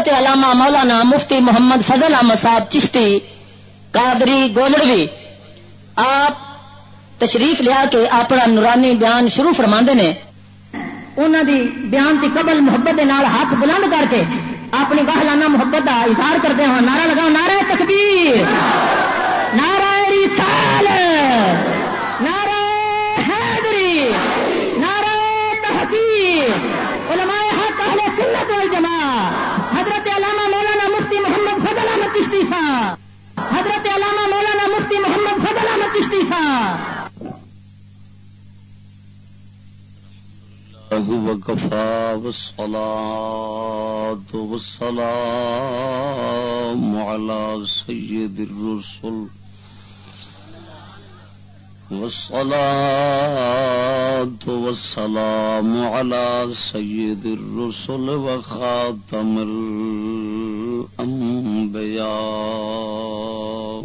حضرت علامہ مولانا مفتی محمد فضل احمد صاحب چشتی، قادری گولڑوی، آپ تشریف لیا کے اپنا نورانی بیان شروع فرما نے۔ انہوں دی بیان کی قبل محبت کے نال ہاتھ بلند کر کے اپنی گاہلانہ محبت کا اظہار کرتے ہیں نعرہ لگاؤ، نعرہ تکبیر۔ نعرہ وكفى والصلاة والسلام على سيد الرسل والصلاة والسلام على سيد الرسل وخاتم الأنبياء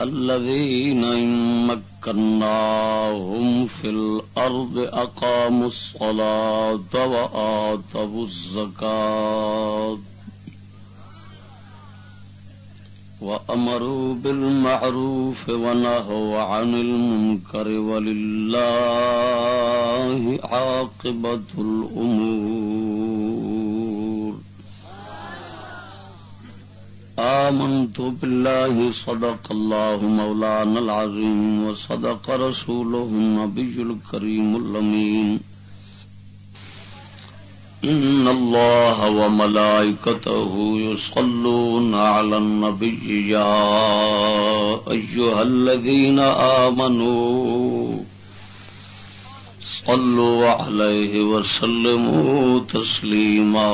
الذين إن مكناهم في الأرض أقاموا الصلاة وآتوا الزكاة وأمروا بالمعروف ونهوا عن المنكر ولله عاقبة الأمور آمنت بالله صدق الله مولانا العظيم وصدق رسوله النبي الكريم اللمين إن الله وملائكته يصلون على النبي يا أيها الذين آمنوا صلوا عليه وسلموا تسليما.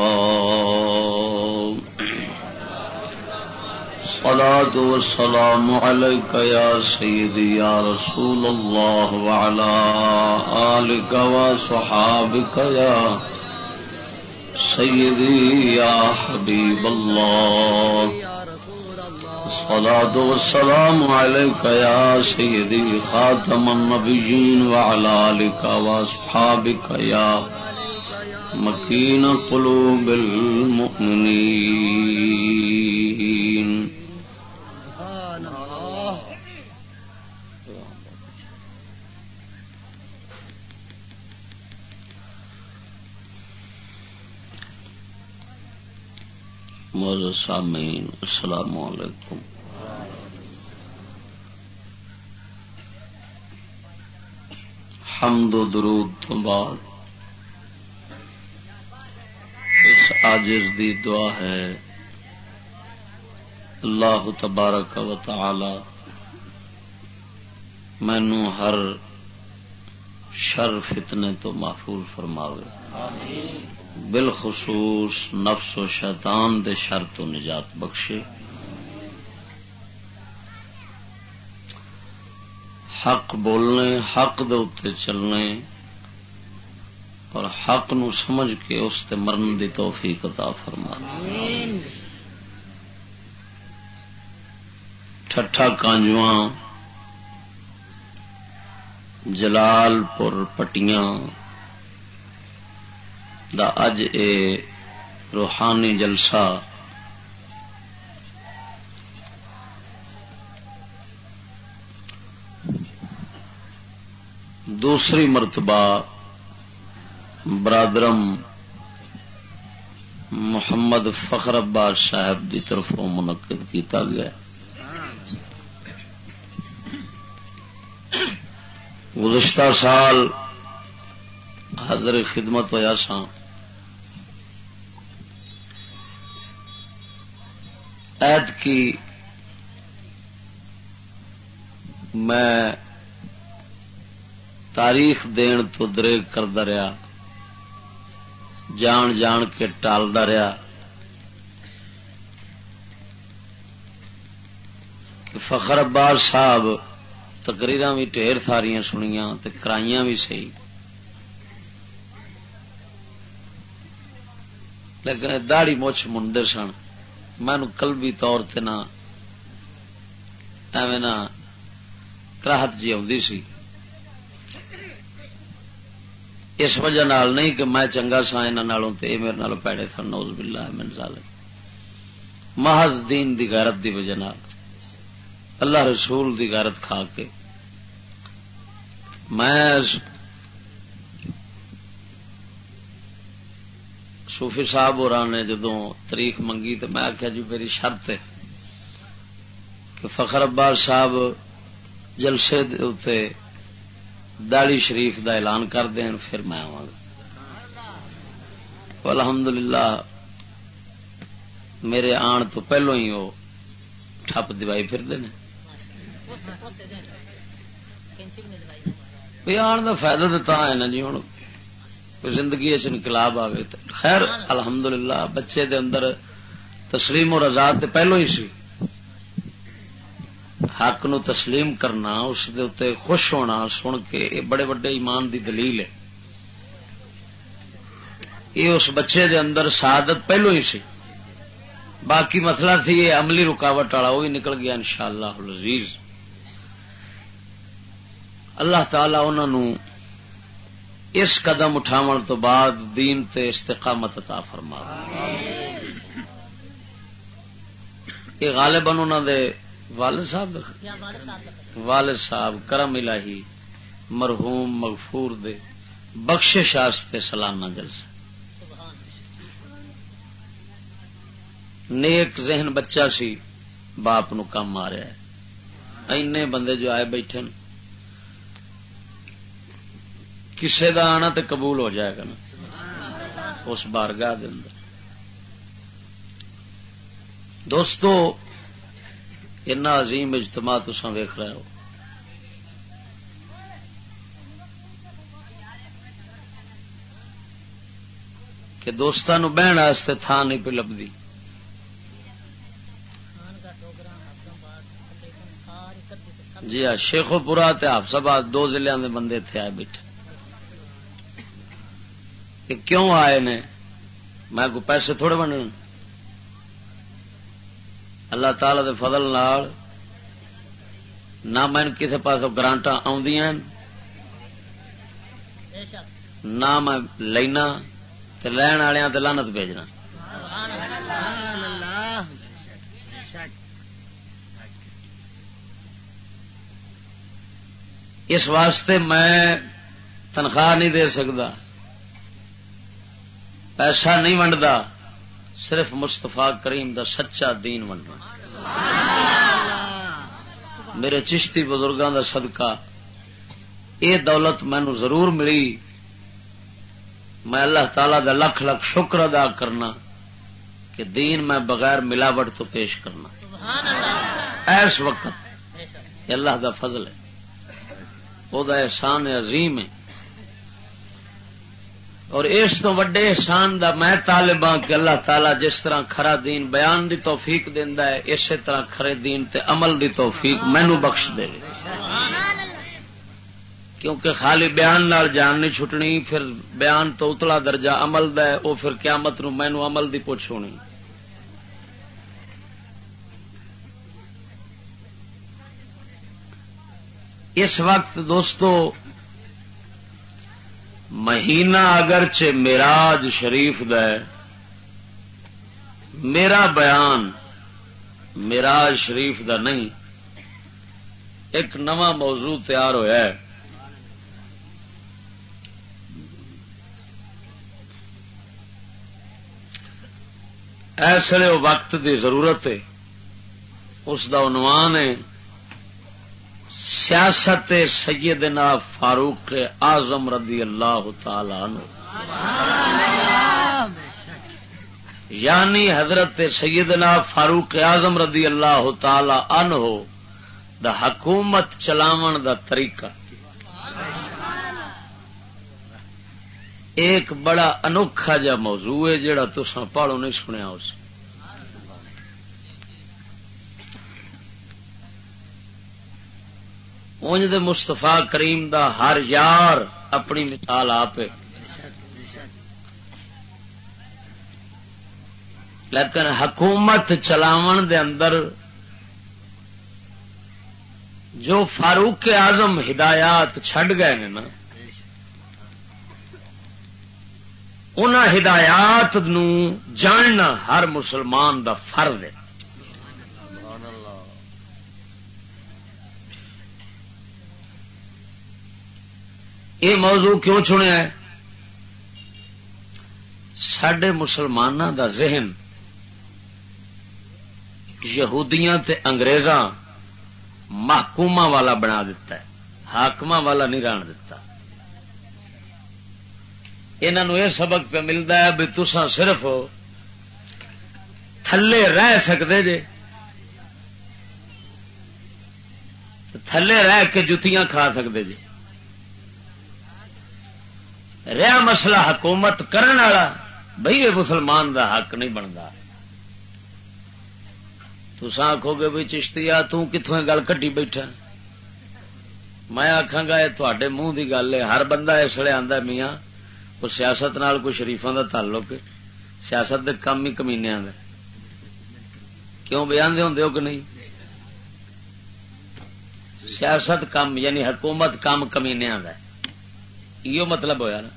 الصلاة والسلام عليك يا سيدي يا رسول الله وعلى آلك وصحابك يا سيدي يا حبيب الله. الصلاة والسلام عليك يا سيدي خاتم النبيين وعلى آلك وصحابك يا مكين قلوب المؤمنين. سامعین السلام علیکم۔ حمد و درود تو بعد اس آجز دی دعا ہے۔ اللہ تبارک و تعالی مینو ہر شر فتنے تو محفوظ فرماوے۔ آمین بالخصوص نفس و شیطان دے شر تو نجات بخشے۔ حق بولنے حق دے چلنے اور حق نو سمجھ کے اس تے مرن دی توفیق عطا فرما ٹھٹھا کانجواں جلال پور پٹیاں۔ دا اج اے روحانی جلسہ۔ دوسری مرتبہ برادرم محمد فخر عباس صاحب کی طرف منعقد کیتا گیا۔ گزشتہ سال حضر خدمت ہوا سا کی میں تاریخ دین تو دریگ کرتا رہا، جان جان کے ٹالتا رہا۔ فخر عباس صاحب تقریر بھی ڈھیر ساریاں سنیا کرائیاں بھی سی لیکن داڑی مچھ منڈے سن۔ مینو کلبی طور تے نہ ایویں نہ کراہت جی آتی سی۔ اس وجہ نال نہیں کہ میں چنگا سا یہاں تے میرے نال پیڑے سن۔ نوز باللہ من ظالم محض دین دی غیرت دی وجہ نال۔ اللہ رسول دی غیرت کھا کے۔ میں صوفی صاحب اور نے جدو تاریخ منگی تو میں آخیا جی میری شرط ہے کہ فخر عباس صاحب جلسے داڑی شریف دا اعلان کر دین پھر میں آوا گا۔ الحمد للہ میرے آن تو پہلو ہی وہ ٹھپ دوائی پھرتے ہیں آن کا فائدہ تو ہے نا جی ہوں زندگی انقلاب آئے خیر، الحمدللہ بچے دے اندر تسلیم و رضا پہلو ہی سی۔ حق نو تسلیم کرنا، اس دے خوش ہونا، سن کے بڑے بڑے ایمان دی دلیل ہے۔ یہ اس بچے دے اندر سعادت پہلو ہی سی۔ باقی مسئلہ سی یہ عملی رکاوٹ والا وہی نکل گیا انشاءاللہ العزیز۔ اللہ تعالی انہوں اس قدم اٹھاو تو بعد دین تے استقامت عطا فرما یہ غالباً انہوں دے والد صاحب والد صاحب، کرم الہی، مرحوم، مغفور دے بخش شاستے سلامہ جلسہ۔ نیک ذہن بچہ سی، باپ نو کم ماریا اینے بندے جو آئے بیٹھے کسے دا آنا تے قبول ہو جائے گا نا۔ اس بارگاہ دوستو، اتنا عظیم اجتماع تسا ویخ رہے ہو۔ کہ دوستان بہن واسطے تھان نہیں پہ لبھی۔ جی ہاں شیخو پورا حفظآباد دو ضلع کے بندے اتنے آئے بیٹھے۔ کہ کیوں آئے نے؟ میں کو پیسے تھوڑے بنے۔ اللہ تعالی دے فضل نال نہ میں کسی پاس گرانٹ نہ میں لینا لین والوں لانت بھیجنا۔ اس واسطے میں تنخواہ نہیں دے سکتا۔ پیسہ نہیں ونڈتا، صرف مستفا کریم دا سچا دین ونڈنا۔ میرے چشتی بزرگوں دا صدقہ یہ دولت مینو ضرور ملی۔ میں اللہ تعالی دا لکھ لکھ شکر ادا کرنا کہ دین میں بغیر ملاوٹ تو پیش کرنا۔ ایس وقت اللہ دا فضل ہے۔ وہ احسان عظیم ہے۔ اور اس تو وڈے احسان دا میں طالباں کہ اللہ تعالی جس طرح کھرا دین بیان دی توفیق دینا ہے، اسی طرح کھرے دین تے عمل دی توفیق مینو بخش دے کیونکہ خالی بیان نال جان نہیں چھٹنی، پھر بیان تو اتلا درجہ عمل دا ہے وہ پھر قیامت نو مینو عمل دی پوچھ ہونی۔ اس وقت دوستو مہینہ اگرچہ میراج شریف د میرا بیان میراج شریف دا نہیں، ایک نواں موضوع تیار ہوا ہے۔ ایسے وقت دی ضرورت ہے، اس کا عنوان ہے سیاست سیدنا فاروق آزم رضی اللہ تعالی عنہ۔ یعنی حضرت سیدنا فاروق آزم رضی اللہ تعالی عنہ دا حکومت چلاون دا طریقہ۔ ایک بڑا انوکھا جا موضوع ہے جڑا تو پاڑو نہیں سنیا اس۔ اونج دے مستفا کریم دا ہر یار اپنی مثال آپ لیکن حکومت چلاون دے اندر جو فاروق اعظم ہدایات چھڈ گئے نا ان ہدایات نو جاننا ہر مسلمان دا فرض ہے۔ یہ موضوع کیوں چنیا ہے؟ سڈے مسلمانوں دا ذہن یہودیاں تے انگریزاں محکوم والا بنا دیتا ہے حاقم والا نہیں ران دتا۔ انہوں یہ سبق پہ ملتا ہے بھی تسا صرف تھلے رہ سکتے جے۔ تھلے رہ کے جتیاں کھا سکتے جے۔ رہا مسئلہ حکومت کرن والا بھائی یہ مسلمان دا حق نہیں بنتا تسا آخو گے بھائی چشتی، آ تتوں گل کٹی بیٹھا؟ میں آخا گا، یہ تے منہ کی گل ہے۔ ہر بندہ اس لیے آتا میاں، وہ سیاست نال کوئی شریفوں کا تعلق سیاست دے کم ہی کمینیا کیوں بیان دے ہوں کہ نہیں؟ سیاست کم یعنی حکومت کم کمینیا یہ مطلب ہویا نا۔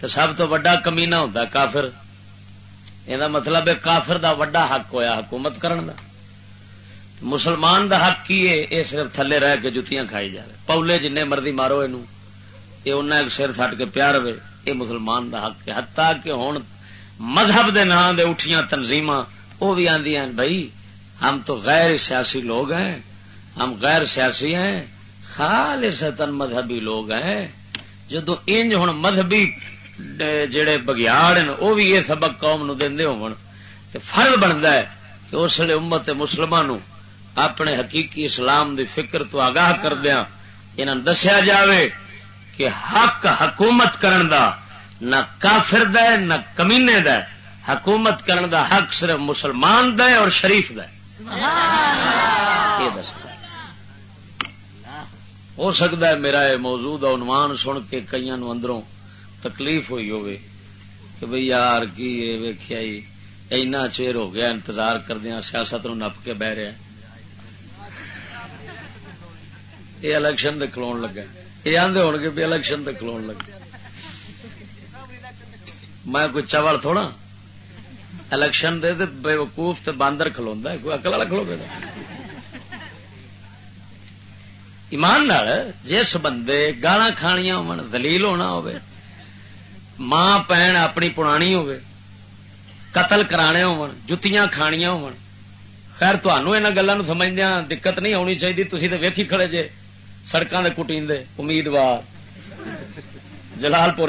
تو سب تو وا کمینا ہوتا کافر۔ یہ مطلب ہے کافر دا وڈا حق ہویا حکومت کرن دا۔ مسلمان دا حق کی ہے؟ یہ صرف تھلے رہ کے جتیاں کھائی جائے پولے جن مرضی مارو یہ ایک سر تھٹ کے پیار رہے یہ مسلمان دا حق ہے۔ حتیٰ کہ ہوں مذہب دے نام دے اٹھیاں تنظیم وہ بھی آدی بھائی، ہم تو غیر سیاسی لوگ ہیں۔ ہم غیر سیاسی ہیں۔ خالص مذہبی لوگ ہیں۔ جدو انج ہوں مذہبی جڑے بگیاڑ وہ بھی یہ سبق قوم نو دے ہو فرض بنتا ہے کہ اس لیے امت مسلمان اپنے حقیقی اسلام دی فکر تو آگاہ کردیا انہوں دسیا جاوے کہ حق حکومت کرن دا نہ کافر دا ہے نہ کمینے دا ہے حکومت کرن دا حق صرف مسلمان دا ہے اور شریف دا ہے ہو سکتا ہے میرا یہ موجود عنوان سن کے کئی اندروں تکلیف ہوئی ہوگی کہ بھئی یار کی ویخیا اینا چیر ہو گیا انتظار کردیا سیاست نو نپ کے بہ رہا یہ الیکشن دے کلو لگا۔ یہ آدھے ہو گے بھی الیکشن دے کلو لگا۔ میں کوئی چوڑ تھوڑا؟ الیکشن دے بے وقوف تے باندر کھلوا کوئی اکل والا کھلو گا ایمان جس بندے گالا کھانیا ہو دلیل ہونا ہوئے ماں پین اپنی پرانی ہوے قتل کرانے ہو جتیاں کھانیاں ہو خیر تمہوں گلوں سمجھدیا دقت نہیں آنی چاہیے تھی تو ویکھی کھڑے جے سڑکوں کے کٹیندے امیدوار جلال پور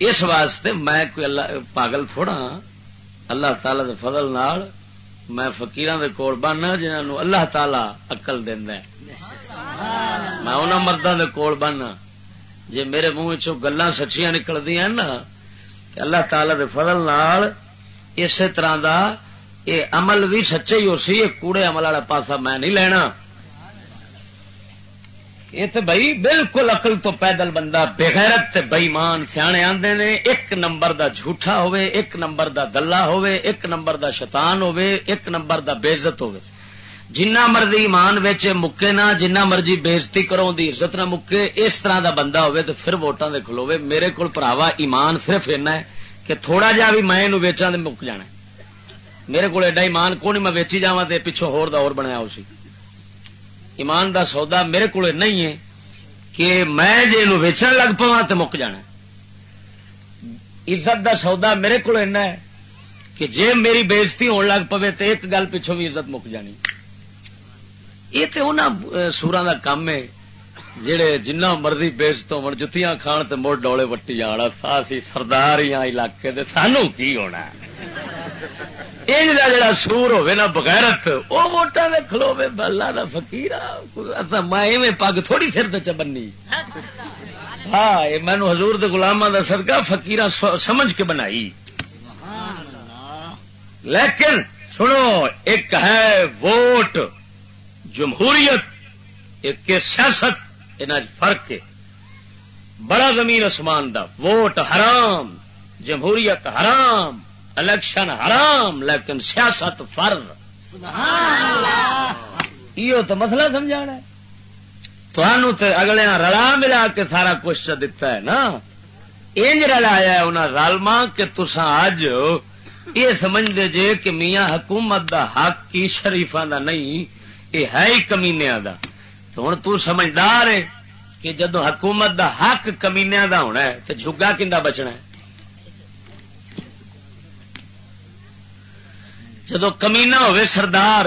اس واسطے میں کوئی اللہ، پاگل تھوڑا ہاں، اللہ تعالی دے فضل نال میں فکیر دے کول بننا جنہوں اللہ تعالی اقل دینا میں انہوں مردوں دے کول بننا جی میرے منہ چلان گلا سچیاں نکلدیا نا اللہ تعالی دے فضل نال اسی طرح دا یہ عمل بھی سچے ہی ہو سی کوڑے عمل والا پاسا میں نہیں لینا۔ یہ تو بھائی بالکل اقل تو پیدل بندہ بغیرت بئیمان سیانے آدھے نے، ایک نمبر دا جھوٹا ہوئے، ایک نمبر دا دلہ ہوئے، ایک نمبر دا شیطان ہوئے، ایک نمبر دا بےزت ہوئے۔ جنہ مرضی ایمان ویچے مکے نہ، جنہ مرضی بےزتی کرو دی عزت نہ مکے، اس طرح دا بندہ ہوئے تو پھر ووٹاں دے کھلوے میرے کو پراوا، ایمان صرف اینا ہے کہ تھوڑا جا بھی میں ویچا تو مک جانا میرے کو ایڈا ایمان کو نہیں میں ویچی جا پچھو ہور دا اور بنیا اسی ایمان دا سودا میرے کو نہیں ہے کہ میں جی ویچن لگ پوا تو مک جانا عزت دا سودا میرے کو ہے کہ جے میری بےزتی ہون لگ پوے تو ایک گل پچھوں بھی عزت مک جانی۔ یہ تو ان سورا کا کام ہے۔ جہے جنہ مرضی بےزت ہو جتیاں کھان تے مڑ ڈولے وٹی جانا سا سی سردار علاقے دے سانو کی ہونا یہ جڑا سور ہوے نا بغیرت وہ ووٹان دے کھلو بلا دا فکیر میں پگ تھوڑی سر چبنی ہاں مینو حضور دے گلامہ دا سرکا فکیر سمجھ کے بنائی۔ لیکن سنو، ایک ہے ووٹ، جمہوریت، ایک سیاست ان فرق ہے۔ بڑا زمین اسمان دا، ووٹ حرام، جمہوریت حرام۔ الیکشن حرام لیکن سیاست فرض۔ یہ تو مسئلہ سمجھا تو اگلے رلا ملا کے سارا کچھ دتا ہے نا۔ انج رلایا انہیں رلما کہ تسا اج یہ سمجھتے جے کہ میاں حکومت دا حق کی شریفا دا نہیں یہ ہے ہی کمینیا دا۔ تو ہوں تمجھدار ہے کہ جدو حکومت دا حق کمینیا دا ہونا ہے تو جگا کندا بچنا ہے۔ جدو کمینا ہوے سردار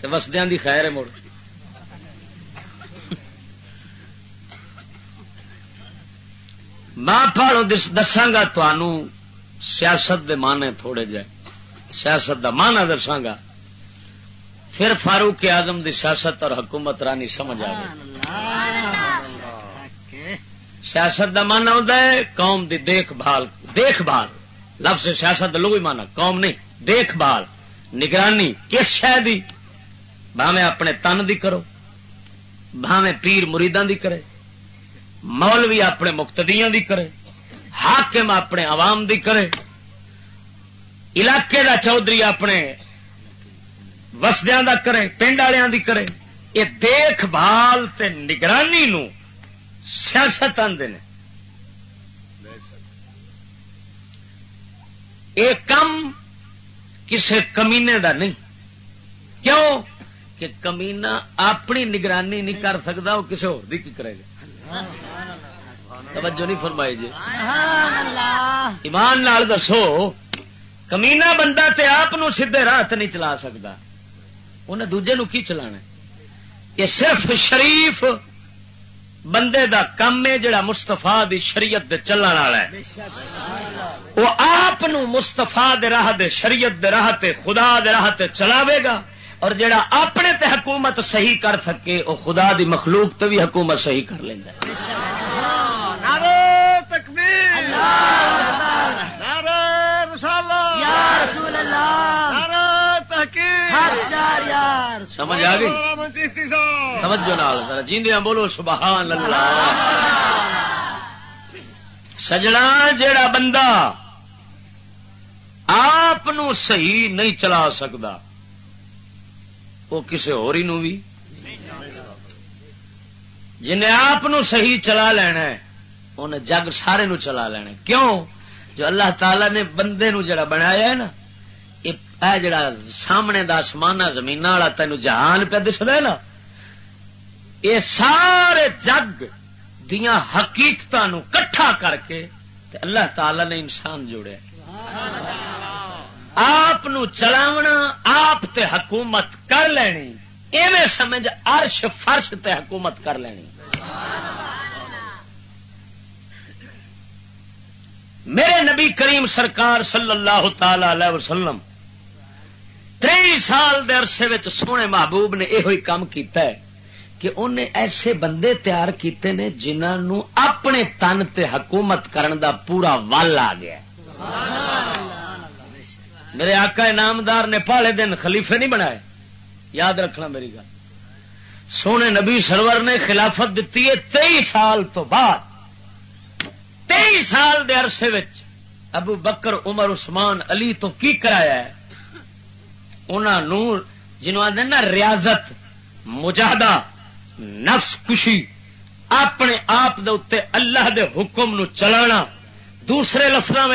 تو وسدیا دی خیر ہے مڑ۔ میں پھاڑو دساگا تنوع سیاست دے مانے تھوڑے جائے سیاست دا مانا دساگا پھر فاروق اعظم دی سیاست اور حکومت رانی سمجھ آ گئی۔ سیاست دا مانا ہوتا ہے قوم دی دیکھ بھال دیکھ بھال۔ لفظ سیاست لوگ مانا، قوم نہیں، دیکھ بھال، نگرانی، کس شہ بھاوے اپنے تن دی کرو بھاوے پیر مریداں دی کرے، مولوی اپنے مقتدیاں دی کرے، حاکم اپنے عوام دی کرے، علاقے دا چودھری اپنے وسدیا دا کرے، پنڈ والوں دی کرے، یہ دیکھ بھال تے نگرانی نو سیاست آدھے یہ کم کسے کمینے دا نہیں۔ کیوں؟ کہ کمینا اپنی نگرانی نہیں کر سکتا وہ کسی اور کرے گا۔ توجہ نہیں فرمائی جی۔ ایمان نال دسو کمینا بندہ تے آپ سیدے راہ نہیں چلا سکتا۔ انہیں دوجے نو کی چلانا یہ صرف شریف بندے دا کم ہے جڑا مستفا دی شریعت دے چلن والا ہے۔ وہ آپ مستفا دے راہ دے شریعت دے راہ تے خدا دے راہ تے چلاوے گا اور جڑا اپنے تے حکومت صحیح کر سکے وہ خدا دی مخلوق تے بھی حکومت صحیح کر لینا سمجھ آ گئی؟ سمجھو نال جیندیاں بولو سبحان اللہ۔ سجنا جیڑا بندہ آپ صحیح نہیں چلا سکتا وہ کسی ہو بھی جنہیں آپ صحیح چلا لینا ہے انہیں جگ سارے نو چلا لینا کیوں؟ جو اللہ تعالی نے بندے نو جڑا بنایا ہے نا یہ جڑا سامنے دا آسمان زمین والا تین جہان پہ دستا نا، یہ سارے جگ دیا حقیقت کٹھا کر کے اللہ تعالی نے انسان جوڑے آپ چلاونا، آپ تے حکومت کر لینی۔ ایویں سمجھ عرش فرش تے حکومت کر لینی۔ میرے نبی کریم سرکار صلی اللہ تعالی علیہ وسلم تری سال دے عرصے سونے محبوب نے یہ کام کیتا ہے کہ انہیں ایسے بندے تیار کیتے نے جنہوں اپنے تن تے حکومت کرن دا پورا ول آ گیا میرے آقا انعامدار نے پالے دن خلیفے نہیں بنائے۔ یاد رکھنا میری گل۔ سونے نبی سرور نے خلافت دیتی ہے تئی سال تو بعد۔ تئی سال دے عرصے وچ ابو بکر، عمر، عثمان، علی تو کی کرایا ہے؟ انہوں جنہوں آدھے نا ریاضت مجاہدہ نفس کشی اپنے آپ دے اللہ دے حکم نو چلانا دوسرے لفظوں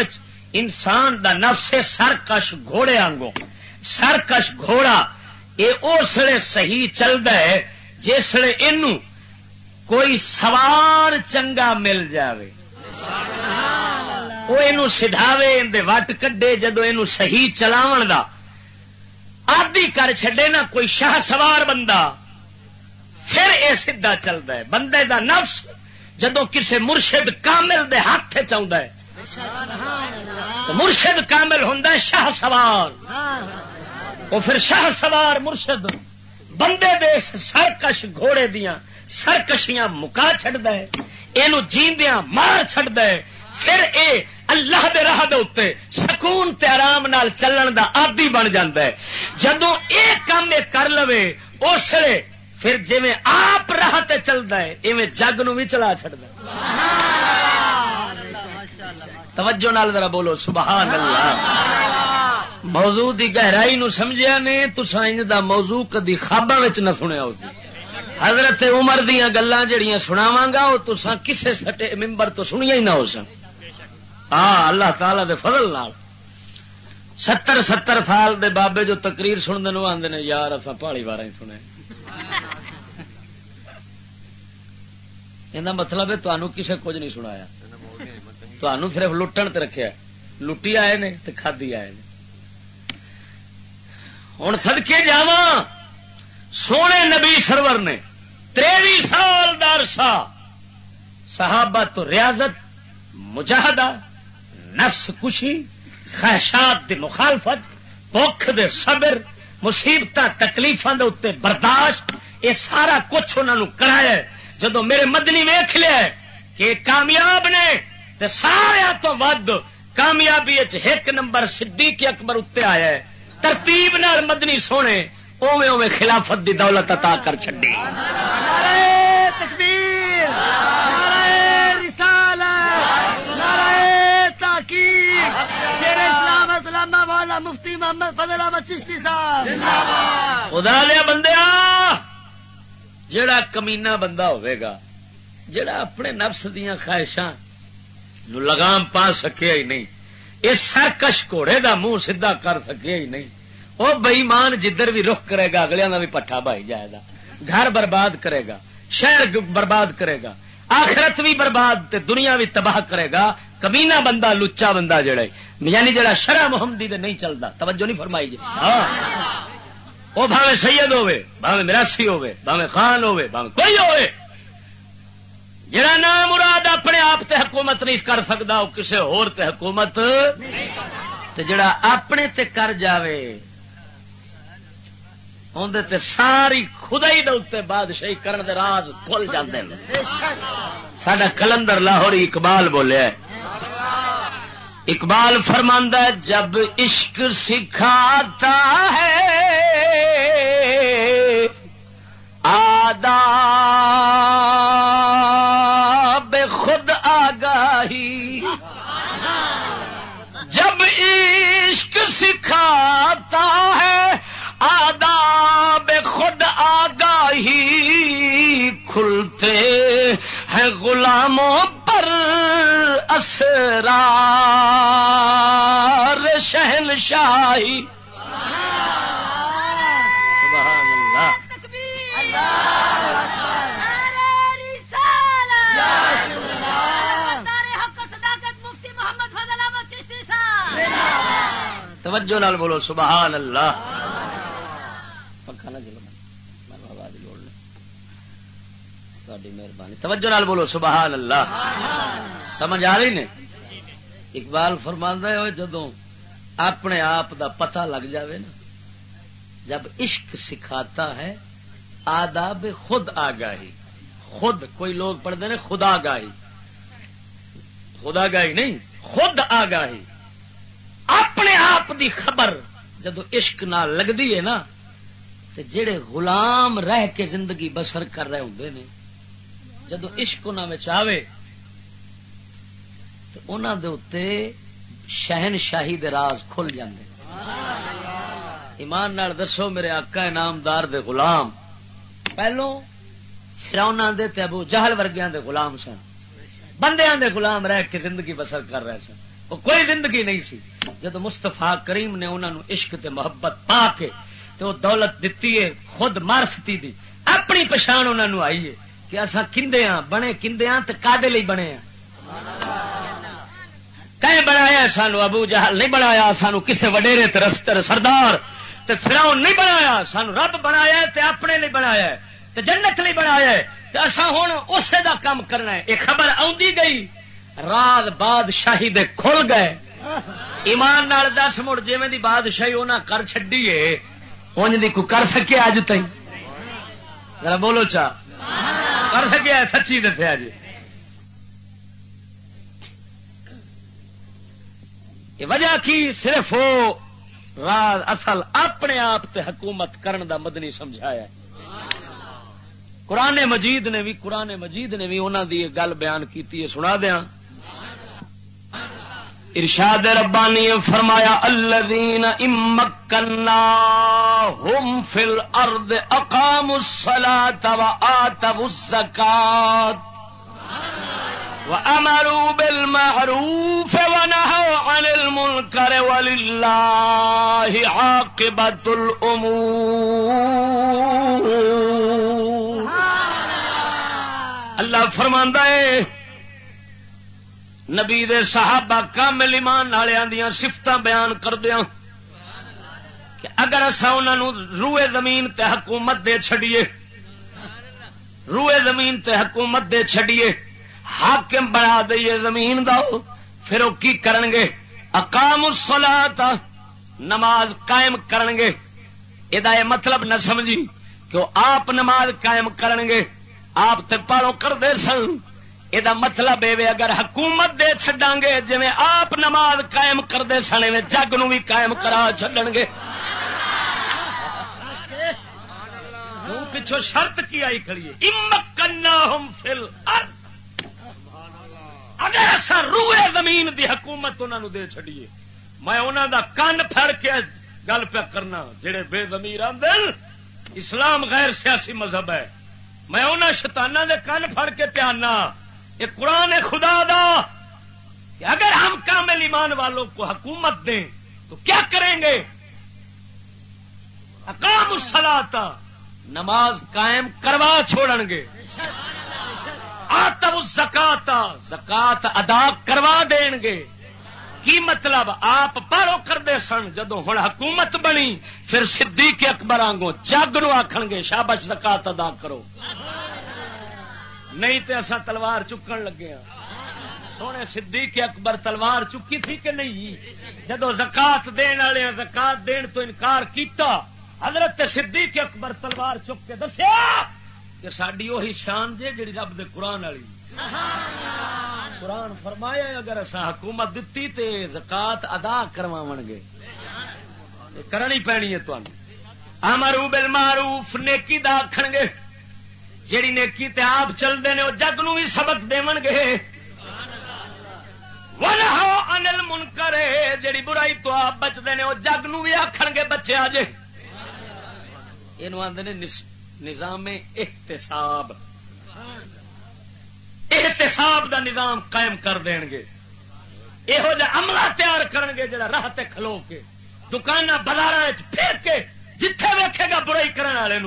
انسان دا نفس سرکش گھوڑے آنگو سرکش گھوڑا یہ اسلے صحیح چلتا ہے جسے کوئی سوار چنگا مل جائے وہ یہ سدھاوے وٹ کڈے جدو یہ صحیح چلاو دا۔ آدھی کر چڈے نا، کوئی شاہ سوار بندہ۔ پھر یہ سیدا چلتا ہے۔ بندے دا نفس جدو کسے مرشد کامل دے ہاتھ چاہتا ہے مرشد کامل ہوں شاہ سوار۔ وہ پھر شاہ سوار مرشد بندے دے سرکش گھوڑے دیا سرکشیاں مکا چڈ یہ جیندیاں مار چڈ پھر اے اللہ دے راہ دے سکون تے آرام نال چلن دا آدی بن جاندہ ہے۔ جدو یہ کام یہ کر لو اس لیے پھر جی آپ راہ تے چلتا ہے، ایویں جگ نو بھی چلا چڑتا توجہ نال ذرا بولو، سبحان اللہ۔ موضوع دی گہرائی نو سمجھیا نے تسا انج دا موضوع کدی خواباں وچ نہ سنیا ہو حضرت عمر دیا گلا جڑیاں سناواں گا وہ تسا کسے سٹے ممبر تو سنیا ہی نہ ہو سن ہاں اللہ تعالی دے فضل نال۔ ستر ستر سال دے بابے جو تقریر سن دن آدھے نے، یار اصا پہاڑی بارہ ہی سنے۔ یہ مطلب ہے تمہوں کسے کچھ نہیں سنایا۔ تمہوں صرف لٹن تے رکھے لٹی آئے نے تے کھادی آئے نے۔ ہوں سدکے جا سونے نبی سرور نے تریوی سال دارسا صحابہ تو ریاضت، مجاہدہ نفس کشی، خواہشات دی مخالفت بخ دے صبر مصیبت تکلیفوں دے اتنے برداشت، یہ سارا کچھ انہوں کرایا جدو میرے مدنی ویخ لیا کہ کامیاب نے، تے سارا تو ود کامیابی ایک نمبر صدیق اکبر اتنے آیا ہے۔ ترتیب نال مدنی سونے اوے اوے خلافت دی دولت عطا کر چڈی مفتی محمد فضل احمد چشتی صاحب۔ خدا لیا بندیا۔ جڑا کمینا بندہ ہوئے گا جڑا اپنے نفس دیا خواہشاں لگام پا سکیا ہی نہیں اس سرکش گھوڑے دا منہ سیدا کر سکیا ہی نہیں۔ وہ بئیمان جدھر بھی رخ کرے گا اگلے کا بھی پٹھا بھائی جائے گا۔ گھر برباد کرے گا شہر برباد کرے گا۔ آخرت بھی برباد تے دنیا بھی تباہ کرے گا۔ کمینا بندہ لچا بندہ جڑا یعنی جڑا شرح محمدی دے نہیں چلتا توجہ نہیں فرمائی جی۔ ہاں۔ وہ بھاوے سید ہوے بھاوے مراسی ہوے بھاوے خان ہوے بھاوے کوئی ہوے جڑا نام مراد اپنے آپ تے حکومت نہیں کر سکتا وہ کسی ہور تے حکومت تے جڑا اپنے تے کر جاوے اندر تے ساری خدائی دے بادشاہی کرن دے راز کھل جاندے سڈا کلندر لاہوری اقبال بولیا اقبال فرماندہ جب عشق سکھاتا ہے، آداب خود آگاہی۔ جب عشق سکھاتا ہے آداب خود آگاہی کھلتے ہیں غلاموں پر اسرار شہن شاہی توجہ نال بولو سبحان اللہ پکا نہ چلو آواز لوڑ تاری مہربانی۔ توجہ نال بولو، سبحان اللہ۔ سمجھ آ رہی نے؟ اقبال فرماندہ ہو جدو اپنے آپ دا پتہ لگ جاوے نا، جب عشق سکھاتا ہے، آداب خود آگاہی۔ خود، کوئی لوگ پڑھتے ہیں خدا گاہی خدا گاہی نہیں، خود آگاہی۔ اپنے آپ دی خبر جدو عشق نہ لگتی ہے نا تو جڑے غلام رہ کے زندگی بسر کر رہے ہوں نے جدو عشق انہوں آئے تو انہوں دے اتنے شہن شاہی دے راز کھل جاندے۔ ایمان نال دسو، میرے آقا انعامدار دے غلام پہلو فراؤنا دے تے ابو جہل ورگیاں دے غلام سن۔ بندیاں دے غلام رہ کے زندگی بسر کر رہے سن۔ وہ کوئی زندگی نہیں سی۔ جب مستفا کریم نے انہوں عشق تے محبت پا کے تو وہ دولت دیتی ہے، خود مارفتی دی، اپنی پچھان انہوں آئی ہے۔ کہ اصا کھندے ہاں بنے کھندے ہاں تو کادے لی بنے ہاں۔ کہیں بنایا سانو ابو جہل، نہیں بنایا سانو کسے وڈیرے رستر سردار تے فراؤن نہیں بنایا، سانو رب بنایا تے اپنے لیے بنایا تے جنت لیے بنایا تے اصا ہوں اسے دا کام کرنا ہے۔ یہ خبر آدھی گئی۔ رات بادشاہی دے کھل گئے۔ ایمان نال دس مڑ جی دی بادشاہی انہیں کر چڈی ہے انج دی کو کر سکے اج تھی ذرا بولو چا۔ کر سکیا سچی دسیا جی یہ وجہ کی صرف وہ راز اصل اپنے آپ تے حکومت کرن دا مدنی سمجھایا قرآن مجید نے بھی، قرآن مجید نے بھی انہوں دی گل بیان کی سنا دیا ارشاد ربانی فرمایا، الذین امکنا ہم فل ارد اقام الصلاة و آتب الزکات وأمروا بالمعروف ونهوا عن المنكر ولله عاقبة الأمور اللہ فرماندا ہے نبی دے صحابہ کامل ایمان والوں سفت بیان کردیا کہ اگر اصا انہوں روئے زمین تے حکومت دے چھڑیے روئے زمین تے حکومت دے چھڑیے حاکم بنا دئیے زمین دا، پھر وہ کی کرن گے اقام الصلاۃ، نماز قائم کرن گے یہ مطلب نہ سمجھی کہ وہ آپ نماز قائم کرن گے آپ تے پالو کرتے سن۔ یہ مطلب یہ اگر حکومت دے چڈا گے جی آپ نماز قائم کرتے سن جگ نو بھی قائم کرا چڈن گے۔ پچھو شرط کی آئی کریے امکنا فل اگر ایسا روئے زمین دی حکومت انہوں دے چڈیے میں انہوں دا کن پھڑ کے گل پہ کرنا، جڑے بے زمیر آدھے اسلام غیر سیاسی مذہب ہے۔ میں انہوں شتانہ دے کن پھڑ کے پیانا یہ قرآن خدا دا کہ اگر ہم کامل ایمان والوں کو حکومت دیں تو کیا کریں گے؟ اقام السلاتا نماز قائم کروا چھوڑن گے۔ آتب زکات زکات ادا کروا دین گے۔ کی مطلب؟ آپ پارو کرتے سن جدو ہوں حکومت بنی، پھر صدیق اکبر آنگو جگ نو آخ گے، شابش زکات ادا کرو۔ نہیں تو اصا تلوار چکن لگے ہاں۔ سونے صدیق اکبر تلوار چکی تھی کہ نہیں؟ جدو زکات دین والے زکات دین تو انکار کیتا، حضرت صدیق اکبر تلوار چک کے دسیا کہ ساری وہی شان جے جی رب دے قرآن والی۔ قرآن فرمایا اگر اصا حکومت دتی تے زکات ادا کروا گے کرنی پینی ہے تمہیں امرو بل معروف نیکی دا آخ گے۔ جیڑی نیکی تے آپ چلتے ہیں وہ جگ نو بھی سبق دے گے۔ انل منکر جیڑی برائی تو آپ بچتے ہیں وہ جگ نو بھی آخ گے بچے آ جے یہ آدھے نظام احتساب۔ احتساب دا نظام قائم کر دین گے۔ یہو جہ عملہ تیار کرن گے جڑا راہ تے کھلو کے۔ دکان بازار پھیر کے، جتھے ویکھے گا برائی کرنے والے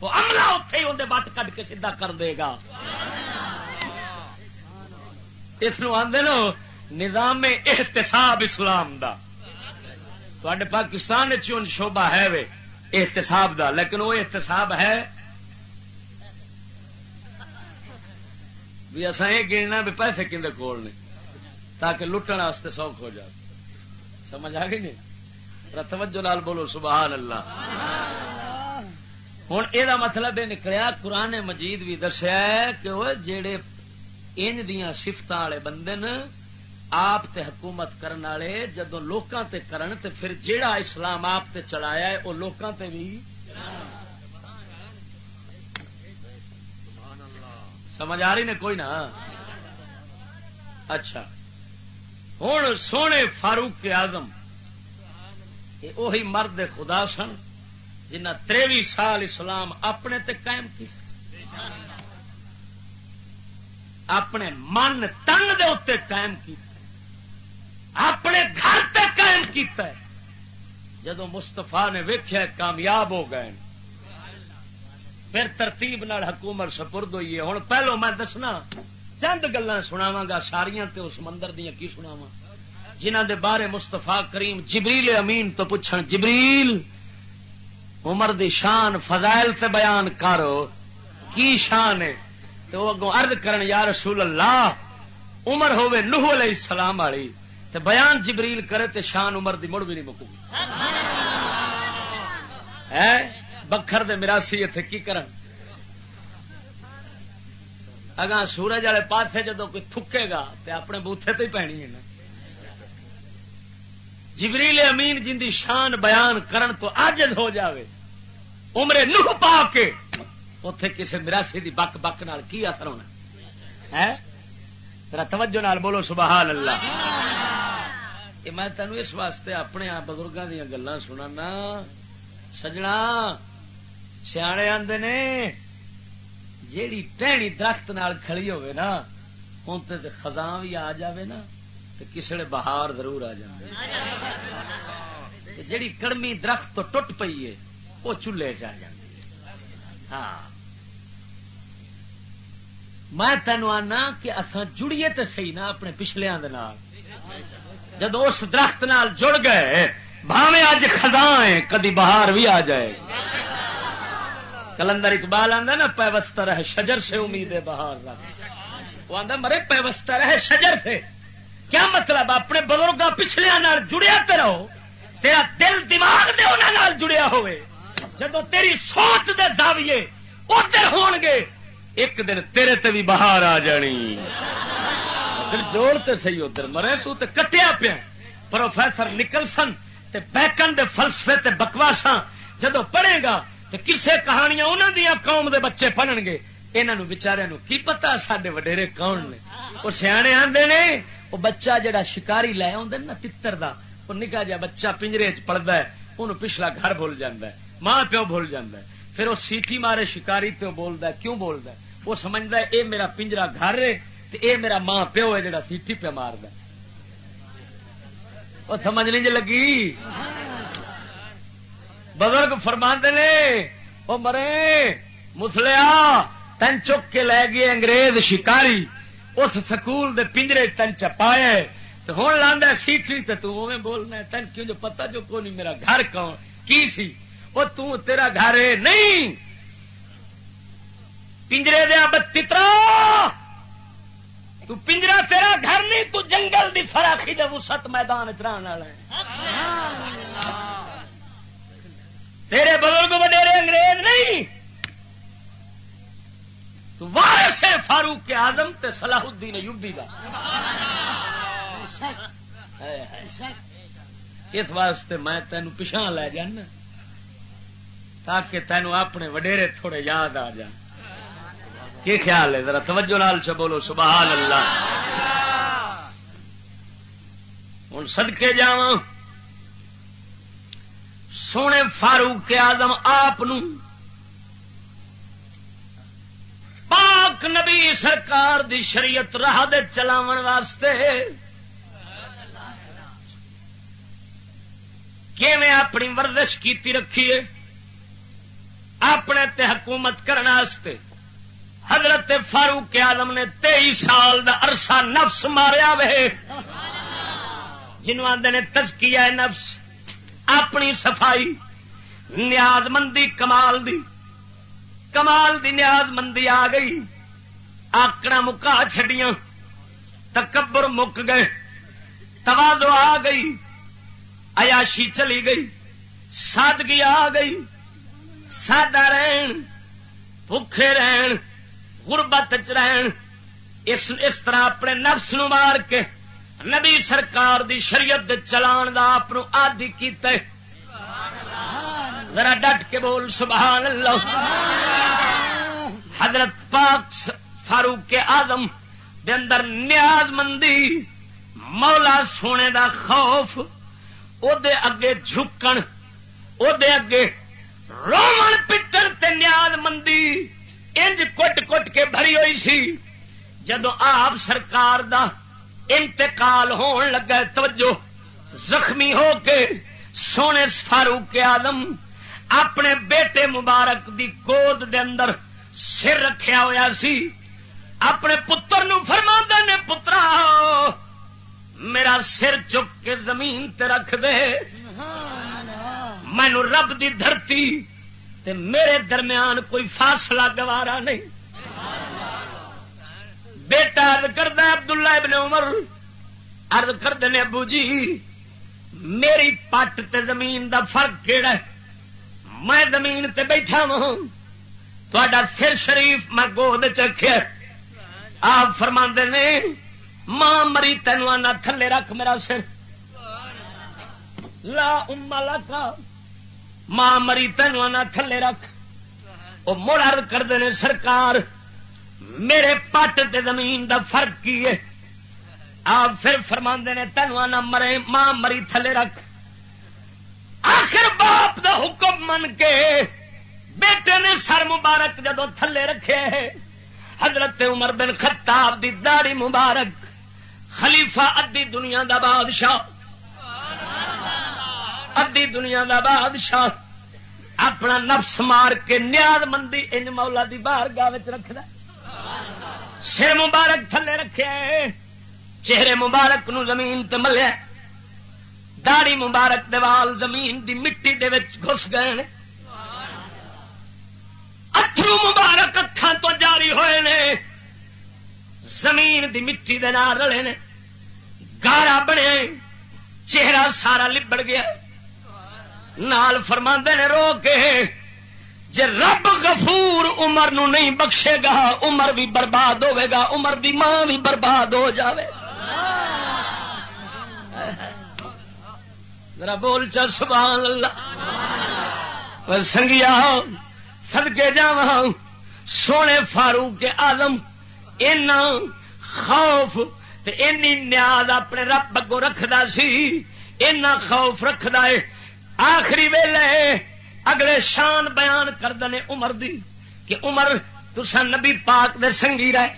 وہ عملہ اتے ہی اندر بٹ کٹ کے سیدھا کر دے گا۔ اس آدھے نو نظام احتساب اسلام دا۔ تے پاکستان شوبہ ہے وے، احتساب دا، لیکن وہ احتساب ہے۔ بھی اصا یہ گننا بھی پیسے کھے کول نے، تاکہ لٹن واسطے سوکھ ہو جائے سمجھ آ گئی نہیں؟ توجہ لال بولو، سبحان اللہ۔ ہوں یہ مطلب یہ نکلیا، قرآن مجید بھی دسیا کہ وہ جڑے انج دیا سفت والے بندے آپ تے حکومت کرنے والے جدو لوکاں تے کرن تے پھر جیڑا اسلام آپ تے چلایا ہے وہ لوکاں تے بھی سمجھ آ رہی نے کوئی نہ؟ اچھا۔ ہوں سونے فاروق کے آزم مرد خدا سن۔ جنہ تریوی سال اسلام اپنے تے قائم کی۔ اپنے من تن دے اتنے قائم کی۔ اپنے گھر تے قائم کیتا ہے۔ جدو مستفا نے ویخیا کامیاب ہو گئے پھر ترتیب نال حکومت سپرد ہوئی ہے۔ ہوں پہلو میں دسنا، چند گلا سناوا گا ساریا اس مندر دیا کی سناوا جنہ دے بارے مستفا کریم جبریل امین تو پوچھن، جبریل! عمر دی شان فضائل تے بیان کرو کی شان ہے؟ تو اگوں ارد کرن یا رسول اللہ عمر ہوے نوح علیہ السلام والی تے بیان جبریل کرے تے شان عمر دی مڑ بھی نہیں مکو بکھر دے مراسی اتنے کی کرن؟ اگاں سورج والے پاسے جدو کوئی تھکے گا تے اپنے بوتھے تے ہی پینی ہے نا۔ جبریل امین جن دی شان بیان کرن تو آجز ہو جاوے۔ عمرے نوح پا کے۔ اتے کسی مراسی دی بک بک نال کی اثر ہونا؟ ہے؟ تیرا توجہ نال بولو سبحان اللہ۔ میں تینوں اس واسطے اپنے بزرگوں دیا گلان سنا سجنا سیانے آدھے نے جیڑی ٹہنی درخت نال کھڑی ہوئے نا ہوں تو خزاں بھی آ جاوے نا تو کسی نے بہار ضرور آ جائے جیڑی کڑمی درخت تو ٹوٹ پئی ہے وہ چولہے چ جاتی ہاں۔ میں تینوں آنا کہ اصا جڑیے تو سی نا اپنے پچھلے جب اس درخت نال جڑ گئے بھاوے اج خزاں کدی بہار بھی آ جائے۔ کلندر اقبال آدھا نا، پیوستہ رہے، شجر سے امید ہے بہار وہ آدھا مرے پیوستہ رہے، شجر سے۔ کیا مطلب؟ اپنے بزرگ پچھلے جڑیا تو رہو، تیرا دل دماغ دے انہوں جڑیا ہوئے۔ جب تیری سوچ دے زاویے ادھر ہون گے، ایک دن تیرے تے بھی باہر آ جانی۔ جوڑ تے صحیح ادھر مرے، تو تے کٹیا پیا۔ پروفیسر نکلسن تے بیکن دے فلسفے تے بکواساں۔ جدو پڑھے گا تو کسے کہانیاں انہوں دیا قوم دے بچے پڑھن گے یہاں بچارے کی پتا سڈے وڈیرے کون نے؟ وہ سیانے آتے نے، وہ بچہ جڑا شکاری لے آدھے نا تر دا، وہ نکا جا بچہ پنجرے چ پڑتا ہے انہوں پچھلا گھر بھول جاتا ہے۔ ماں پیو بھول جاتا ہے۔ پھر وہ سیٹھی مارے شکاری تو بولتا ہے۔ کیوں بولتا ہے؟ وہ سمجھتا ہے، اے میرا پنجرا گھر ہے اے میرا ماں پیو ہے جڑا سیٹھی پہ مار وہ سمجھ نہیں جی لگی؟ بزرگ فرما نے وہ مرے، مسلیا تین چک کے لے گئے انگریز شکاری، اس سکول دے پنجرے تین چپائے تو ہوں لانا سیٹھی تو تمہیں بولنا تین کیوں جو پتا جو کو نہیں میرا گھر کون، کی سی؟ وہ تیرا گھر ہے نہیں۔ پنجرے دیا بترا تو پنجرا تیرا گھر نہیں تو جنگل دی فراخی دے وسط میدان چران والا تیرے بزرگ وڈیرے انگریز نہیں۔ تو وارث ہے فاروق کے آدم تے صلاح الدین یوبی کا اس واسطے میں تینوں پچھا لے جانا۔ تاکہ تینوں اپنے وڈیرے تھوڑے یاد آ جان۔ کی خیال ہے؟ ذرا توجہ لال چ بولو، سبحان اللہ۔ ہوں سدکے جا سونے فاروق کے آپ پاک نبی سرکار دی شریعت راہ دے چلاو واسطے کیویں اپنی ورزش کیتی رکھیے اپنے تے حکومت کرنے حضرت فاروق آدم نے تئی سال دا عرصہ نفس ماریا وے۔ جنوب آدھے نے تزکیا نفس، اپنی صفائی، نیاز مندی کمال دی۔ کمال دی نیاز مندی آ گئی۔ آکڑا مکا چڈیاں تکبر مک گئے۔ توازو آ گئی۔ عیاشی چلی گئی۔ سادگی آ گئی۔ سادہ رہن، بھوکھے رہن، غربت چ رہن، اس اس طرح اپنے نفس نو مار کے نبی سرکار دی شریعت چلان دا آپ آدی کیتے ذرا ڈٹ کے بول، سبحان اللہ۔ حضرت پاک فاروق کے آدم دے اندر نیاز مندی، مولا سونے دا خوف، او دے اگے جھکن، او دے اگے رومن پٹن تے مندی، انج کٹ کٹ کے بھری ہوئی سی۔ جدو آپ سرکار دا انتقال ہون لگا توجہ، زخمی ہو کے سونے فاروق کے آدم اپنے بیٹے مبارک دی گود دے اندر سر رکھیا ہوا سی۔ اپنے پتر نو فرما نے، پترا، میرا سر چک کے زمین تے رکھ دے۔ مینو رب دی دھرتی تے میرے درمیان کوئی فاصلہ گوارا نہیں۔ بیٹا ارد کرد عبداللہ ابن عمر ارد کرتے نے ابو جی میری پٹ تے زمین دا فرق کہڑا ہے؟ میں زمین تے بیٹھا وا تا سر شریف میں گود چکھے آپ فرما نے، ماں مری تینوں آنا تھلے رکھ میرا سر۔ لا املا کا ماں مری تینوں آنا تھلے رکھ۔ وہ مڑ ارد کرتے ہیں سرکار، میرے پٹ تے زمین دا فرق کی ہے؟ آپ پھر فرما نے، تینوں آنا مرے، ماں مری تھلے رکھ۔ آخر باپ دا حکم من کے بیٹے نے سر مبارک جدو تھلے رکھے حضرت عمر بن خطاب دی داڑی مبارک، خلیفہ ادی دنیا دا بادشاہ۔ ادی دنیا دا بادشاہ اپنا نفس مار کے نیاد مندی ان مولا دی باہر گاہ رکھ سر مبارک تھلے رکھے چہرے مبارک نو زمین تے ملیا داڑی مبارک دیوال زمین دی مٹی دے وچ گھس گئے اترو مبارک اکھان تو جاری ہوئے نے۔ زمین دی مٹی دے نال رلے نے۔ گارا بنے۔ چہرہ سارا لبڑ گیا۔ نال فرما نے رو کے، جے رب غفور عمر نو نہیں بخشے گا، عمر بھی برباد ہوے گا، عمر دی ماں بھی برباد ہو جاوے۔ ذرا بول چل سبحان اللہ۔ سنگیا سدکے جا سونے فاروق کے آلم اینا خوف تے اینی نیاز اپنے رب اگوں رکھدا سی، اینا خوف رکھدا ہے۔ آخری ویلے اگلے شان بیان کردنے عمر دی کہ عمر تسا نبی پاک دے سنگی رہے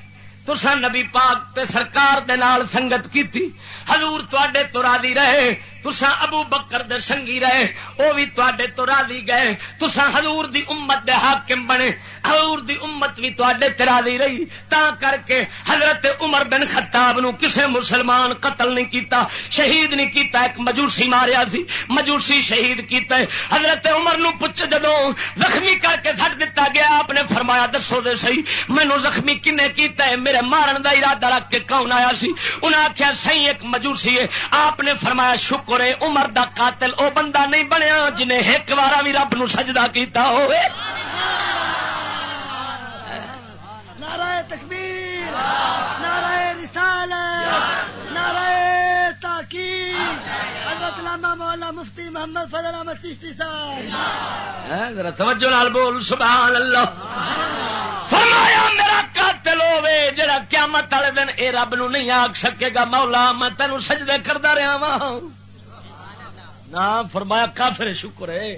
تسا نبی پاک تے سرکار دے نال سنگت کیتی، حضور تے تو راضی رہے تسا ابو بکر دے سنگی رہے وہ بھی تے تو راضی گئے۔ تسا حضور دی امت دے حاکم بنے۔ حضور دی امت بھی تے راضی رہی۔ تا کر کے حضرت عمر بن خطاب نو کسے مسلمان قتل نہیں کیتا، شہید نہیں کیتا، ایک مجوسی ماریا سی۔ مجوسی شہید کیتا ہے۔ حضرت عمر نو پوچھ جدو زخمی کر کے سٹ دتا گیا، آپ نے فرمایا، دسو دے سی مینو زخمی کنے کیتا ہے؟ میرے مارن دا ارادہ رکھ کے کون آیا سی؟ انہیں آخیا سی ایک مجوسی ہے۔ آپ نے فرمایا، شکر ہے عمر دا قاتل او بندہ نہیں بنیا جنہیں ایک بار بھی رب نو سجدہ کیتا ہوئے۔ نعرہ تکبیر نعرہ رسالت نعرہ تاکید۔ حضرت علامہ مولا مفتی محمد فضل احمد چشتی صاحب۔ ذرا توجہ نال بول سبحان اللہ۔ فرمایا میرا قاتل ہوے جڑا قیامت والے دن اے رب نو نہیں آکھ سکے گا۔ مولا میں تینو سجدے کردا رہا وا نہ فرمایا کافر شکر ہے۔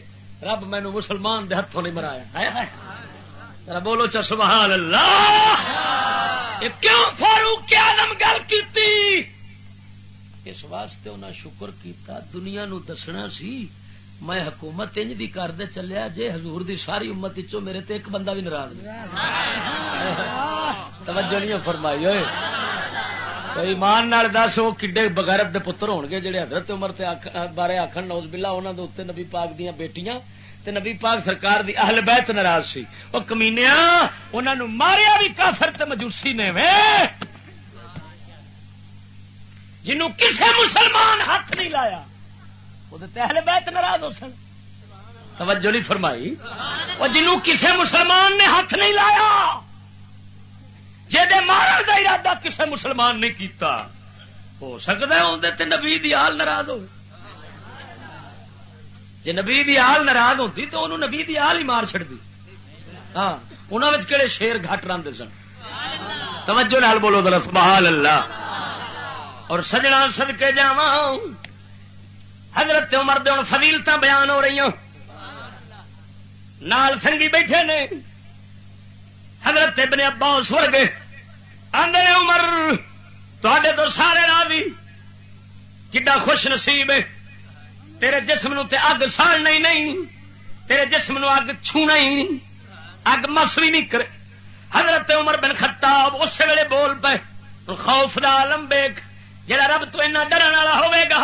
رب مینو مسلمان دے ہاتھوں نہیں مرایا بولو چا سبحان اللہ۔ کیوں فاروق کے گل کی اس واسطے انہیں شکر کیتا۔ دنیا نو دسنا سی میں حکومت انج دی کر دے چلیا جے حضور دی ساری امت چو میرے تے ایک بندہ بھی ناراض نہیں۔ توجہ نہیں فرمائی ہوئے ایمان نال دس وہ کڈے بغیرت دے پتر ہون گے جڑے حضرت عمر تے بارے آخر نوز بلا انہوں دے اتنے نبی پاک دیا بیٹیاں۔ تے نبی پاک سرکار دی اہل بیت ناراض سی۔ وہ کمینیا انہوں نے ماریا بھی کافر تے مجوسی نے وے۔ جنوں کسے مسلمان ہاتھ نہیں لایا وہ اہل بیت ناراض ہو سن۔ توجہ نہیں فرمائی۔ وہ جنوں کسے مسلمان نے ہاتھ نہیں لایا جی مارن کا ارادہ کسے مسلمان نہیں کیتا، ہو سکتا ہے اندر نبی دی حال ناراض ہو جی نبی دی حال ناراض ہوتی تو انہوں نبی دی حال ہی مار چڑتی ہاں انہوں کہڑے شیر گھٹ رہتے سن۔ توجہ نال بولو در سبحان اللہ۔ اور سجنا سد کے جا حضرت عمر دے فضیلت بیان ہو رہی نال سنگی بیٹھے نے۔ حضرت ابن عباس ورگے آدھے عمر تے تو سارے راضی کڈا خوش نصیب ہے؟ تیرے جسم نو تے اگ ساڑنا ہی نہیں، تیرے جسم نو اگ چھونا ہی نہیں، اگ مس بھی نہیں کرے۔ حضرت عمر بن خطاب اسی ویلے بول پے خوف دا لمبے جڑا رب تو اینا ڈرن والا ہوے گا،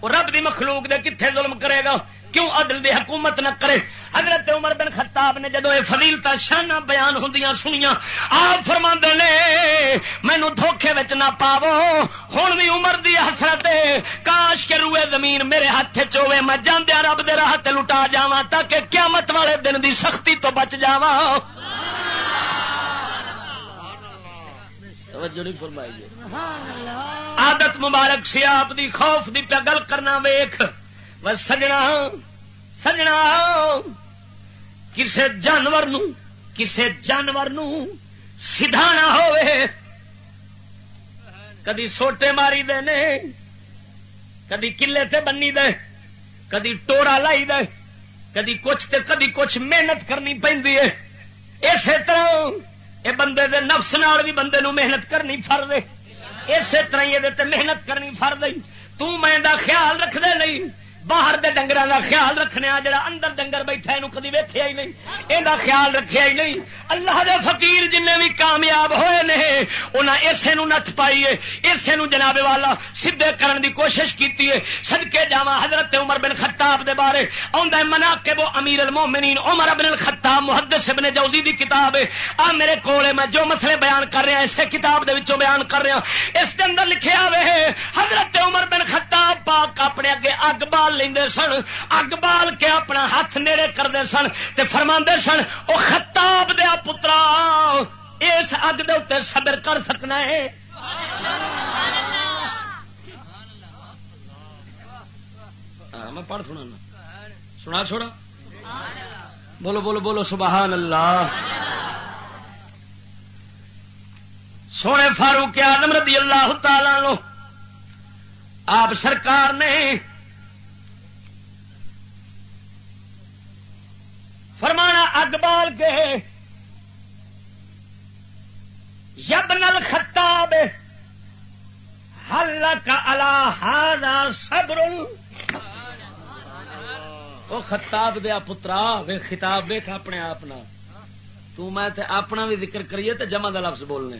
وہ رب دی مخلوق دے کتنے ظلم کرے گا؟ کیوں عدل دی حکومت نہ کرے؟ حضرت عمر بن خطاب نے جدو یہ فضیلتا شانہ بیان ہوں سنیا آپ فرما نے مینو دھوکھے نہ پاو ہوں بھی عمر دی حسرت کاش کے روئے زمین میرے ہاتھ چوے میں جاندیا رب دے راہ لٹا جا تاکہ قیامت والے دن دی سختی تو بچ جا آدت مبارک سی آپ دی خوف دی پہ گل کرنا ویخ سجنا ہاں، سجنا ہاں۔ کسے جانور نو کسے جانور نو سدھانا ہوئے۔ کدی سوٹے ماری دے نے، کدی کلے تے بنی دے، کدی ٹوڑا لائی دے۔ کدی کچھ تے کدی کچھ محنت کرنی پہ اسی طرح یہ بندے دے نفس نال بھی بندے نو محنت کرنی فر دے اسی طرح یہ محنت کرنی فر دئی میں خیال رکھ دے نہیں۔ باہر دے ڈنگر کا خیال رکھنے جڑا اندر ڈنگر بیٹھا یہ کدی ویکیا ہی نہیں۔ یہ خیال رکھا ہی نہیں۔ اللہ دے فقیر جن بھی کامیاب ہوئے نے انہیں اسے نت پائی ہے اسے جناب والا سیدے کرن دی کوشش کی ہے۔ سدکے جا حضرت عمر بن خطاب دے بارے۔ آدھا منا کے وہ امیر المومنین عمر ابن الخطاب محدث ابن جوزی دی کتاب ہے۔ آ، میرے کول میں جو مسئلے بیان کر رہا اسے کتاب دے وچوں بیان کر رہا اس دے اندر لکھیا ہوئے حضرت عمر بن خطاب پاک اپنے اگے اگ بال لیں سن، اگ بال کے اپنا ہاتھ نیڑے کرتے سن تے فرما سن وہ خطاب دیا پترا، اس اگ دے اتنے صبر کر سکنا ہے۔ میں پڑھ سنا سنا چھوڑا۔ بولو بولو بولو، سبحان اللہ۔ سونے فاروق آدم رضی اللہ تعالی آپ سرکار نے فرمانا اگ بال کے یب نل خطاب۔ ہل کا اللہ صبر وہ خطاب دیا پترا، وے خطاب ویخ اپنے آپ تو میں تے اپنا بھی ذکر کریے تے جمع دا لفظ بولنے۔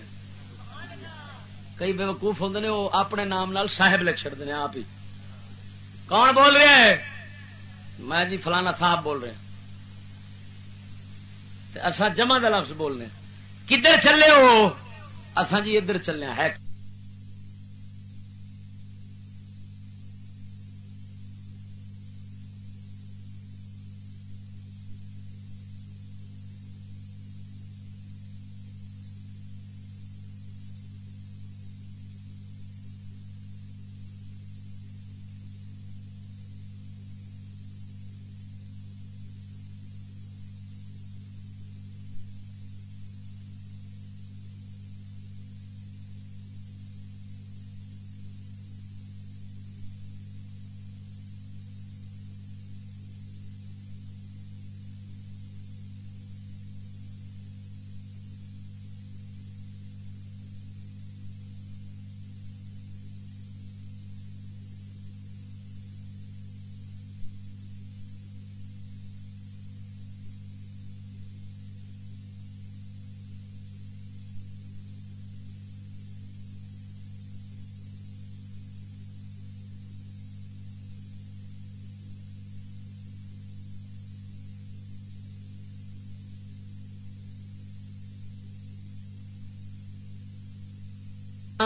کئی بے وقوف ہوں نے وہ اپنے نام نال صاحب لکھ چڑتے ہیں آپ ہی۔ کون بول رہے ہیں؟ میں جی فلانا صاحب بول رہے ہیں۔ اصا جمع کا لفظ بولنے کدھر چلے ہو؟ اصا جی ادھر چلے ہے۔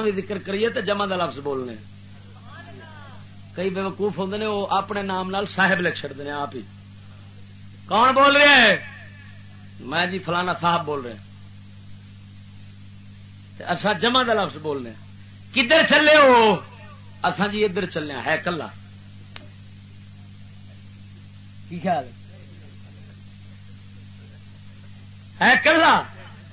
بھی ذکر کریے تو جمع کا لفظ بولنے۔ کئی بے وقوف ہوں نے، وہ اپنے نام نال صاحب لکھ چڑتے ہیں آپ ہی۔ کون بول رہے ہیں؟ میں جی فلانا صاحب بول رہے اصا جمع کا لفظ بولنے۔ کدھر چلے ہو؟ اصا جی ادھر چلے ہے کلا۔ کی خیال ہے کلا؟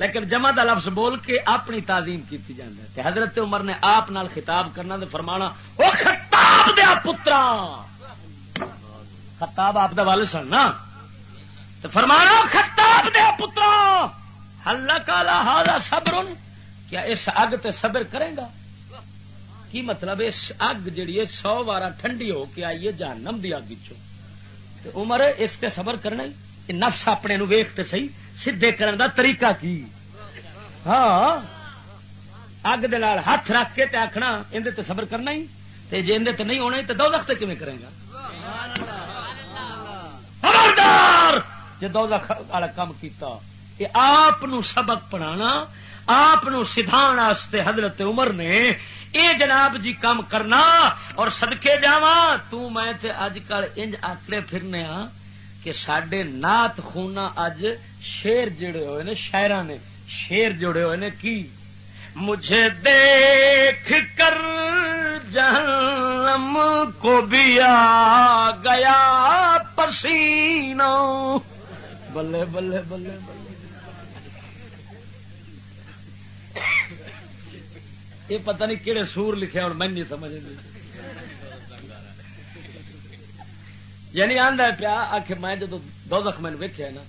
لیکن جمع دا لفظ بول کے اپنی تعظیم کی جاتی حضرت عمر نے آپ نال خطاب کرنا تو فرمانا وہ خطاب دیا پترا! خطاب آپ دا والد سن نا؟ تو فرمانا خطاب دیا پترا! ہلا کالا ہالا صبر کیا اس اگ تے صبر کرے گا؟ کی مطلب اس اگ جیڑی ہے، سو بارہ ٹھنڈی ہو کے آئیے جانم دی اگ چو عمر، اس تے صبر کرنا نفس اپنے نو ویختے سی سیدے کرن دا طریقہ کی؟ ہاں۔ اگ دال ہاتھ رکھ کے آخنا اندر صبر کرنا ہی، تے جی اندر نہیں ہونا تو دو دخت کیون کرے گا؟ خبردار! جی دو والا کام کیتا، کہ آپ سبق پڑھانا، آپ سدھا حضرت عمر نے اے جناب جی کام کرنا اور سدکے جا اج کل انج آکڑے پھرنے ہاں کہ سڈے نات خونا اج شیر جڑے ہوئے نے شاعر نے، شیر جڑے ہوئے نے کی؟ مجھے دیکھ کر جہنم کو بھی آ گیا پسینہ۔ بلے بلے بلے بلے۔ یہ پتہ نہیں کہڑے سور لکھے اور میں نہیں سمجھ یعنی آدھا پیا آخ میں جدو دو زخ میں ویکیا نا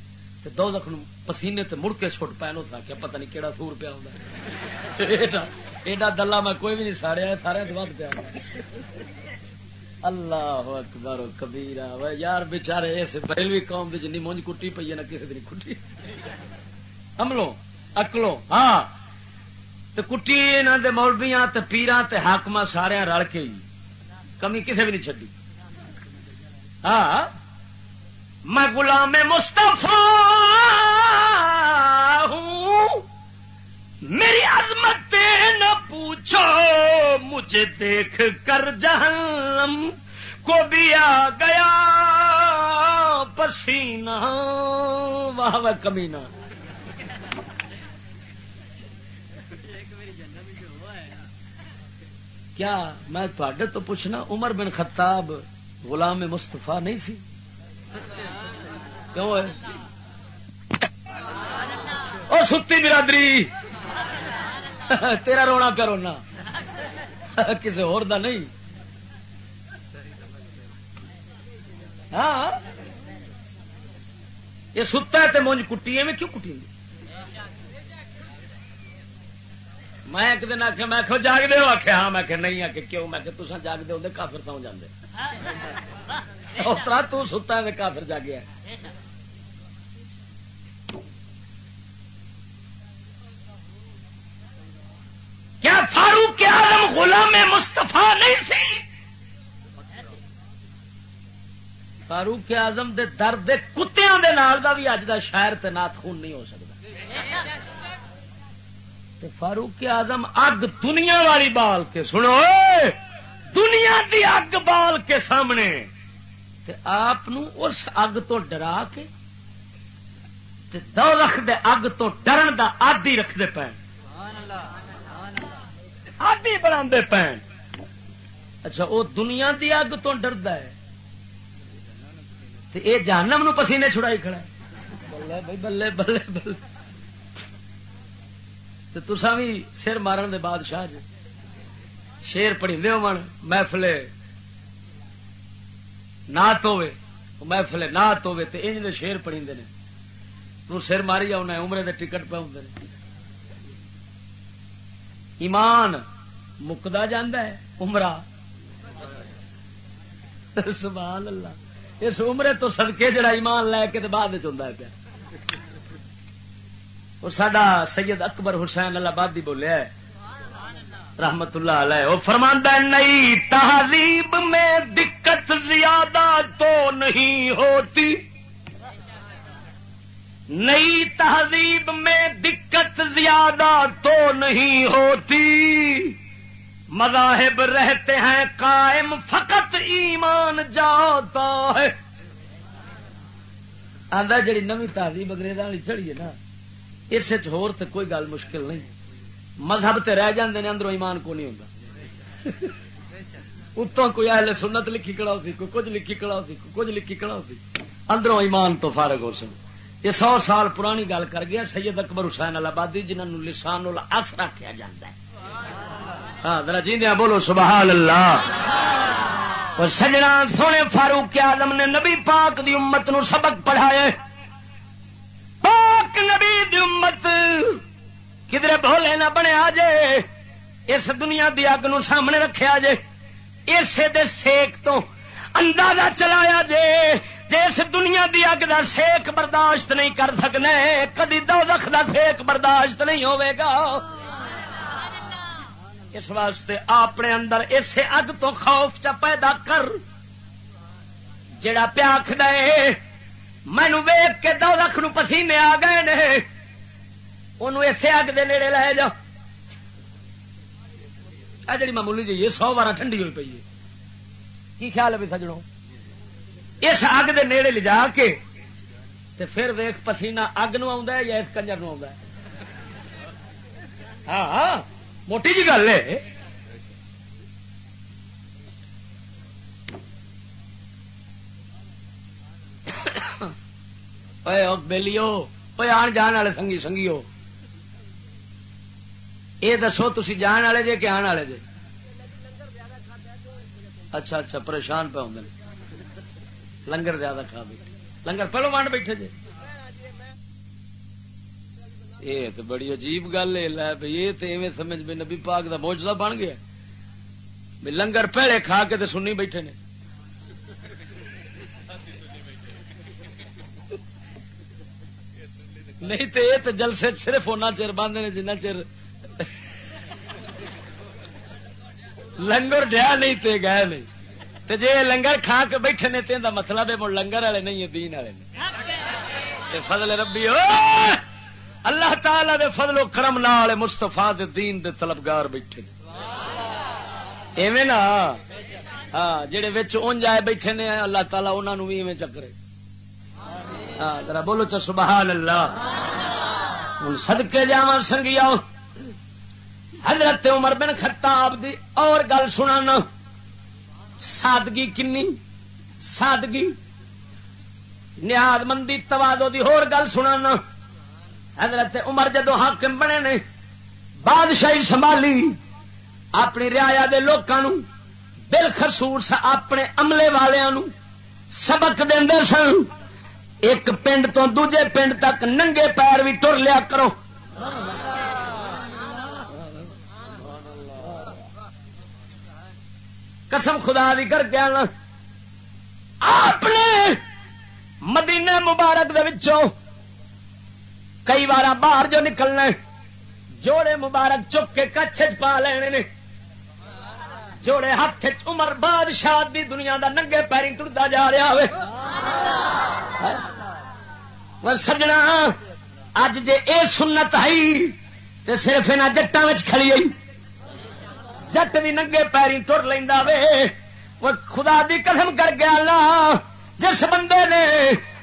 تو دو زخ پسینے تے مڑ کے چھٹ پائے اس آخیا پتہ نہیں کہڑا سور پیا ہوتا ایڈا دلہ میں کوئی بھی نہیں ساڑیا سارے ود پیا اللہ اکبر کبیرا یار بچارے اس بہلوی قوم کی جن مونج کٹی پی ہے نہ کسی دن کٹی۔ عملوں اکلوں ہاں۔ تو کٹی یہاں دے مولبیاں تے پیران تے حاکم سارے رل کے کمی کسے بھی نہیں چڈی ہاں؟ میں غلام مستفا ہوں۔ میری عظمت نہ پوچھو، مجھے دیکھ کر جہنم کو بھی آ گیا۔ پسینہ۔ واہ واہ، کمینہ۔ کیا میں تو پوچھنا؟ عمر بن خطاب غلام مستفا نہیں سی۔ کیوں ہے؟ اور ستی برادری۔ تیرا رونا پہ رونا۔ کسی اور دا نہیں۔ ہاں۔ یہ ستا ہے تو مونج کٹی میں کیوں کٹی میں ایک دن آخیا میں آخو جاگ دے آخیا ہاں میں کہ نہیں آ کیوں؟ میں تصا جاگ دے کافر سو جانے اترا تتا ہے کافر جاگیا کیا فاروق آلم غلام مستفا نہیں سی؟ فاروق آزم دے درد کتوں کے نال کا بھی اج کا شاعر تنات خون نہیں ہو سکتا۔ فاروق آزم اگ دنیا والی بال کے سنو دنیا دی اگ بال کے سامنے۔ آپ اس اگ تو ڈرا کے دو رکھ دے اگ تو ڈرن دا آدی رکھتے پے آدی بنا پے اچھا وہ دنیا دی اگ تو ڈرد ہے۔ یہ جانم نو پسینے چھڑائی کھڑا بلے بھائی بلے بلے بلے۔ تو تسا بھی سر مارن دے بادشاہ جی شیر پڑی من محفلے نات ہوے محفلے نات ہوے تو انج دے شیر پڑی نے۔ تو سر ماری آنا عمرے دے ٹکٹ پہ ہوں ایمان مکدا جاندہ ہے، عمرہ۔ سبحان اللہ۔ اس عمرے تو سدکے جڑا ایمان لے کے بعد چاہتا ہے پیا اور سڈا سید اکبر حسین اللہ بادی بولیا رحمت اللہ علیہ۔ وہ فرماندہ نئی تہذیب میں دقت زیادہ تو نہیں ہوتی۔ نئی تہذیب میں دقت زیادہ تو نہیں ہوتی۔ مذاہب رہتے ہیں، قائم فقط ایمان جاتا ہے۔ آدھا جڑی نوی تہذیب انگریزوں والی چڑی ہے نا اس کوئی گل مشکل نہیں۔ مذہب تے رہ جاندے نے اندروں ایمان کو نہیں ہوتا اتوں کوئی اہل سنت لکھی کڑا ہوتی، کوئی کچھ لکھی کڑا ہوتی، کوئی کچھ لکھی کڑا ہوتی۔ اندروں ایمان تو فارغ ہو سن۔ یہ سو سال پرانی گل کر گیا، سید اکبر حسین آبادی جنہوں لسان الاس رکھا جا ہاں ذرا جی بولو، سبحان اللہ۔ اور سجنا سونے فاروق آدم نے نبی پاک دی امت نو سبق پڑھائے پاک نبی دی امت۔ کدھر بھولے نہ بنے جے، اس دنیا دی اگ نو سامنے رکھا جے۔ اسے دے سیک تو اندازہ چلایا جے جس دنیا دی اگ دا سیک برداشت نہیں کر سکنے، کدی دو دا سیک برداشت نہیں ہوے گا۔ اس واسطے اپنے اندر اسے اگ تو خوف چا پیدا کر جڑا پیاکھ دے مینو ویگ کے دو لکھ نو پسینے آ گئے نے۔ انہوں اسے اگ دے نیڑے لے جا جی معمولی جی سو بارہ ٹھنڈی ہوئی پی ہے۔ کی خیال ہے بھی سجڑوں اس اگ دے نیڑے لے جا کے تے پھر ویخ پسینہ اگ نو آ یا اس کنجر نو آ ہاں،, ہاں، موٹی جی گل ہے۔ بہلیو آن جان والے سنگی سنگیو یہ دسو تھی جان والے جے کہ آن والے جے اچھا اچھا پریشان پہ ہوں لنگر زیادہ کھا بیٹھے لنگر پہلو وانڈ بیٹھے جے یہ تو بڑی عجیب گل ہے بھائی یہ تو ایویں سمجھ بھی نبی پاک کا موجودہ بن گیا بھی لنگر پہلے کھا کے تو سنی بیٹھے نے نہیں تو یہ تو جلسے صرف اُنہ چر بند نے جنہ چر لنگر ڈیا نہیں تے گئے نہیں۔ تے جے لنگر کھا کے بیٹھے نے تے مطلب ہے لنگر والے نہیں دین والے فضل ربی ہو اللہ تعالی دے فضل و کرم نال مستفا دے دین دے طلبگار بیٹھے ایویں نا ہاں جہے بچ اونج آئے بیٹھے نے، اللہ تعالیٰ انہوں بھی ایویں چکرے۔ ہاں ذرا بولو چ سبحان اللہ ہوں سدکے جا سنگیا حضرت عمر بن خطاب دی اور گل سنا سادگی کنی؟ سادگی؟ نیاد مندی توادو دی ہور گل سنا حضرت عمر جدو حاکم بنے نے، بادشاہی سنبھالی۔ اپنی ریا دے لوگوں بالخصوص اپنے عملے والوں سبق دے سن۔ ایک پنڈ تو دوجے پنڈ تک ننگے پیر بھی ٹر لیا کرو۔ قسم خدا دی کر کے آنا۔ اپنے مدینے مبارک دے وچوں کئی بار باہر جو نکلنا جوڑے مبارک چک کے کچھ پا لینے نے۔ جوڑے ہاتھ عمر بادشاہ دی دنیا دا ننگے پیری ٹرتا جا رہا ہو سجنا، اج جے اے سنت آئی تو صرف یہاں جٹان کھڑی آئی جٹ بھی ننگے پیری تر لینا وے۔ وہ خدا دی قسم کر گیا اللہ جس بندے نے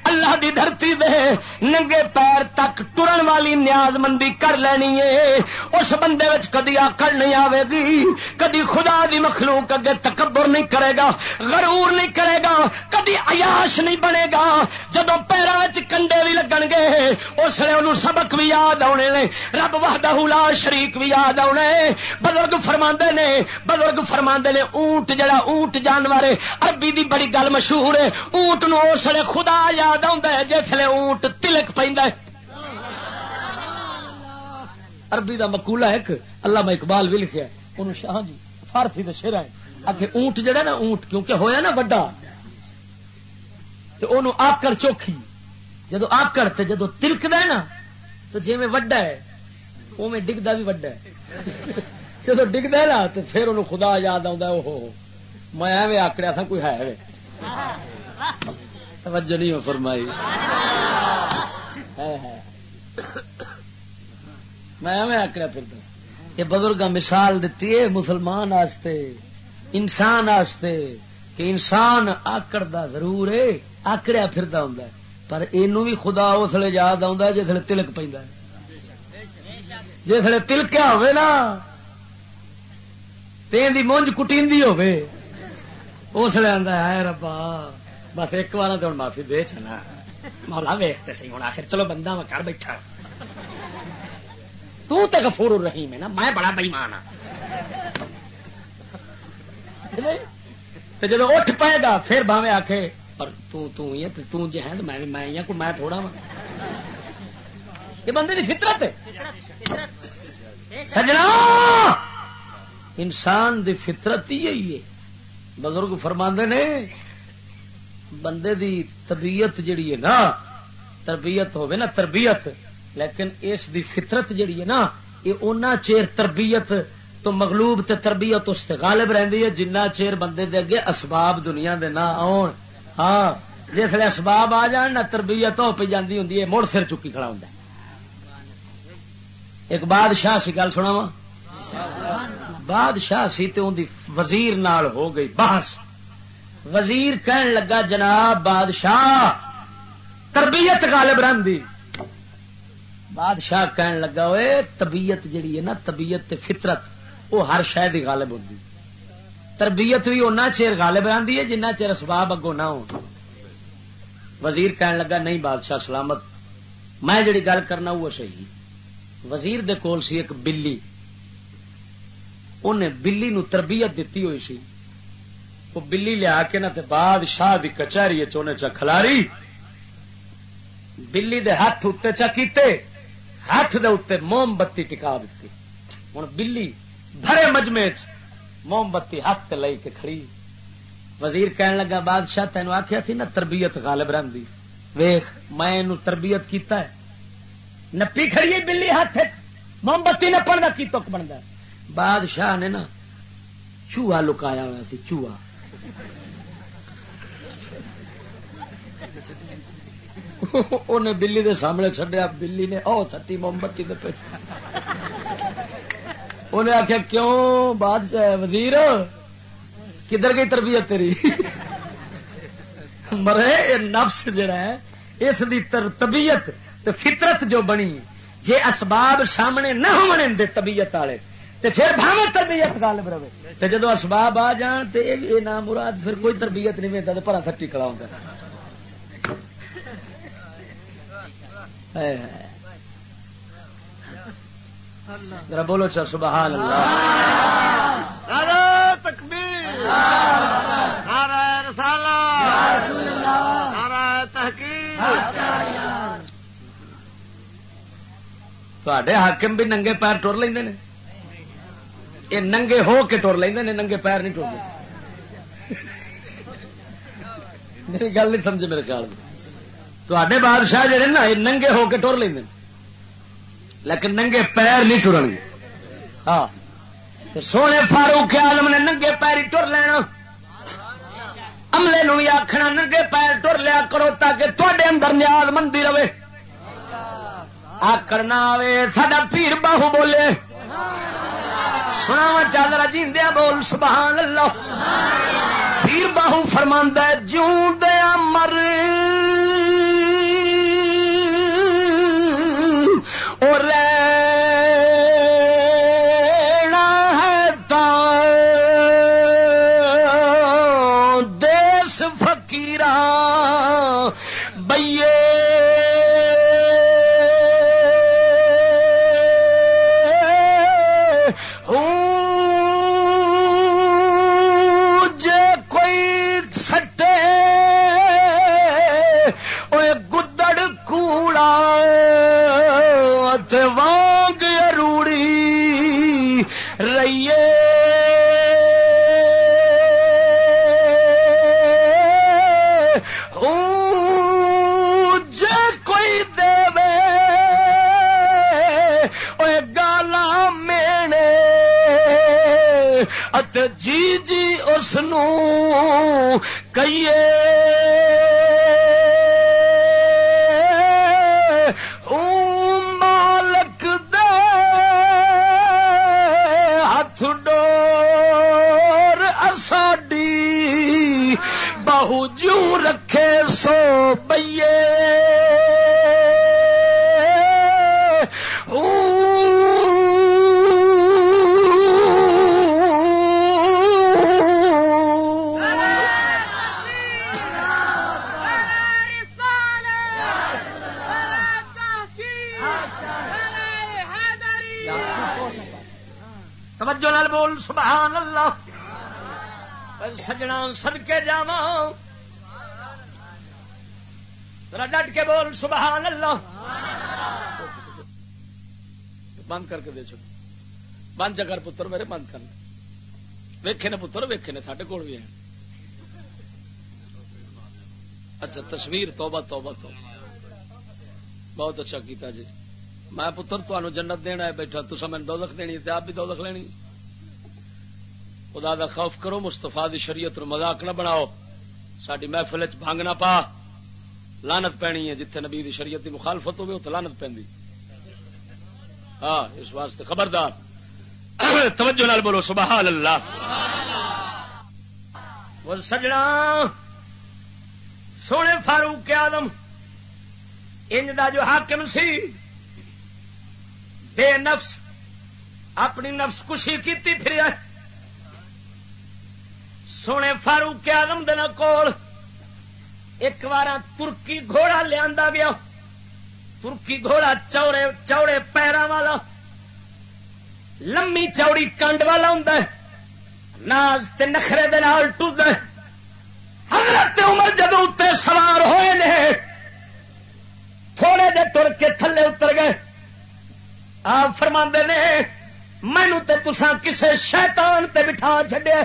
اللہ دی دھرتی دے ننگے پیر تک ٹرن والی نیاز مندی کر لینی ہے۔ اس بندے وچ کدی آکڑ نہیں آئے گی، کدی خدا دی مخلوق اگے تکبر نہیں کرے گا، غرور نہیں کرے گا، کدی عیاش نہیں بنے گا۔ جدو پیروں کنڈے بھی لگن گے، اس لیے انہوں سبق بھی یاد آنے نے۔ رب وحدہ لا شریک بھی یاد آنے بزرگ فرما نے، بزرگ فرما نے، اونٹ جڑا اونٹ جانور عربی دی بڑی گل مشہور ہے۔ اونٹ نو اس لیے خدا یاد یاد آ جسے اونٹ تلک پہ عربی دا مکولا ایک اللہ میں اقبال بھی لکھا انہوں شاہ جی فارسی کا شیر ہے۔ آخر اونٹ جڑا نا، اونٹ کیونکہ ہویا نا وڈا تو انہوں آکڑ چوکھی۔ جدو آکڑ تے جدو تلک دا نا، تو جی میں وڈا ہے او میں ڈگدا بھی وڈا ہے۔ جدو ڈگدا نا تو پھر انہوں خدا یاد آ میں ایویں آکڑیا تھا کوئی ہے توجہ نہیں ہو فرمائی۔ میں آکڑا پھر دس۔ یہ بزرگ مثال دیتی ہے مسلمان آستے، انسان آستے کہ انسان آکڑ ضرور ہے، آکڑیا پھر ہوں پر یہ بھی خدا اس لیے یاد آتا جس تلک پہ جس تلکیا ہوے نا، تین دی مونج کٹی ہوے اس لیے آتا ہے ربا۔ بس ایک بار تو معافی دے چنا مولا ویختے سی ہوں آخر چلو بندہ میں گھر بیٹھا۔ تو تے غفور الرحیم ہے نا۔ میں بڑا بئیمان ہاں۔ جب اٹھ پائے گا، پھر باوے آخے پر تو تو ہی ہے تو جی ہے میں میں ہی ہاں، میں تھوڑا وا یہ بندے کی فطرت سجنا! انسان دی فطرت ہی ہے۔ بزرگ فرماندے نے بندے دی طبیعت جڑی ہے نا، تربیت ہوے نا، تربیت۔ لیکن اس دی فطرت جڑی ہے نا، یہ اونا چیر تربیت تو مغلوب تے تربیت اس سے غالب رہندی ہے جنہ چیر بندے دے اگے اسباب دنیا دے نہ آن ہاں جس اسباب آ جان نہ تربیت ہو پی جاندی ہوندی ہے، مڑ سر چکی کھڑا ہوندا ایک بادشاہ سی گل سنا وا بادشاہ سی تے اون دی وزیر نال ہو گئی بحث۔ وزیر کہن لگا، جناب بادشاہ، تربیت غالب رہی بادشاہ کہن لگا ہوئے طبیعت جڑی ہے نا طبیعت فطرت وہ ہر شہ غالب ہوتی تربیت بھی اُنہ چیر غالب رہی ہے، جنہ چیر اسباب اگوں نہ ہو وزیر کہن لگا، نہیں بادشاہ، سلامت۔ میں جڑی گل کرنا وہ صحیح۔ وزیر دے کول سی ایک بلی۔ انہیں بلی نو تربیت دیتی ہوئی سی۔ وہ بلی لیا کے نہ بادشاہ کی کچہری چونے چ کھلاری، بلی دے ہاتھ اتنے چا کیتے، ہاتھ دے اتنے موم بتی ٹکا دیتی ہوں بلی بھرے مجمے چ موم بتی ہاتھ لائی کے کھڑی۔ وزیر کہن لگا، بادشاہ تینوں آخیا تھی نا، تربیت غالب رہی ویخ، میں تربیت کیتا ہے۔ نپی کھڑی بلی ہاتھ موم بتی نپن کا کی تک بنتا بادشاہ نے نا چوہا لکایا ہوا سی، چوہا۔ انہیں بلی دے سامنے چڈیا بلی نے او تھتی موم بتی انہیں آخیا کیوں بادشاہ وزیر کدھر گئی تربیت تیری مرے یہ نفس جڑا ہے اس دی طبیعت فطرت جو بنی جے اسباب سامنے نہ ہونے دے طبیعت والے تے پھر بھاوے تربیت غالب رہے۔ تے جدو اسباب آ جان تے اے نام مراد پھر کوئی تربیت نہیں ملتا تو پرا تھٹی کھڑا ہوتا ذرا بولو چا سبحان اللہ تکبیر۔ تحقیق۔ حاکم بھی ننگے پیر ٹر لیں یہ ننگے ہو کے ٹر لیں ننگے پیر نہیں ٹرتے میری گل نہیں سمجھے میرے خیال میں تے بادشاہ جہے نا، یہ ننگے ہو کے ٹر لیں لیکن ننگے پیر نہیں ٹرن گے ہاں سونے فاروق آلم نے ننگے پیر ٹر لینا۔ عملے نو بھی آخنا ننگے پیر ٹر لیا کرو تاکہ تے اندر نیاز مندی رہے۔ آکڑ نہ آئے ساڈا پیر باہو بولے۔ سنا چادر جیندیا بول سبحان اللہ پیر باہو فرماندہ جوں دیا مر۔ نو کئیے سدکے جا ڈٹ کے بول، سبحان اللہ۔ بند کر کے دے چو بند جگر پتر میرے، بند کر۔ ویکھے نے پتر، ویکھے نے سارے کول بھی ہیں اچھا تصویر، توبہ توبہ تو بہت اچھا کیتا جی۔ میں پتر تمہیں جنت دینا ہے، بیٹھا تو میں دولت دینی ہے آپ بھی دولت لینی خدا دا خوف کرو مستفا دی شریعت نو مذاق نہ بناؤ۔ ساری محفل بھنگ نہ پا۔ لانت پینی ہے، جتھے نبی دی شریعت دی مخالفت ہوگی اتنے لانت پہ ہاں اس واسطے خبردار۔ توجہ نال بولو، سبحان اللہ۔ سجنا، سونے فاروق کے آدم انج دا جو حاکم سی، بے نفس، اپنی نفس کشی کی پھر سونے فاروق آدم دن کول ایک بار ترکی گھوڑا لیا گیا۔ ترکی گھوڑا چوڑے چوڑے پیروں والا۔ لمبی چوڑی کنڈ والا ہوں ناز تے نخرے دے نال حضرت عمر جدو اتنے سوار ہوئے نے، تھوڑے دے ٹر کے تھلے اتر گئے۔ آپ فرما نے مینو تے تسان کسے شیطان تے بٹھا چڈیا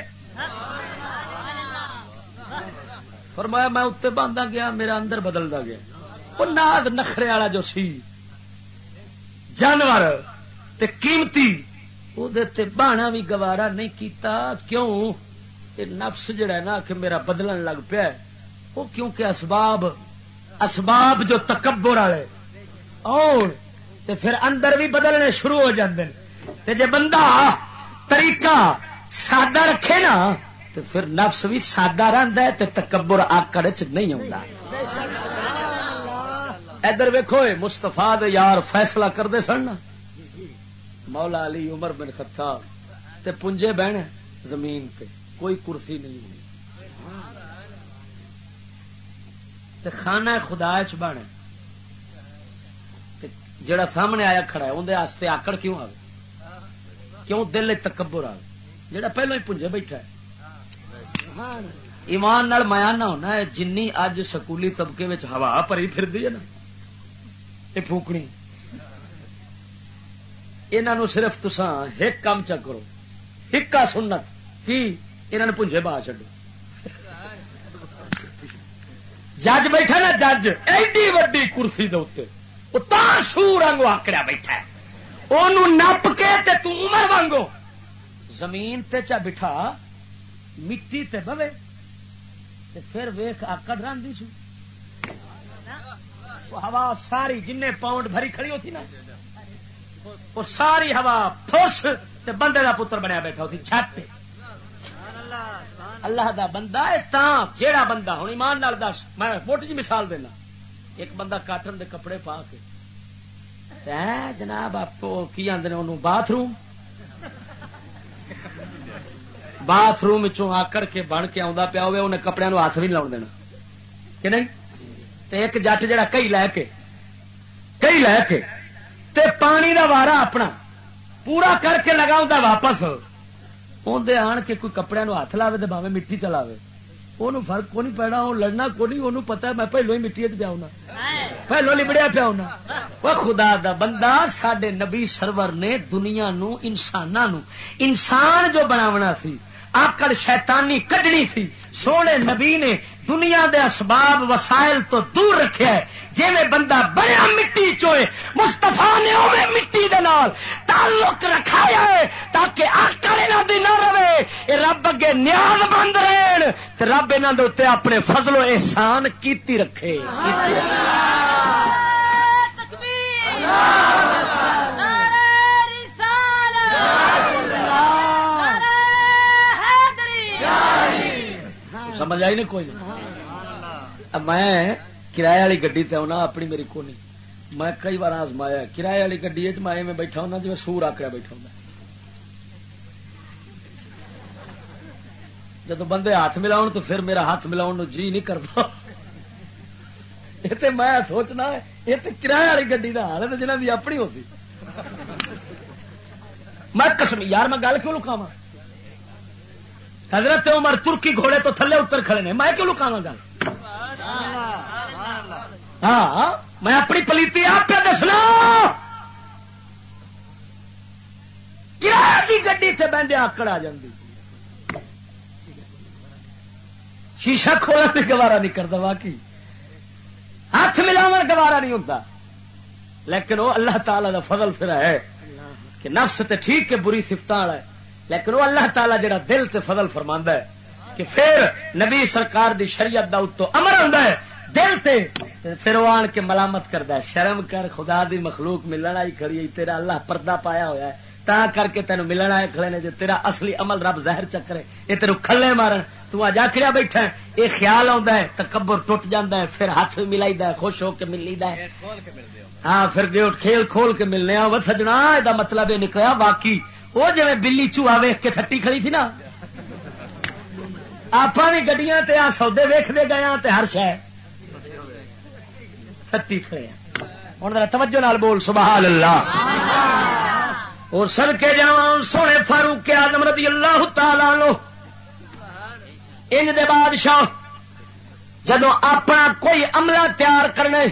فرمایا میں اتنے باندھا گیا، میرا اندر بدلتا گیا۔ وہ ناد نخرے والا جو سی، جانور تے قیمتی وہ بہنا بھی گوارا نہیں کیتا۔ کیوں؟ یہ نفس جڑا ہے نا، کہ میرا بدلن لگ پیا وہ کیونکہ اسباب اسباب جو تکبر والے۔ اور تے پھر اندر بھی بدلنے شروع ہو جاندے۔ تے جے بندہ طریقہ سادہ رکھے نا تو پھر نفس بھی سادہ رہتا ہے تو تکبر آکڑ چ نہیں آتا ادھر ویکو مستفا یار فیصلہ کرتے سن مولا علی عمر بن خطاب تے پنجے بہن زمین پہ کوئی کرسی نہیں ہوئی تے خانہ خدا چ بن۔ جڑا سامنے آیا کھڑا ہے اندر آکڑ کیوں آ کیوں دل تکبر آ جڑا پہلو ہی پنجے بیٹھا ہے۔ ایمان نال میاں ہونا ہے جن اج سکولی طبقے ہوا پری پھر ہے نا۔ یہ پھوکنی یہ صرف تسان ایک کام چ کرو۔ ہکا سنت۔ کی؟ یہ پنجے با چڈو جج بیٹھا نا جج، ایڈی وڈی کرسی دے سور آنگو آکڑیا بیٹھا وہ نپ کے تے تو عمر وانگو۔ زمین تے چا بٹھا۔ مٹی تے بوے تے پھر ویخ آکڑ رہی سو ہوا ساری جن پاؤنڈ بھری کھڑی ہوتی نا۔ وہ ساری ہوا فس تے بندے دا پتر بنیا بیٹھا ہوتی، چھٹ۔ اللہ دا بندہ ہے تا جیڑا بندہ ہوں ایمان نال دس۔ میں موٹی جی مثال دینا۔ ایک بندہ کاٹن دے کپڑے پا کے۔ جناب، آپ کی آدھے انہوں باتھ روم۔ باتھ روم آکڑ کے بن کے آتا پیا ہوئے انہیں کپڑے ہاتھ بھی لاؤ دینا کہ نہیں تے ایک جٹ جڑا کئی لے کے کئی لے کے تے پانی دا وارا اپنا پورا کر کے لگا واپس اندر آن کے کوئی کپڑے ہاتھ لاوے تو باوے مٹی چلاوے وہ فرق کو نہیں پینا وہ لڑنا کو نہیں وہ پتا میں پہلو ہی مٹی پیا ہونا پہلو لبڑیا پیا ہونا وہ خدا دا بندہ سڈے نبی سرور نے دنیا نو انسان انسان جو بناونا سی آکڑ شیطانی کڈنی تھی۔ سونے نبی نے دنیا دے اسباب وسائل تو دور رکھے جی میں بندہ بڑا مٹی چوئے مستفا نے اوے مٹی دے نال تعلق رکھایا ہے تاکہ آکڑ یہاں دی نہ رہے۔ یہ رب اگے نیاز بند رہن رب یہاں دے اپنے فضل و احسان کیتی رکھے۔ سمجھ آئی نہیں کوئی؟ میں کرایہ والی گڈی تے اپنی میری کو نہیں میں کئی بار آزمایا، کرایہ والی گڈی میں میں بیٹھا ہونا جی سور آکڑا بیٹھا ہوں جب بندے ہاتھ ملاؤ تو پھر میرا ہاتھ ملاؤ جی نہیں کرتا۔ یہ میں سوچنا یہ تو کرایہ والی گڈی کا حال ہے جنہیں بھی اپنی ہو سی۔ میں قسم، یار میں گل کیوں لکاوا حضرت عمر ترکی گھوڑے تو تھلے اتر کھڑے نے۔ میں کیوں لکاوا گل ہاں،, ہاں میں اپنی پلیتی آپ پہ دسنا کرایہ کی گڈی سے بہندے آکڑ آ جاتی شیشہ کھولا بھی گوارا نہیں کرتا، واقعی۔ ہاتھ ملاو گوارا نہیں ہوتا۔ لیکن وہ اللہ تعالی دا فضل پھر ہے کہ نفس تے ٹھیک کے بری سفت والا ہے۔ لیکن وہ اللہ تعالیٰ جڑا دل تے فضل فرما ہے کہ پھر نبی سرکار دی شریعت دا اتو امر آتا ہے۔ دل تے پھر وہ آن کے ملامت کرتا ہے۔ شرم کر خدا دی مخلوق ملنا ہی کھڑی تیرا اللہ پردہ پایا ہوا ہے۔ تا کر کے تینوں ملنا ہے کھڑے نے جو تیرا اصلی عمل رب زہر چکرے یہ تیروں کھلے مارن۔ تو آج آخریا بیٹھا ہے۔ یہ خیال آتا ہے تکبر ٹوٹ جاتا ہے پھر ہاتھ ملائی خوش ہو کے ملی ہاں پھر کھیل کھول کے ملنے وہ سجنا یہ مطلب یہ نکلا باقی وہ جی بلی چوہا ویخ کے تھٹی کھڑی تھی نا آپ بھی گڈیاں تے آ سودے ویختے گئے ہر شہ تتی کھڑے ہوں توجہ نال بول سبحان اللہ اور سر کے جان سونے فاروق آدم رضی اللہ تعالی لو ان دے بادشاہ جدو اپنا کوئی عملہ تیار کرنے،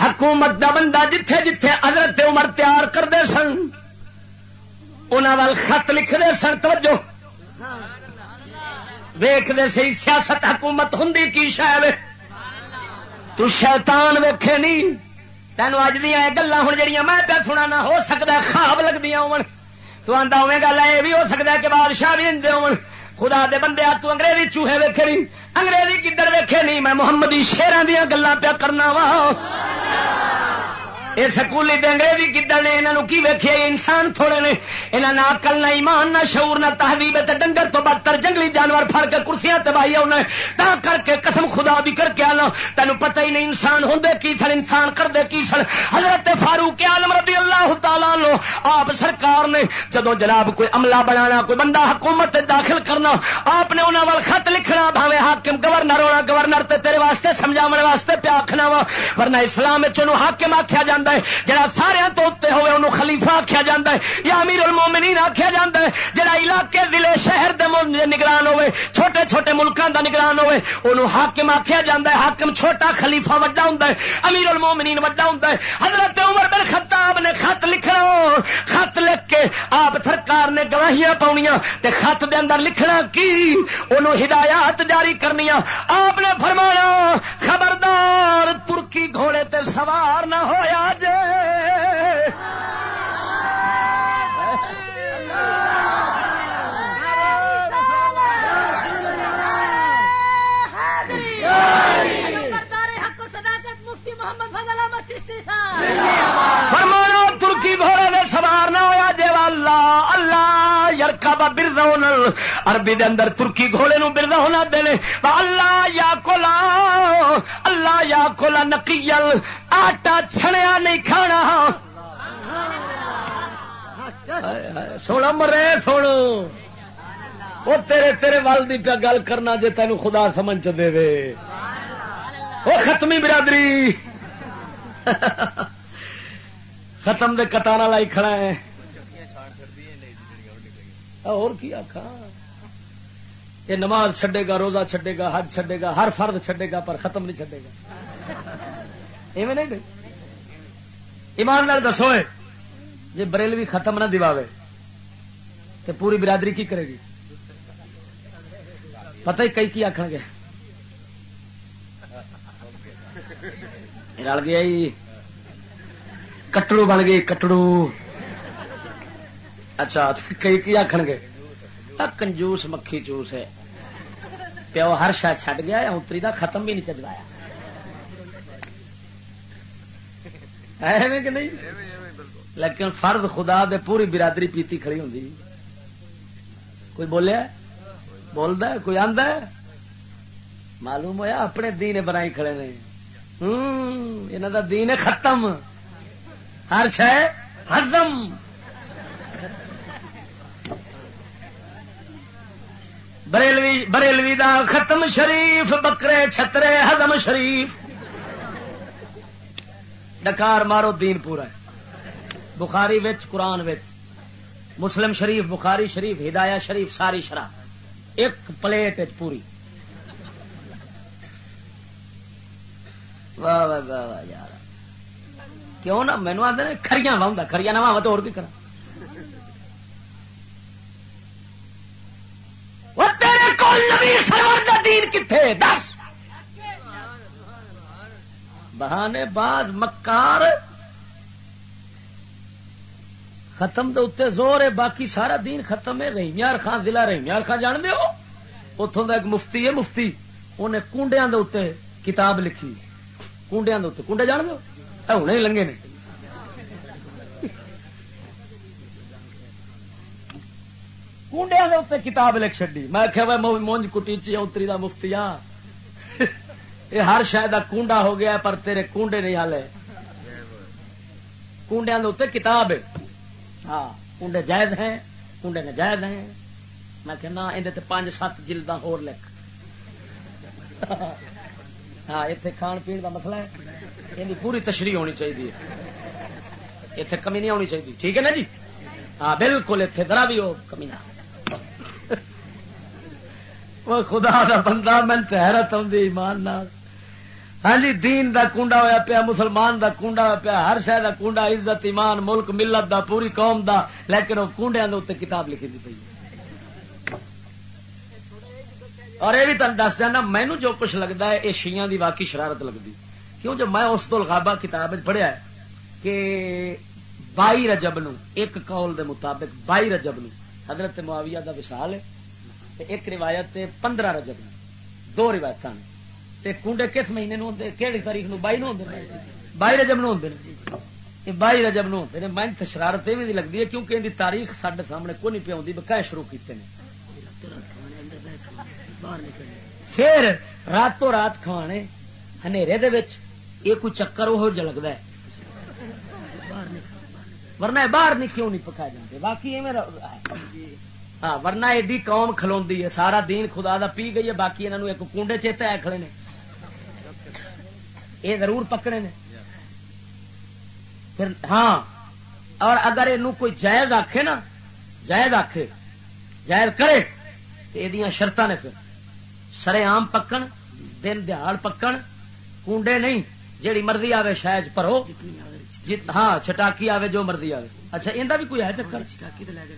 حکومت دا بندہ جتھے جتھے حضرت عمر تیار کرتے سن ان خط لکھتے سن، توجہ۔ ویختے سی، سیاست حکومت ہوں کی شاید؟ تو شیطان ویکھے نہیں تینوں اج دیا گلا ہوں جہیا میں پہ سنا ہو سکتا ہے خواب لگتی ہو تو آتا ہوئے گل یہ بھی ہو سکتا ہے کہ بادشاہ بھی ہوں ہو خدا دے بندے تو انگریزی چوہے ویکھے نہیں انگریزی کدھر ویکھے نہیں میں محمدی شیران دیا گلا پیا کرنا وا۔ یہ سکولی انگریزی کدھر نے یہاں کی ویکھے انسان تھوڑے نے یہاں نہ اکل نہ ایمان، نہ شعور، نہ تہذیب ڈنگر تو بدتر جنگلی جانور پھڑ کے کرسیاں تباہی آنا تا کر کے قسم خدا بھی کر کے آنا۔ تینوں پتہ ہی نہیں انسان ہوں کی سن، انسان کر دے کی سن۔ حضرت فاروق عالم رضی اللہ تعالی لو آپ سرکار نے جدو جناب کوئی عملہ بنانا، کوئی بندہ حکومت داخل کرنا، آپ نے انہوں خط لکھنا، بھاوے حاکم گورنر ہونا، گورنر تے تیرے واسطے سمجھا واسطے پیا آخنا وا، ورنہ اسلام حاکم آخیا جا ہے جہاں سارا تو اتنے ہوئے انہوں خلیفہ آخیا جا ہے، یا امیر المومنین آخیا جا ہے جہاں علاقے، ضلع، شہر دے نگران ہوئے، چھوٹے چھوٹے ملکوں دا نگران ہوئے، انہوں حاکم آخیا جا ہے، حاکم چھوٹا خلیفہ وڈا ہوں امیر المومنین وڈا ہوں حضرت عمر بن خطاب نے خط لکھنا، خط لکھ کے آپ سرکار نے گواہیاں پاؤنیاں تے خط دے اندر لکھنا کی؟ انہوں ہدایات جاری کرنی آپ نے فرمایا، خبردار، ترکی گھوڑے تے سوار نہ ہویا۔ جے۔ فرمانا ترکی گھوڑے میں سوار نہ ہوا جی اللہ اللہ یرکا با بردون عربی دے اندر ترکی گھوڑے نو بردون دے اللہ یا کولا اللہ یا کولا نقیل۔ چھڑیا نہیں کھانا۔ سونا مرے، سونا۔ وہ تیرے تیرے وال دی پیا گل کرنا جے تینوں خدا سمجھ دے وے۔ وہ ختمی برادری۔ ختم دے کتانا لائی کھڑا ہے۔ اور کی آخا یہ نماز چھڈے گا، روزہ چھڈے گا، حج چھڈے گا، ہر فرد چھڈے گا پر ختم نہیں چھڈے گا۔ ایویں نہیں نال دسو جی بریلوی ختم نہ دیواوے تو پوری برادری کی کرے گی؟ پتہ ہی کئی کی آخر گے۔ رل گیا کٹڑو بن گئی، کٹڑو۔ اچھا کئی کی آخر گے؟ کنجوس مکھی چوس ہے۔ پیو ہر شاید چڈ گیا اتری کا ختم بھی نہیں چجوایا کہ نہیں؟ لیکن فرد خدا دے پوری برادری پیتی کھڑی ہوں کوئی بولیا بولتا کوئی آدھا معلوم ہوا اپنے دین بنائی کھڑے نے۔ یہاں کا دین ہے ختم۔ ہر شہ ہزم بریلوی بریلوی دا ختم شریف بکرے چھترے ہزم شریف۔ ڈکار مارو، دین پورا ہے۔ بخاری وچ، قرآن وچ۔ مسلم شریف، بخاری شریف، ہدایہ شریف، ساری شرح۔ ایک پلیٹ پوری۔ واہ واہ واہ واہ، یار۔ کیوں نہ مینو آدھے کھریاں واہ کھڑیاں نہ واہ تو اور کی کرا تیرے کول نبی سرور دا دین کتنے دس۔ بہانے باز مکار ختم تو اتنے زور ہے، باقی سارا دین ختم ہے۔ رحیمیار خان ضلع رحیمیار خان جان دو اتوں کا ایک مفتی ہے، مفتی۔ انہیں کنڈیا کے اتنے کتاب لکھی۔ کنڈیا کے اتنے کنڈے جان دو ہوں لنگے نے۔ کنڈیا کے اتنے کتاب لکھ چڈی میں آخیا مونج کٹی چی اتری کا مفتی ہاں یہ ہر شاید کنڈا ہو گیا پر تیرے کنڈے نہیں ہالے کنڈیا کے اتنے کتاب ہے۔ ہاں کنڈے جائز ہیں کنڈے نجائز ہیں۔ میں کہنا ہاں، یہ پانچ سات جلدا ہور لکھ۔ ہاں اتنے کھان پی کا مسئلہ ہے۔ یہ پوری تشریح ہونی چاہیے اتنے کمی نہیں ہونی چاہیے ٹھیک ہے نا جی؟ ہاں بالکل اتنے درا بھی ہو، کمی نہ۔ وہ خدا دا بندہ من حیرت آتی ایمان ہاں جی دین دا کنڈا ہوا پیا، مسلمان دا کنڈا ہوا پیا، ہر شہر دا کنڈا عزت، ایمان، ملک، ملت دا، پوری قوم دا، لیکن وہ کنڈیا کے اتنے کتاب لکھی دی پی اور یہ بھی تین دس جانا مینو جو کچھ لگتا ہے، یہ شیاں دی واقعی شرارت لگتی کیوں جو میں اس تو کتاب پڑھیا ہے کہ بائی رجب نو، ایک قول دے مطابق بائی رجب نو، حضرت معاویہ دا وشال ہے ایک روایت پندرہ رجب دو روایت کنڈے کس مہینے کہڑی تاریخ نو بائی نو بائی رجب نو بائی رجب نو میں شرارت یہ بھی لگتی ہے کیونکہ ان کی تاریخ سڈے سامنے کو نہیں پی بکائے شروع کیتے ہیں پھر راتوں رات کھوانے یہ کوئی چکر وہ لگتا ہے۔ ورنہ باہر نہیں کیوں نہیں پکائے جاتے باقی ہاں ورنہ ایڈی قوم کھلوی ہے سارا دین خدا دا پی گئی ہے باقی انہوں ایک کنڈے چیتے آئے کھڑے نے۔ یہ ضرور پکڑے نے۔ پھر ہاں اور اگر یہ کوئی جائز آخے نا جائز آخے جائز کرے تو یہ شرط نے پھر۔ سرے آم پکن دن دہاڑ پکن کنڈے نہیں جیڑی مرضی آوے شاید پرو ہاں چٹاکی آوے جو مرضی آوے۔ اچھا اندر بھی کوئی ہے چکر؟ چٹاکی تو لے کے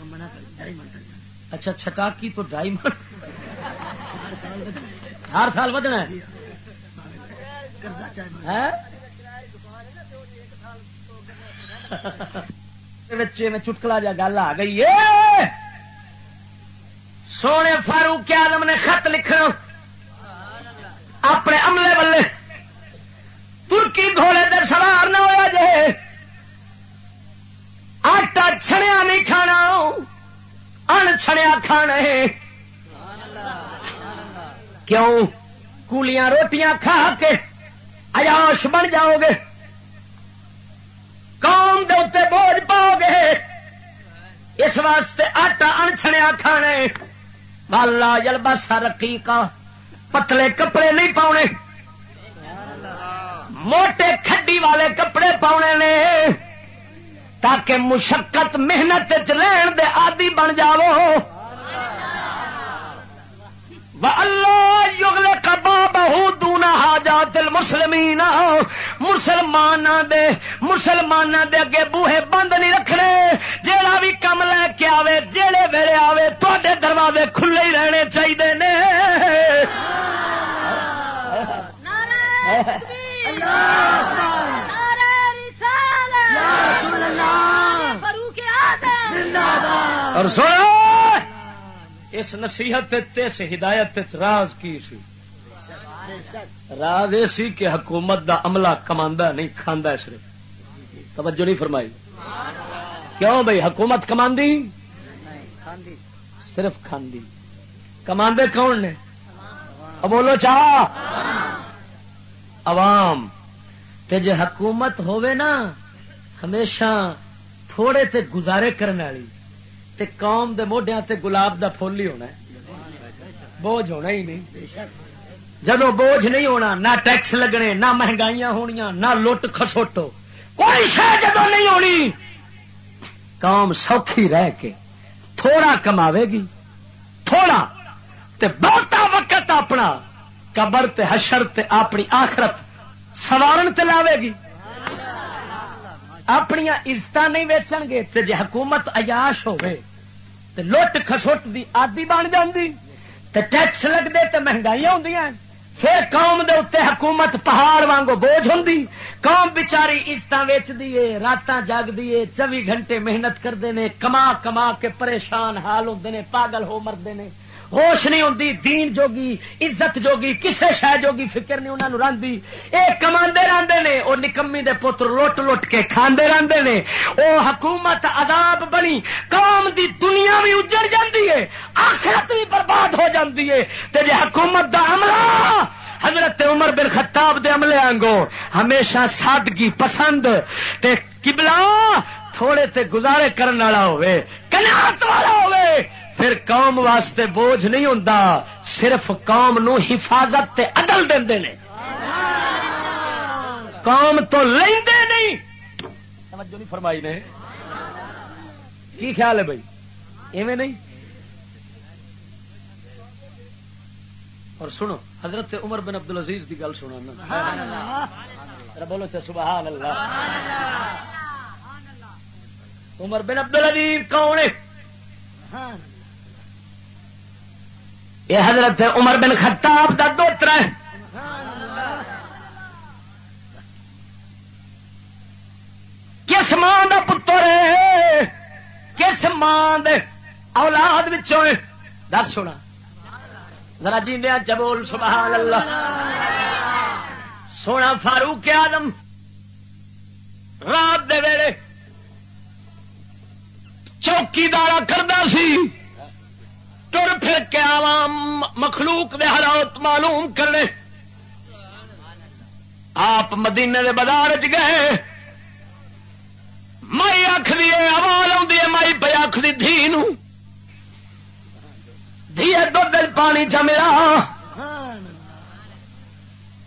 اچھا چھٹاکی تو ڈھائی من ہر سال بدنا بچے میں چٹکلا جا گل آ گئی ہے۔ سونے فاروق آدم نے خط لکھنا۔ اپنے عملے بلے ترکی گھوڑے در سوار نہ ہوا جے۔ آٹا چھڑیا نہیں کھانا۔ ان چھڑیا کھانے۔ کیوں؟ کولیاں روٹیاں کھا کے اجاش بن جاؤ گے قوم دے اتنے بوجھ پاؤ گے اس واسطے آٹا ان چھڑیا کھانے۔ والا جلبا سا رقیقا پتلے کپڑے نہیں پاؤنے۔ موٹے کھڈی والے کپڑے پاؤنے نے۔ تاکہ مشقت محنت لین دے آدی بن جاو اللہ دونا حاجات المسلمین مسلمان دے مسلمان دے اگے بوہے بند نہیں رکھنے۔ جیڑا بھی کم لے کے آوے جیڑے ویلے آوے تے دروازے کھلے ہی رہنے چاہیے نے۔ اور سونا اس نصیحت اس ہدایت راز کی سی؟ راز یہ سی کہ حکومت دا عملہ کما نہیں کھانا صرف۔ توجہ نہیں فرمائی۔ کیوں بھائی حکومت کما صرف کھاندی۔ کما کون نے؟ بولو چاہ عوام۔ تے جے حکومت ہوے نا، ہمیشہ تھوڑے تے گزارے کرنے والی۔ تے قوم دے موڈیا تے گلاب دا پھول ہی ہونا بوجھ ہونا ہی نہیں۔ جدو بوجھ نہیں ہونا، نہ ٹیکس لگنے، نہ مہنگائیاں ہونیاں، نہ لٹ خسوٹو کوئی شہ جدو نہیں ہونی۔ قوم سوکھی رہ کے تھوڑا کماوے گی۔ تھوڑا۔ تے بہتا وقت اپنا قبر تے حشر تے اپنی آخرت سوارن تے لاوے گی۔ اپنی عزت نہیں ویچن گے تے جے حکومت عیاش ہوے تے لٹ خسٹ دی آدی بن جاندی تے ٹیکس لگتے تے مہنگائی ہوں پھر قوم دے اتنے حکومت پہاڑ وانگو بوجھ ہوں قوم بچاری عزت ویچ دیے رات جگ دیے چوبی گھنٹے محنت کرتے ہیں کما کما کے پریشان حال ہوتے ہیں پاگل ہو مرد نے۔ ہوش نہیں ہوتی دین جوگی، عزت جوگی، کسے شہ جوگی فکر نہیں انہوں رنگ یہ کما رہتے ہیں وہ نکمی دے پتر لٹ لٹ کے کھانے رہتے ہیں وہ حکومت عذاب بنی، قوم دی دنیا بھی اجڑ جاتی ہے، آخرت بھی برباد ہو جاتی ہے۔ تے حکومت دا عملہ، حضرت عمر بن خطاب دے عملے آنگو ہمیشہ سادگی پسند، تے قبلہ تھوڑے تے گزارے کرنے والا ہوئے کنات والا ہوئے پھر قوم واسطے بوجھ نہیں ہوں صرف قوم نو حفاظت تے عدل دے قوم تو لیندے نہیں۔ توجہ نہیں فرمائی نے۔ کی خیال ہے بھائی؟ ایویں نہیں؟ اور سنو حضرت عمر بن عبد العزیز کی گل سنو بولو چا سبحان اللہ۔ عمر بن عبد العزیز کون ہے؟ یہ حضرت عمر بن خطاب کا دوتر ہے۔ کس ماں کا پتر ہے؟ کس ماں دے اولاد دس سونا۔ ذرا جیندیا چبول سبحان اللہ سونا فاروق آدم۔ رات دے ویڑے چوکی دارا کرتا سی۔ تر پھر کے عوام مخلوق دے حالات معلوم کرنے۔ آپ مدینے دے بازار چ گئے۔ مائی آخری آواز آئی مائی پہ آخری دھی دھی دھد پانی چ میرا۔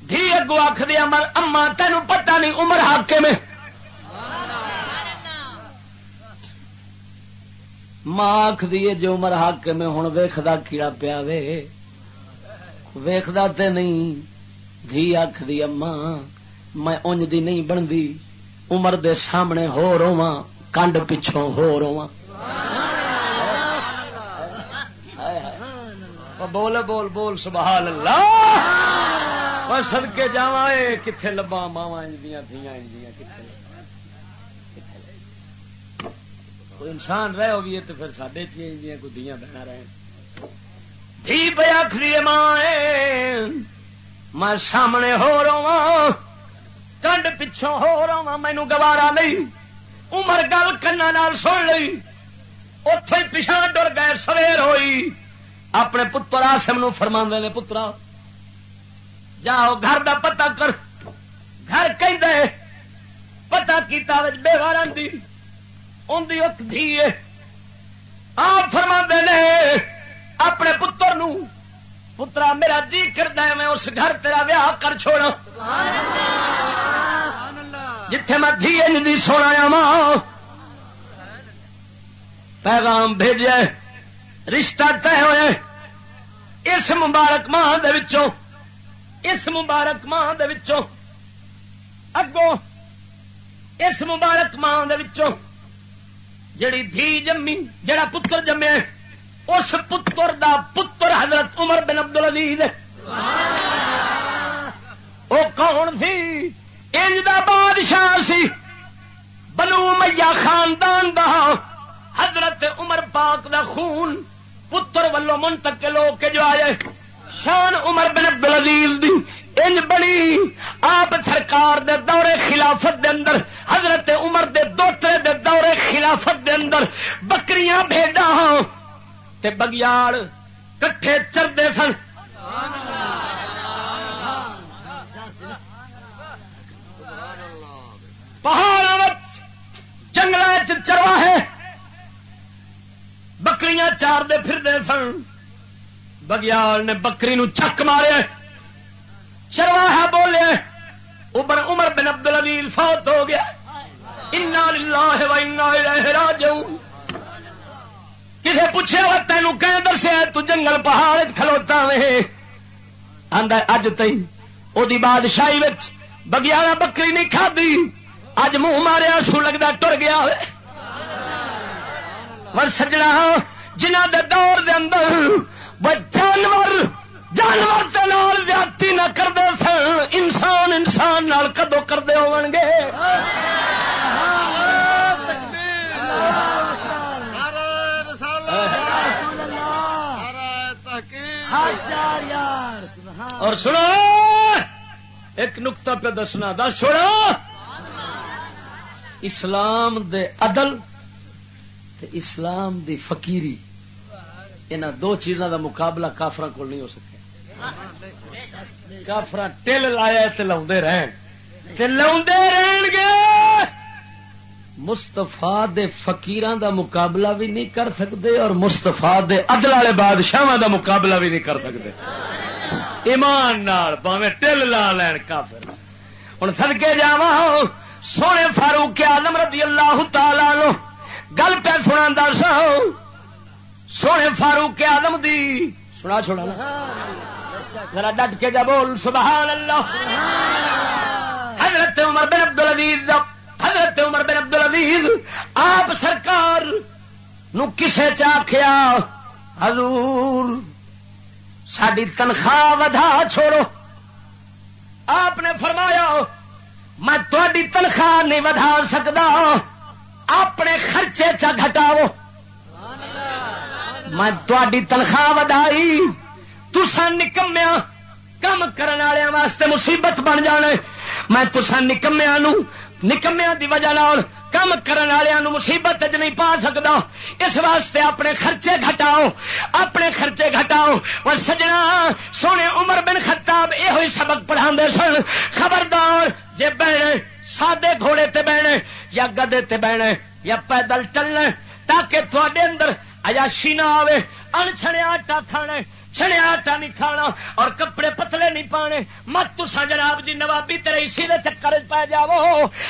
دھی اگو آخری امر اما تینوں پتہ نہیں عمر حاکے میں ماں آخری جو عمر حق میں ہوں ویختا کیڑا پیا وے؟ ویختا تے نہیں۔ دھی آخری اما میں انج دی نہیں بنتی عمر دے سامنے ہو رواں کنڈ پچھوں ہو رواں۔ بول بول بول سبحان اللہ۔ سدکے جا کتنے لبا ماوا انجدیاں دیا انجدیاں کتنے کوئی انسان رہ ہوگی تو پھر سڈے چیزیں کوئی دیا بہنا رہے دھی پہ آخری ماں میں سامنے ہو رہا کنڈ پچھوں ہو رہا مینو گوارا نہیں عمر گل کنا سن لی اتے پچھا ڈر گئے، سویر ہوئی۔ اپنے پتر آسم نو فرما نے، پترا، جاؤ گھر دا پتہ کر۔ گھر کہ پتا کیتا بے بار اندی اک دھی آپ فرما نے اپنے پتر نو پترا میرا جی کرتا ہے میں اس گھر تیرا ویاہ کر چھوڑا جتھے میں دھی دی سونا ماں۔ پیغام بھیجے رشتہ طے ہوئے۔ اس مبارک ماں دے وچوں اس مبارک وچوں اگوں اس مبارک ماں دے وچوں۔ جڑی دھی جمی، جڑا پتر جمے، اس پتر دا پتر حضرت عمر بن عبد العزیز وہ کون سی انج دا بادشاہ سی، بنو میا خاندان دا۔ حضرت عمر پاک دا خون پتر ولو منتقل ہو کے جو آئے شان عمر بن عبد العزیز دی انج بنی۔ آپ سرکار دے دورے خلافت دے اندر، حضرت عمر دے دوترے دے دورے خلافت دے اندر بکریاں بھیڈا ہاں۔ تے بگیاڑ کٹھے چردے سن۔ پہاڑ جنگل چروا ہے بکریاں چار دے پھر دے سن۔ بگیال نے بکری نو چک مارے چرواہا بولے عمر عمر بن عبد العزیز فوت ہو گیا۔ انا للہ و انا الیہ راجعون۔ کسے پوچھے وہ تینوں کہ دسیا تو جنگل پہاڑ کھلوتا وے آندا اج تئی او دی بادشاہی وچ بگیالا بکری نہیں کھادی اج منہ ماریا سو لگتا ٹر گیا ہوئے ور سجنا جنہ دے دور دے اندر جانور جانور ویاتی نہ کرتے سن، انسان انسان نال کدو کرتے ہو گے اور سنو، ایک نقطہ پہ دسنا دس چھوڑو اسلام دے عدل تے اسلام دی فقیری۔ ان دو چیزوں دا مقابلہ کافر کو نہیں ہو سکتا کافر ٹل لایا لا رہن۔ گے۔ مستفا دے فقیران دا مقابلہ بھی نہیں کر سکتے اور مستفا دے عدل والے بادشاہ دا مقابلہ بھی نہیں کر سکتے۔ ایمان نال پاوے ٹل لا لین کافر۔ ہوں سدکے جا سونے فاروق آلم رضی اللہ تعالی لو گل پہ سنا سا سونے فاروق آلم دی۔ سنا چھوڑا ذرا ڈٹ کے جا بول سبحان اللہ۔ حضرت عمر بن عبد العزیز حضرت عمر بن عبد العزیز آپ سرکار نو کسے چاخیا حضور ساری تنخواہ ودا چھوڑو۔ آپ نے فرمایا میں تھوڑی تنخواہ نہیں ودا سکتا اپنے خرچے چا گھٹاؤ۔ میں تھوڑی تنخواہ ودائی تسا نکمیا کم کرنے والوں واسطے مصیبت بن جانے۔ میں تسا نکمیا نکمیا دی وجہ کم کرنے والوں مصیبت چ نہیں پا سکتا اس واسطے اپنے خرچے گھٹاؤ۔ اپنے خرچے گھٹاؤ۔ اور سجنا سونے عمر بن خطاب یہ سبق پڑھا سن۔ خبردار جے بہنے، سادے گھوڑے تے بہنے یا گدے تے بہنے یا پیدل چلنا تاکہ تھوڑے اندر اجاشی نہ آئے انچھڑیا آٹا کھانے چھڑیا آٹا نہیں کھانا اور کپڑے پتلے نہیں پانے مت تسا جناب جی نوابی تیرے اسی دے چکر پی جاو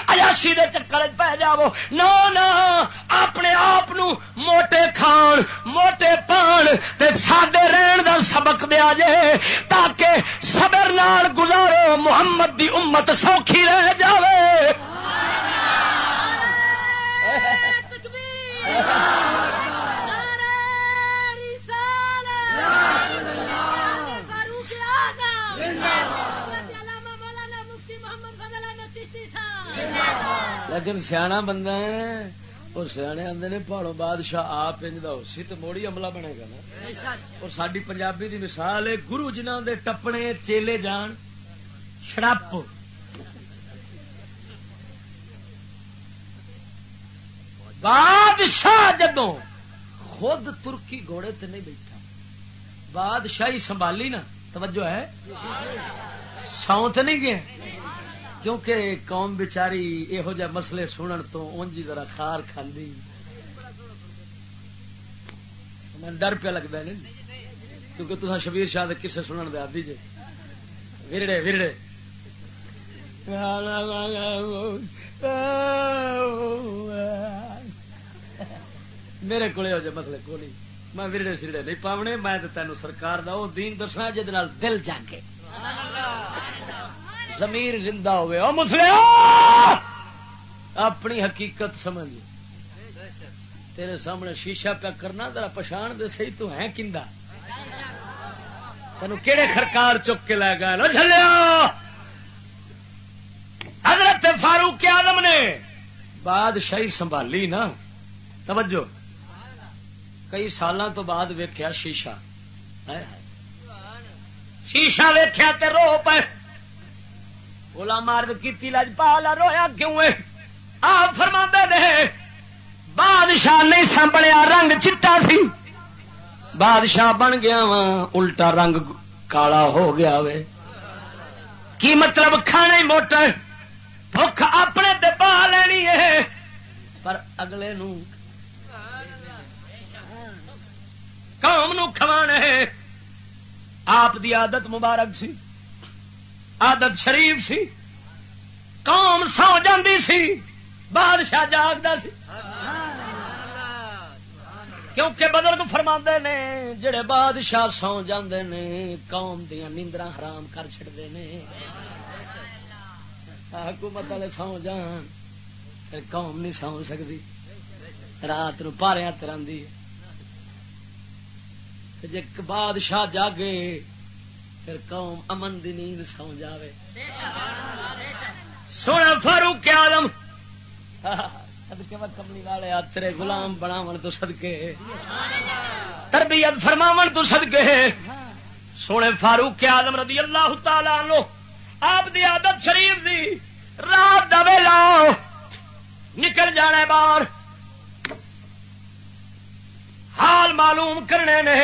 ایاشی دے چکر پی جاو نو نا اپنے آپ موٹے کھان موٹے پان تے سادے رہن دا سبق دیا جے تاکہ صبر نال گزارو محمد دی امت سوکھی رہ جاوے لیکن سیاح بندہ ہے اور سیانے آتے نے پہاڑوں بادشاہ آپ انج کا تو موڑی عملہ بنے گا نا۔ اور ساری پنجابی دی مثال ہے گرو جنہ دے ٹپنے چیلے جان شڑپ۔ بادشاہ جدو خود ترکی گھوڑے تے نہیں بیٹھا بادشاہی سنبھالی نا توجہ ہے؟ سو تو نہیں گئے کیونکہ قوم بچاری یہو جہ مسئلے سنن تو اونجی ذرا خار کھاندی۔ ڈر پہ لگتا ہے کیونکہ تصا شبیر شاہ کسے سنن دے آدھی ورڑے ورڑے میرے کو مسئلے کو نہیں میں ورڑے سرڑے نہیں پاونے، میں تینوں سرکار دا وہ دین دسنا جہد دل جاگے۔ زمیر زندہ ہوئے۔ او مسلم اپنی حقیقت سمجھ تیرے سامنے شیشہ پہ کرنا، ذرا پچھان دے صحیح، تو ہے کندا تین کہڑے خرکار چک کے لے گا نہ چلیا حضرت فاروق آدم نے بادشاہی سنبھالی نا۔ توجہ۔ کئی سالوں تو بعد ویخیا شیشہ۔ شیشہ ویخیا تے رو پہ بولا مارد کی لج پالا رویا، کیوں آپ فرما دے بادشاہ نہیں سنبھلیا، رنگ چٹا سی۔ بادشاہ بن گیا وا الٹا رنگ کالا ہو گیا وے۔ کی مطلب کھانے موٹا بھوک اپنے تے پا لینی ہے۔ پر اگلے نو قوم نو کھوانا ہے۔ آپ دی عادت مبارک سی۔ عادت شریف سی، قوم سو جاندی سی، بادشاہ جاگتا سی۔ کیونکہ بدرگ فرما نے، جڑے بادشاہ سو جاندے نے، قوم دیا نیندر حرام کر چڑتے ہیں حکومت والے سو جان، پھر قوم نہیں سو سکتی رات نو پاریا تراندی جی بادشاہ جاگے پھر قوم امن دی نیند سو جاوے۔ سونا فاروق سدکے میں کملی والے تیرے غلام بناو تو سدکے تربیت فرماو تو سدکے سونے فاروق آلم رضی اللہ تعالی آپ دی عادت شریف دی رات دے لاؤ نکل جانے باہر۔ حال معلوم کرنے نے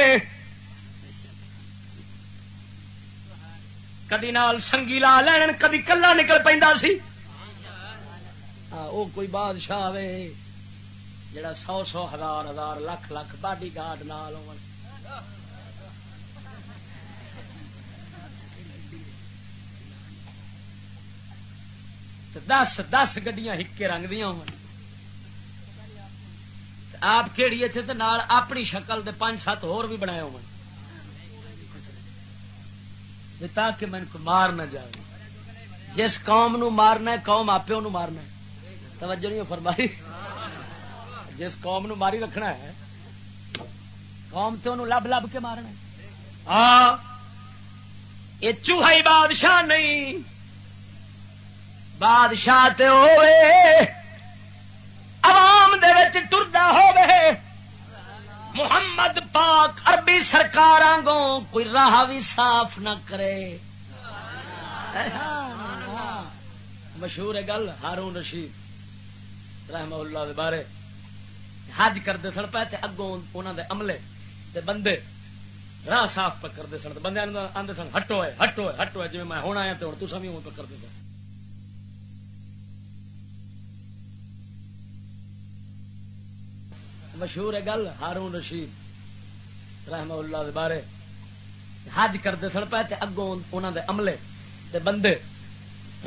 کدی نال سنگی لا لین کدی کلا نکل پہ سی۔ وہ کوئی بادشاہ آئے جڑا سو سو ہزار ہزار لکھ لکھ باڈی گارڈ نال دس دس گڈیاں ہکے رنگ دیا ہو آپ کہڑی اچھے نال اپنی شکل دے پانچ سات ہور بھی بنایا ہو تاکہ میں کو مار نہ جائے جس قوم نو مارنا ہے، قوم آپ مارنا ہے۔ توجہ نہیں فرمائی؟ جس قوم نو ماری رکھنا ہے، قوم تو انہوں لب لب کے مارنا ہے۔ ہاں یہ چوہائی بادشاہ نہیں۔ بادشاہ تے ہوئے عوام دے وچ ٹردا ہوئے محمد پاک عربی سرکار گو کوئی راہ بھی صاف نہ کرے۔ مشہور ہے گل، ہارون رشید رحم اللہ دے بارے۔ حج کرتے سن پہ اگوں انہوں دے عملے تے بندے راہ صاف پہ کرتے سن بندے آدھے سن ہٹو ہے ہٹو ہے ہٹو ہے جی میں ہونا ہے تو ہوں تصا بھی ہوں پہ کرتے سن مشہور ہے گل، ہارون رشید رحم اللہ دے بارے۔ حج کرتے سن پہ اگوں انہوں دے عملے تے بندے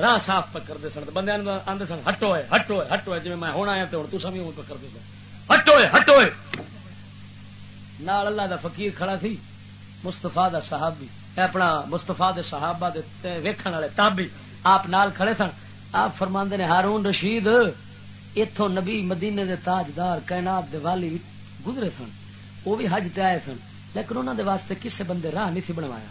راہ صاف پہ کرتے سن۔ بندے آدھے سن، ہٹو ہے ہٹو ہے ہٹو ہے جی میں ہونا ہے تو ہوں تصا بھی ہوں پہ کرتے سن۔ ہٹو ہے ہٹو ہے نال اللہ دا فقیر کھڑا تھی مستفا دا صحابی۔ اپنا مستفا دے صحابہ دے ویکھن والے تابی آپ نال کھڑے سن۔ آپ فرماندے نے، ہارون رشید اتوں نبی مدینے دے تاجدار کائنات دے والی گزرے سن، وہ بھی حج تے آئے سن، لیکن انہوں دے واسطے کسے بندے راہ نہیں تھی بنوایا۔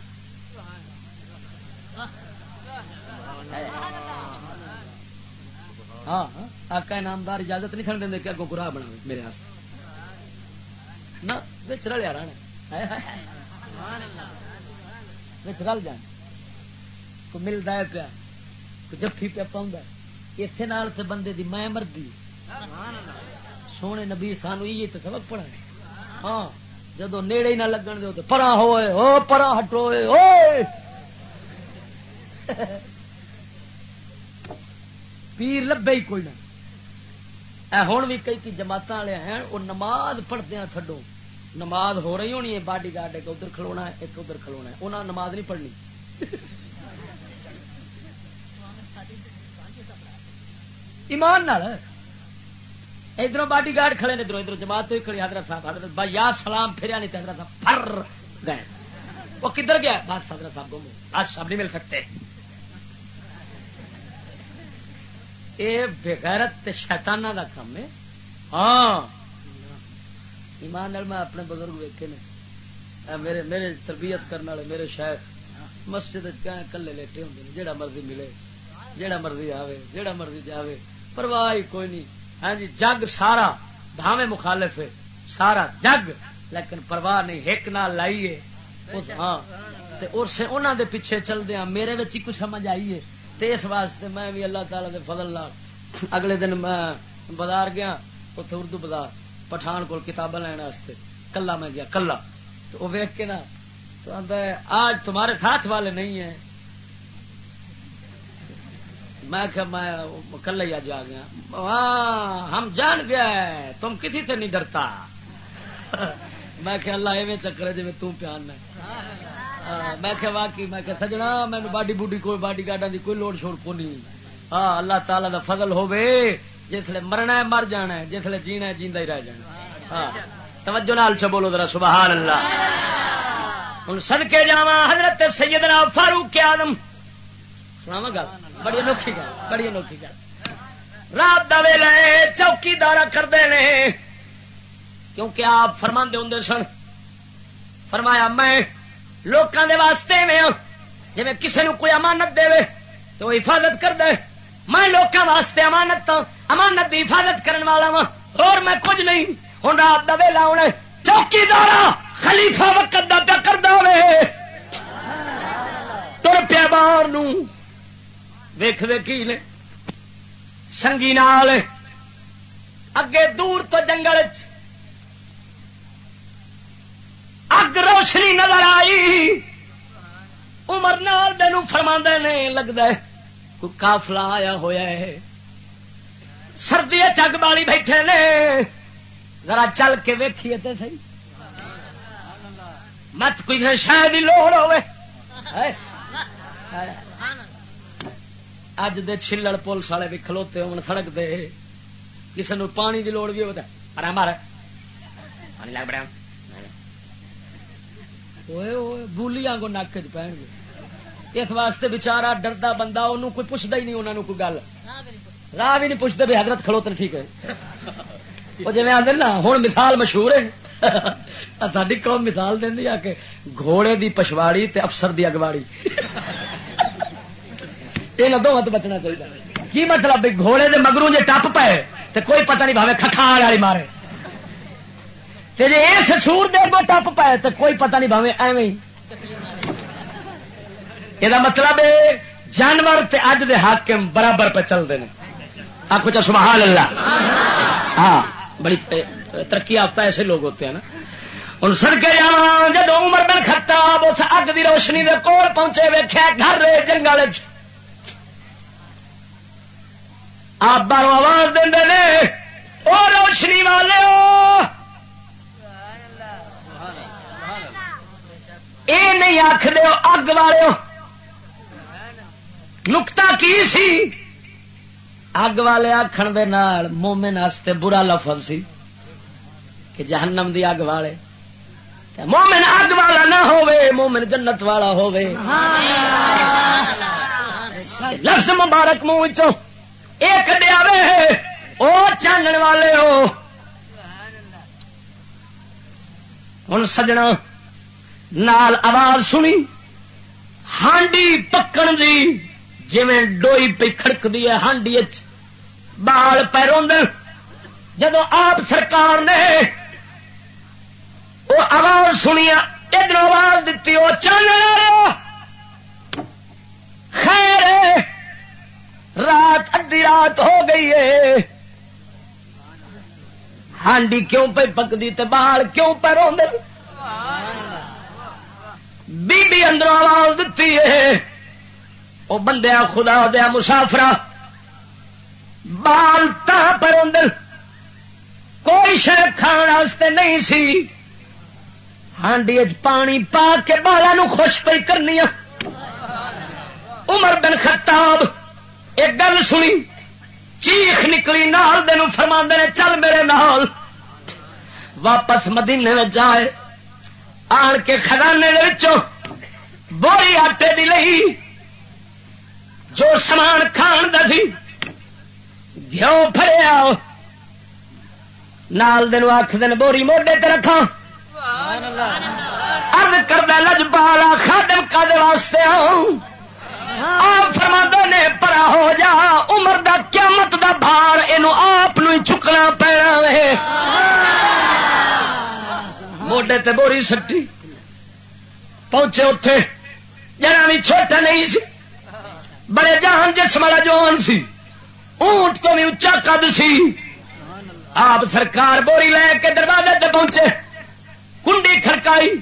ہاں, ہاں، آقا نامدار اجازت نہیں کھڑ دیں کہ اگوں گراہ بنا میرے واسطے۔ نہ رلیا رہنا رل جان۔ کو ملتا ہے پیا جفی پیا پاؤں اتنے نال سے بندے دی میں مردی سونے نبی سانو یہ تو سبق پڑا ہاں جدو نیڑے ہی نہ لگن دو تو پرا ہوئے او پرا ہٹوئے او پیر لبے ہی کوئی نہ ہوں بھی کئی کئی جماعت والے ہیں وہ نماز پڑھتے ہیں تھڈو نماز ہو رہی ہونی ہے باڈی گارڈ ایک ادھر کھلونا ہے ایک ادھر کھلونا ہے انہیں نماز نہیں پڑھنی ایمان ادھر باڈی گارڈ کھڑے ادھر ادھر جماعت ہی کھڑی، حضرت صاحب، حضرت بھائی، یا سلام پھریا یعنی نہیں حضرت صاحب پھر گئے۔ وہ کدھر گیا؟ بس حضرت صاحب کو آج سب نہیں مل سکتے۔ یہ بغیرت شیتانہ کا کام ہے۔ ہاں۔ ایمان میں اپنے بزرگ ویکے نے۔ میرے میرے تربیت کرنے والے، میرے شاید مسجد کلے لیٹے ہوں جہاں مرضی ملے جہاں مرضی آوے جہاں مرضی جاوے۔ پرواہ کوئی نہیں۔ ہاں جی جگ سارا دھاوے مخالف ہے، سارا جگ۔ لیکن پرواہ نہیں، ایک نہ لائیے ہاں۔ انہوں دے پیچھے چلتے ہیں میرے بچ کچھ سمجھ آئیے تو اس واسطے میں بھی اللہ تعالی دے فضل لال اگلے دن میں بازار گیا اتنے اردو بازار، پٹھان کو کتابیں لینا واسطے۔ کلا میں گیا، کلا۔ تو وہ ویک کے نا، تو آج تمہارے ساتھ والے نہیں ہیں۔ میں کہ میں کل ہی آج آ گیا۔ ہاں ہم جان گیا ہے، تم کسی سے نہیں ڈرتا۔ میں کہ اللہ ایویں چکر ہے جی تم پیان ہاں، میں میں کہ واقعی، میں کہ سجنا مینو باڈی بوڈی کوئی باڈی گارڈا دی کوئی لوڑ چھوڑ کو نہیں ہاں اللہ تعالی دا فضل ہوے جسے مرنا ہے، مر جانا ہے جسے جینا ہے، جیندا ہی رہ جانا ہاں توجہ نال چ بولو ذرا، سبحان اللہ۔ ہوں سدکے جا حضرت سیدنا فاروق آدم سناوا گل؟ بڑی انوکھی گل، بڑی انوکھی گل۔ رات دا ویلا چوکی دارا کرتے ہیں کیونکہ آپ فرما ہوں سن، فرمایا میں لوگوں دے واسطے میں جی کسی نے کوئی امانت دے تو حفاظت کر دے میں لوگوں واسطے امانت امانت کی حفاظت کرنے والا وا اور میں کچھ نہیں ہوں رات کا ویلا ہونا چوکی دار خلیفا وقت کا پیا کر دے تر پیا باہر ویخ کی نے؟ سنگی نال۔ اگے دور تو جنگل اگ روشنی نظر آئی۔ عمر نال دن فرما نے لگتا ہے۔ کوئی کافلا آیا ہوا ہے۔ سردی چگ بالی بیٹھے نے۔ ذرا چل کے ویکھیے تو سی مت کوئی شاید ہی لوڑ ہوئے۔ اج دے چھلڑ پولیس والے بھی کھلوتے ہو سڑک دے کسی نے پانی کی لوڑ بھی ہوتا ہے پانی لگ بڑا بولی آگوں نک چ پہن گے اس واسطے بچارا ڈردا بندہ انہوں کوئی پوچھتا ہی نہیں انہوں کوئی گل راہ بھی نہیں پوچھتے بھی حضرت کھلوتے ٹھیک ہے وہ جی آدھے نا ہوں مثال مشہور ہے ساری قوم مثال دینی آ کہ گھوڑے دی پچھواڑی تے افسر دی اگواڑی یہ دونوں تو بچنا چاہیے۔ کی مطلب بھی گھوڑے دے مگروں جے ٹپ پائے تو کوئی پتہ نہیں بھاوے کھکھان والی مارے۔ تے جے اس سور دے اگوں ٹپ پائے تو کوئی پتہ نہیں بھاوے ایویں۔ یہ مطلب ہے جانور تے اج دے حاکم برابر پہ چلتے ہیں آخو چا سبحان اللہ۔ ہاں بڑی ترقی یافتہ ایسے لوگ ہوتے ہیں نا۔ ہوں سڑکے جا جب عمر بن خطاب اس اگ کی روشنی دے کول پہنچے ویخیا گھر رہے جنگل آپ باہر آواز دے او روشنی والے یہ نہیں آخ دو اگ والے نکتا کی سی؟ اگ والے آخر دے نال مومن واسطے برا لفظ سی کہ جہنم دی اگ والے۔ مومن اگ والا نہ ہووے مومن جنت والا ہووے۔ لفظ مبارک منہ چ ایک دیا او چانن والے ہو۔ ہوں سجنا، نال آواز سنی، ہانڈی پکن دی جی ڈوئی پہ کھڑک ہے ہانڈی بال پیروں جدو آپ سرکار نے وہ آواز سنی ادھر آواز دیتی وہ چل خیر رات ادی رات ہو گئی ہے۔ ہانڈی کیوں پہ پکتی تے بال کیوں پہ روند بی اندر آواز دیتی ہے۔ وہ بندیا خدا دیا مسافرا بال تا پر اندر کوئی شہ کھانے نہیں سی۔ ہانڈی پانی پا کے بالا خوش پی کرنی عمر بن خطاب ایک گل سنی چیخ نکلی نال دن فرما نے چل میرے نال۔ واپس مدینے میں جائے آن کے خزانے بوری آٹے دی لئی جو سامان کھان دسی گیو فریا نال دن آخ دن بوری موڈے تے رکھا ارد کردہ لج پالا خادم کا واسطے آؤں۔ فرما نے، پرا ہو جا، عمر دا قیامت دا بھار یہ آپ چکنا پینا ہے موڈے تے بوری سٹی۔ پہنچے اتے جنا بھی چھوٹا نہیں سی، بڑے جہان جس والا جوان سی۔ اونٹ تو بھی اچا قد سی۔ آپ سرکار بوری لے کے دروازے تے پہنچے۔ کنڈی کھڑکائی۔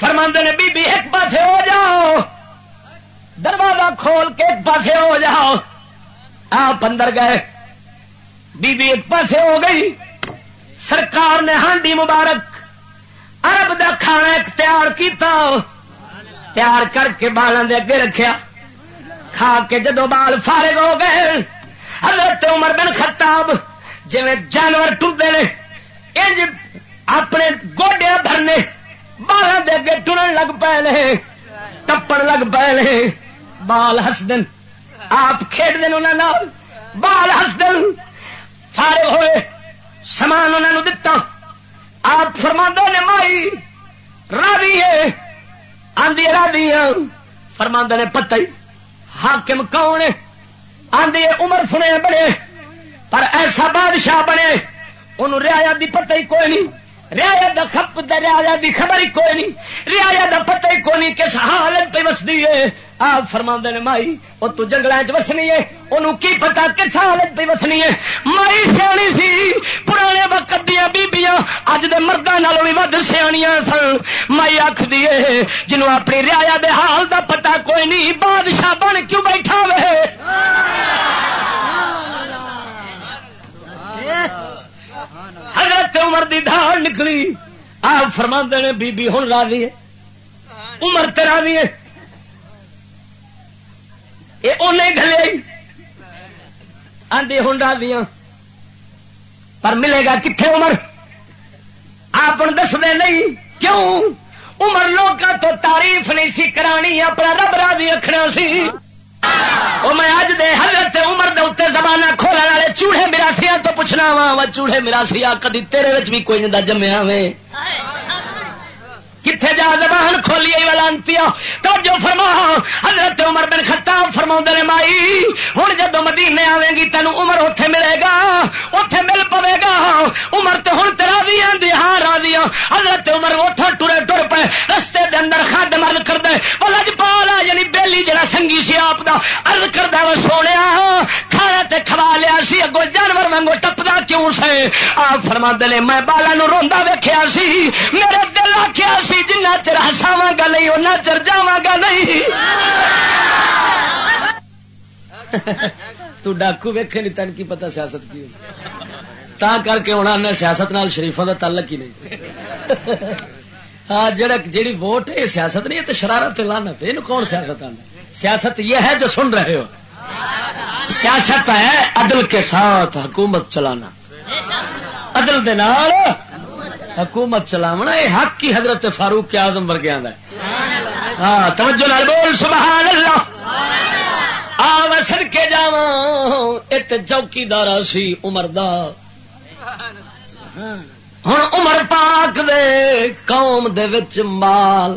فرما نے، بی بی، ایک پاسے ہو جاؤ۔ دروازہ کھول کے ایک پاسے ہو جاؤ۔ آپ اندر گئے۔ بی بی ایک پاسے ہو گئی۔ سرکار نے ہانڈی مبارک۔ ارب دا کھانا اختیار کیتا۔ تیار کر کے بالوں دے اگے رکھیا۔ کھا کے جدو بال فارغ ہو گئے۔ حضرت عمر بن خطاب جی جانور ٹرتے ہیں اپنے گوڈیا بھرنے بالوں دے اگے ٹرن لگ پے ٹپن لگ پے بال ہس دن آپ کھیڈ دن انہوں بال ہس دن فارغ ہوئے۔ سامان انہوں دتا۔ آپ فرما نے، مائی راوی ہے۔ آدھی رادی فرما نے پتا ہی۔ حاکم کون آدھی عمر سنے بڑے۔ پر ایسا بادشاہ بنے۔ انہوں ریا دی پتہ ہی کوئی نہیں۔ ریا دا خپ ریا دی خبر ہی کوئی نہیں۔ ریا دا پتہ ہی کوئی نہیں کس حالت پہ وسدی ہے۔ آپ فرما نے، مائی، وہ تو جنگل وسنی ہے انہوں کی پتا کس حالت پہ وسنی ہے? مائی سیانی سی، پرانے وقت دیا بیبیاں اج دے مردوں بھی ود سیاح سن۔ مائی آخ دیے جنہوں اپنی ریا دے حال دا پتا کوئی نہیں، بادشاہ بن کیوں بیٹھا وے? حضرت عمر دی دھاڑ نکلی۔ آپ فرما نے بی بی ہوں لا دی عمر تیرا بھی یہ انہیں گلے آدھی ہنڈا دیا پر ملے گا کتنے عمر؟ آپ دس دے نہیں، کیوں؟ عمر لوگ تو تعریف نہیں سی کرانی، اپنا رب راضی رکھنا سی۔ وہ میں اج دے حضرت عمر دے اتنے زمانہ کھولنے والے چوڑے مراسیا تو پوچھنا وا چوڑے مراسیا کدی تیرے بھی کوئی نہیں جمیا وے کتنے جا زبان کھولی ولانتی تو جو فرما، حضرت عمر بن خطاب فرما نے، مائی ہوں جب مدینے آئے گی تین عمر اتے ملے گا اتے مل پوے گا۔ عمر تو ہوں تیرا بھی آدھی ہاں راضی حضرت عمر اتوں ٹرے ٹر پے، رستے دے اندر خد مرد کر دے وہ لج پالا یعنی بیلی جہاں سنگھی سی آپ کا ارد کرتا وہ سونے کھانا تے کھوا لیا سی، اگو جانور وگو ٹپدا کیوں سے؟ آپ فرما نے، میں بالا نو روا ویخیا سی، میرے دل آخیا سی سی جنہ چر ہساوا گا نہیں ان چر جا گا نہیں تو ڈاکو ویکھے نہیں تین کی پتا سیاست کی تا کر کے ہونا نے سیاست نال شریفوں کا تعلق ہی نہیں ہاں جڑا جیڑی ووٹ ہے سیاست نہیں ہے تو شرارت لانت یہ کون سیاست آنا سیاست یہ ہے جو سن رہے ہو سیاست ہے عدل کے ساتھ حکومت چلانا عدل دے نال حکومت چلاونا یہ حق کی حضرت فاروق کے آزم ورگیا ہاں توجہ لال بول سبحان اللہ آ سڑ کے جا ات چوکی دار سی امر دا۔ ہوں عمر پاک دے قوم دے وچ مال۔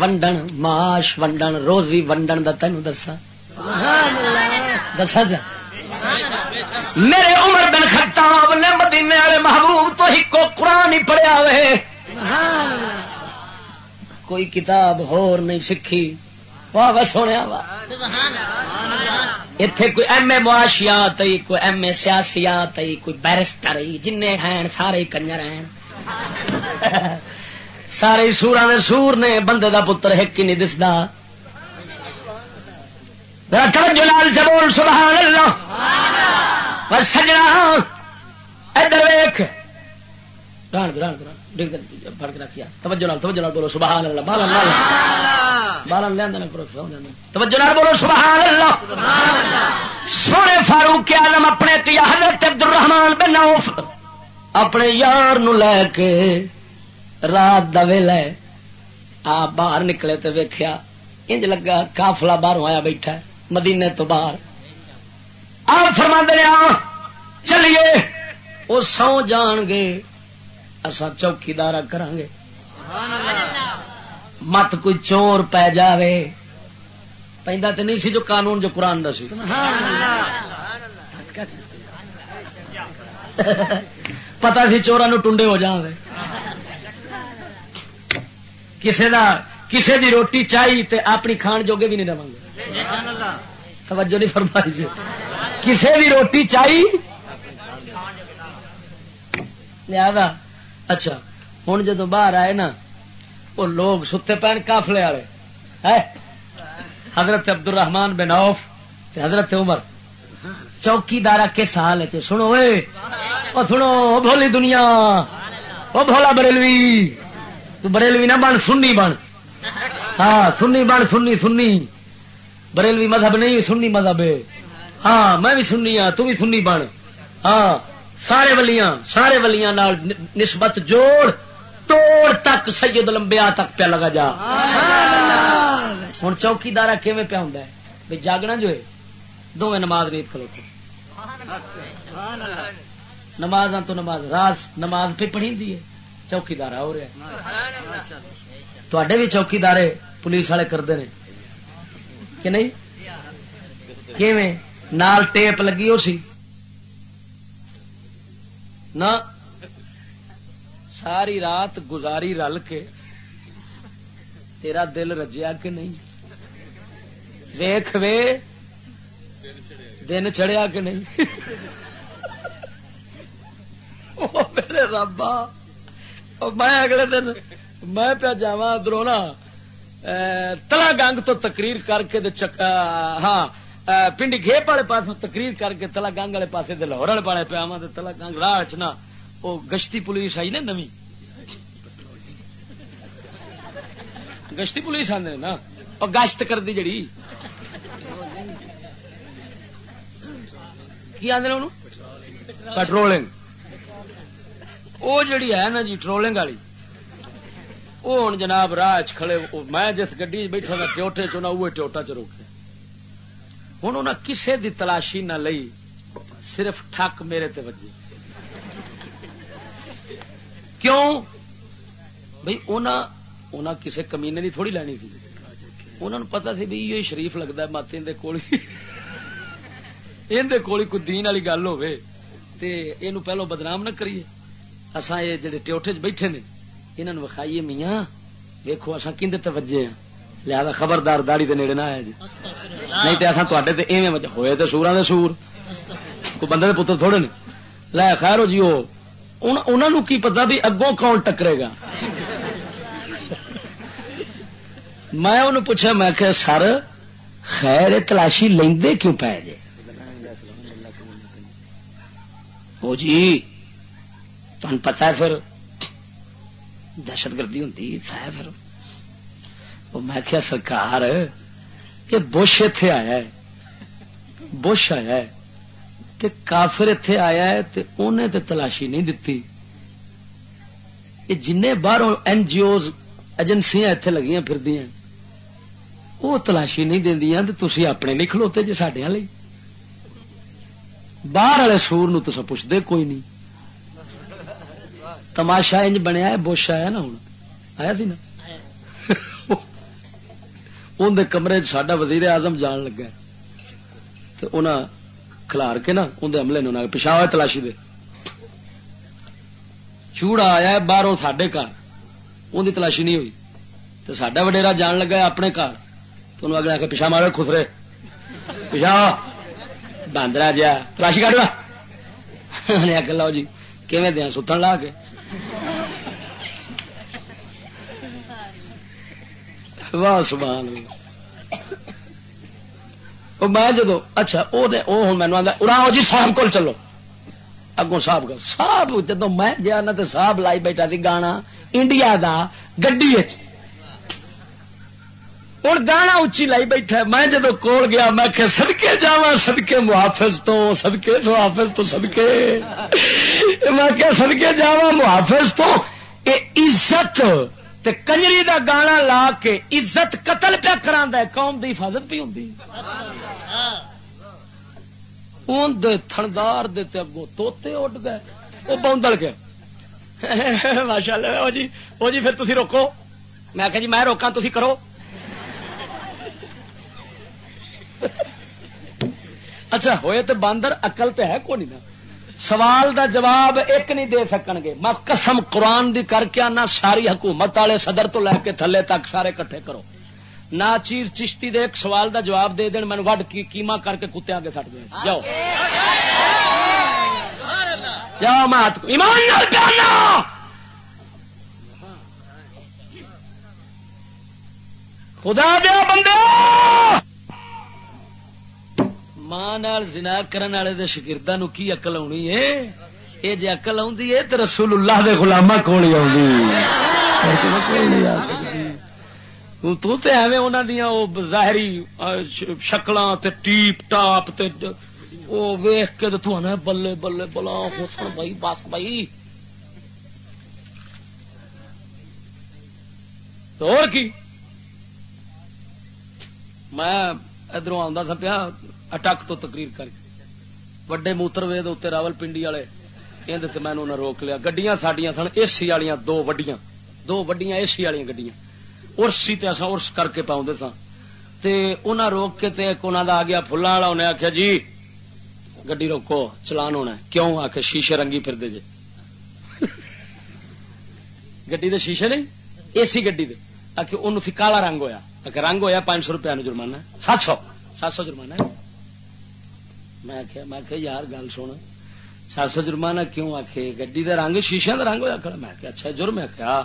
ونڈن معاش ونڈن روزی ونڈن دا تینوں دسا دسا جا۔ میرے عمر بن خطاب نے مدینے والے محبوب تو ہی کو قرآن ہی پڑھیا وے۔ کوئی کتاب ہور نہیں سیکھی واہ واہ سونے وا اتے کوئی ایم اے معاشیات کوئی ایم اے سیاسیات آئی کوئی بیرسٹر آئی جن ہیں سارے کنجر ہیں سارے سورا نے سور نے، بندے دا پتر ایک ہی نہیں دستا توجہ سے بول سبحان اللہ۔ پر سجنا ادھر ویخ رکھیا توجہ توجہ بولو سبحان اللہ۔ لے توجہ بولو سبحان اللہ۔ سونے فاروق آلم اپنے حضرت عبد بن عوف اپنے یار نو لے کے رات دا ویلا آپ باہر نکلے تو ویخیا انج لگا کافلا باہروں آیا بیٹھا ہے۔ مدینے تو باہر۔ آپ فرما دے چلیے۔ وہ سو جان گے اصا چوکیدار کریں گے مت کوئی چور پی جائے پہ تو نہیں سی جو قانون جو قرآن دا سی۔ پتا سی چوران ٹنڈے ہو جانے کسی دا کسی دی روٹی چاہی تے اپنی کھان جوگے بھی نہیں رہے توجہ نہیں فرمائی جی۔ کسی بھی روٹی چاہی؟ لہذا اچھا ہوں جدو باہر آئے نا، وہ لوگ ستے پہن کافلے والے۔ حضرت عبد الرحمان بناف حضرت عمر۔ چوکی دارا کس حال ہے سنو وہ سنو بھولی دنیا۔ وہ بھولا بریلوی۔ تو بریلوی نہ بن، سنی بن۔ ہاں سنی بن، سنی سنی۔ بریلوی مذہب نہیں سنی مذہب ہے۔ ہاں میں بھی سننی ہاں تو بھی سننی بن۔ ہاں سارے ولیاں سارے ولیاں نال نسبت جوڑ توڑ تک سید لمبیا تک پیا لگا جا۔ ہوں چوکی دارا کیون پیا ہوں بھی جاگنا جو ہے دونوں نماز نہیں کھلوتے نماز تو نماز راز نماز پہ پڑھی دی ہے۔ چوکی دار ہو رہا تے بھی چوکی دارے پولیس والے کرتے ہیں کہ نہیں؟ نال ٹیپ لگی ہو سی۔ نہ ساری رات گزاری رل کے تیرا دل رجیا کہ نہیں؟ ویخ وے، دن چڑھیا کہ نہیں؟ میرے ربا میں اگلے دن، میں پیا جا درونا۔ تلا گنگ تو تقریر کر کے ہاں پنڈی گھیپ والے پاس تقریر کر کے تلا گنگ والے پاس لاہور والے پاڑے پیا تلا گنگ راہ چنا وہ گشتی پولیس آئی نا نمی گشتی پولیس آدھے نا اور گشت کر دی جڑی کی آدھے پٹرولنگ وہ جڑی ہے نا جی ٹرولنگ والی۔ وہ ہوں جناب راہ کھڑے، میں جس گی بیٹھا تھا ٹوٹے چنا وہ ٹوٹا چ روکے۔ ہوں انہیں کسے دی تلاشی نہ لئی، صرف ٹھک میرے تے وجے۔ کیوں؟ بھائی انہاں کسے کمینے دی تھوڑی لینی تھی۔ انہوں نے پتا سی بھی یہ شریف لگتا ہے مت اندر کول اندر کول کوئی دین والی گل ہوے تے یہ پہلو بدنام نہ کریے۔ اساں یہ جڑے ٹوٹے چ بیٹھے نے انہوں نے وکھائیے میاں۔ ویکو اصا کھے وجے ہاں لہذا خبردار داڑی کے نیڑے نہ آیا جی۔ نہیں تو اصا تے ایویں ہوئے تو سورا دے سور۔ کوئی بندے دے پتر تھوڑے نے۔ لے خیر ہو جی وہ کی پتا بھی اگوں کون ٹکرے گا؟ میں انہوں پوچھا میں کہ سر خیر تلاشی لیندے کیوں پے جے؟ وہ جی تمہیں پتا ہے پھر۔ دہشت گردی ہوں پھر میں کیا سرکار کہ بش اتے آیا ہے، بش آیا ہے، تے کافر اتے آیا ہے، تے انہیں تے تلاشی نہیں دتی۔ یہ جن باہر این جی اوز ایجنسیاں اتنے لگی پھر وہ تلاشی نہیں دیا تو تھی اپنے نہیں کھلوتے جی ہاں سڈیا باہر والے سور نو تو پوچھتے کوئی نہیں۔ تماشا انج بنیا ہے بوش آیا نا ہوں۔ آیا سی نا؟ اندر کمرے سڈا وزیر اعظم جان لگا تو انہاں کھلار کے نا اندر عملے نے پچھا تلاشی دے۔ چوڑا آیا باہروں سڈے گھر۔ ان کی تلاشی نہیں ہوئی۔ تو سڈا وڈیرا جان لگا اپنے گھر۔ تو انہوں اگلے آ کے پیچھا مارے خسرے پچھا باندرا جا تلاشی کٹ آ لو جی کیون دیا ستن لا کے۔ واہ، سبحان میں جدو اچھا وہ ہوں مینو آتا اڑاؤ جی صاحب کول چلو۔ اگوں صاحب کو صاحب، جدو میں گیا نا تو صاحب لائی بیٹھا سی گانا، انڈیا دا گڈی ہوں گانا اچھی لائی بیٹھا میں جدو کول گیا، میں کہ سدکے جا سدکے محافظ تو سدکے محافظ تو سدکے میں کہ سدکے جا محافظ تو۔ اے عزت تے کنجری دا گانا لا کے عزت قتل پیا کرا قوم دی حفاظت بھی ہوں تھندار دے اگوں توتے اڈ گئے وہ بوندل گیا ماشاء اللہ جی وہ جی پھر تھی روکو۔ میں کہ جی میں روکا تھی کرو۔ اچھا ہوئے تو باندر اقل تو ہے کو نہیں سوال دا جواب ایک نہیں دے سکن گے۔ میں قسم قرآن دی کر کے آنا، ساری حکومت والے صدر تو لے کے تھلے تک سارے کٹھے کرو۔ نہ چیز چشتی دے ایک سوال دا جواب دے دین مینو وڈ کی کیما کر کے کتے آگے سٹ دیں جاؤ۔ جاؤ میں خدا دیا بندے ماں زنا کرنے والے دے شکردہ نو کی اقل آنی ہے؟ یہ جی اقل آدھی ہے تو رسول اللہ دے غلامہ کول ہی تو تے ایویں انہاں دیاں او ظاہری شکلاں تے ٹیپ ٹاپ تے او ویکھ کے تو انا بلے بلے، بلا، حسن بھائی بس بھائی۔ تو اور کی؟ میں ادھر آ پیا، اٹک تو تقریر کر۔ وڈے موتر وے اتنے راول پنڈی والے یہ میں نے روک لیا۔ گڈیاں سڈیا سن، اے سی والی دو وڈیاں۔ دو وڈیاں اے سی والی گڈیاں۔ ارسی تے اصا ارس کر کے پاؤں سا تے انہاں روک کے تے ایک انہاں دا آ گیا فلاں والا انہیں آخیا جی گڈی روکو، چلان ہونا کیوں؟ آ کے شیشے رنگی پھر دے جے۔ گڈی دے شیشے نہیں، اے سی گڈی دے۔ آ کے ان کالا رنگ ہویا۔ کے رنگ ہویا پانچ سو روپیہ جرمانہ سات سو۔ سات سو جرمانہ میں میں یار گل سن۔ سات سو جرمانہ کیوں آخ گی رنگ شیشے کا رنگ ہوا میں اچھا جرم آخیا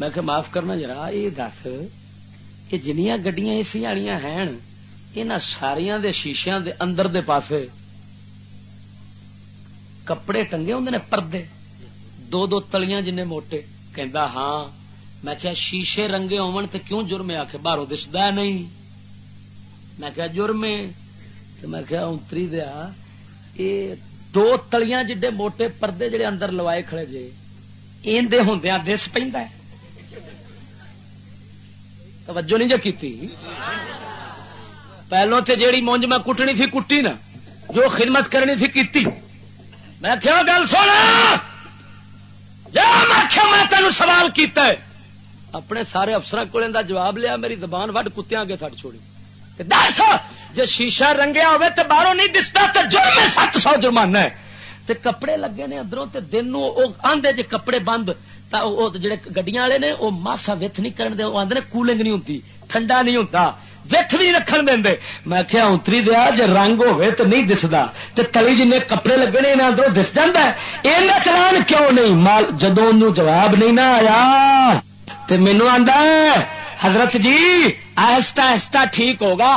میں معاف کرنا ذرا یہ دس کہ جنیا گڈیاں اسی والی ہیں یہاں ساریا دے شیشیا دے اندر دے پاسے کپڑے ٹنگے ہوں نے پردے۔ دو دو تلیاں جن موٹے۔ کہ ہاں میں کیا شیشے رنگے ہون تے کیوں جرم آ کے باہروں دستا نہیں۔ میں کیا جرم میں کیا اتری دیا یہ دو تلیاں جڈے موٹے پردے جڑے اندر لوائے کھڑے جے اندر ہوں دس پہ توجہ نہیں جی کی پہلو تے جیڑی مونج میں کٹنی تھی، کٹی نا۔ جو خدمت کرنی تھی، کیتی۔ میں کیا گل سونا میں تین سوال کیتا ہے۔ اپنے سارے افسر کو جواب لیا، میری زبان وڈ کتیا اگے تھٹ چھوڑی۔ دس جی شیشہ رنگیا ہوے تو باہروں نہیں دستا تو جرم سات سو جرمانہ ہے۔ تے کپڑے لگے نے ادھروں تے دن آدھے جی کپڑے بند جڑے گڈیاں والے نے وہ ماسا وت نہیں کرن دے آدھے کولنگ نہیں ہوتی ٹھنڈا نہیں ہوتا وت بھی رکھن دیں میں کیا اتری دیا جی رنگ ہوے تو نہیں دستا تے تلی جن کپڑے لگے نے ادھر دس جا یہ چلان کیوں نہیں؟ مال جدو جواب نہیں نہ آیا۔ تو مینو آدھا حضرت جی آہستہ آہستہ ٹھیک ہوگا۔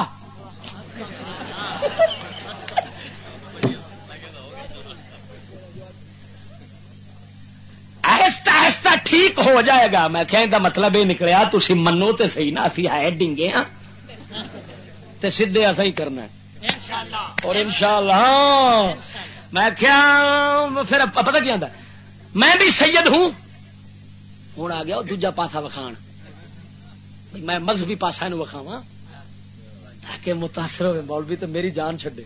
آہستہ آہستہ ٹھیک ہو جائے گا۔ میں کہ مطلب یہ نکلیا تھی منو تو سی نا اسی ہے ڈنگے ہاں۔ تے سیدے ایسا ہی کرنا اور ان شاء اللہ میں کیا پھر پتا کیا میں بھی سید ہوں۔ ہوں آ گیا دوجا پاسا وکھان میں مذہبی پاسا وکھاوا تاکہ متاثر ہوئے مولوی تو میری جان چھڈے۔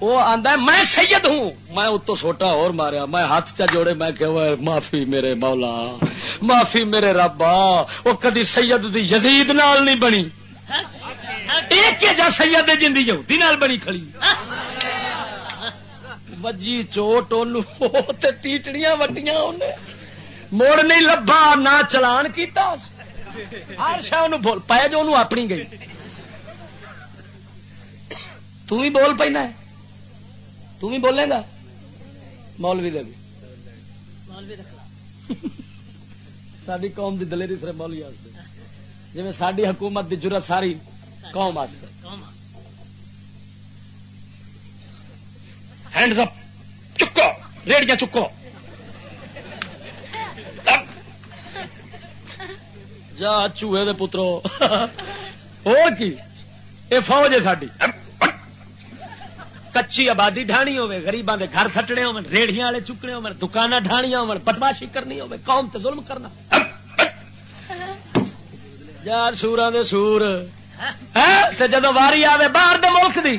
وہ آتا میں سید ہوں۔ میں اتو سوٹا اور ماریا، میں ہاتھ چا جوڑے، میں کہ معافی میرے مولا، معافی میرے ربا۔ وہ کدی سید دی یزید نال نہیں بنی۔ ایک جا سید جن یہودی نال بنی کھڑی۔ وجی چوٹ ٹیٹڑیاں وٹیاں انہیں مڑ نہیں لبا نہ چلان کیتا۔ ہر شاہ بول پایا جو انہوں اپنی گئی۔ تم بھی بول پینا تم بھی بولے گا۔ مولوی دے بھی۔ ساری قوم کی دلیری صرف مولوی جی ساری حکومت کی ضرورت ساری قوم ہینڈ اپ چکو! ریڑیاں چکو! جا چوہے دے پترو۔ اور کی؟ یہ فوج ہے ساری کچی آبادی ڈھانی ہوے گریبان دے گھر تھٹنے ہو ریڑیاں والے چکنے ہو دکان ڈھانیاں ہو پٹواشی کرنی ہو قوم تے ظلم کرنا۔ یار سورا دے سور۔ جدو واری آئے باہر دے ملک دی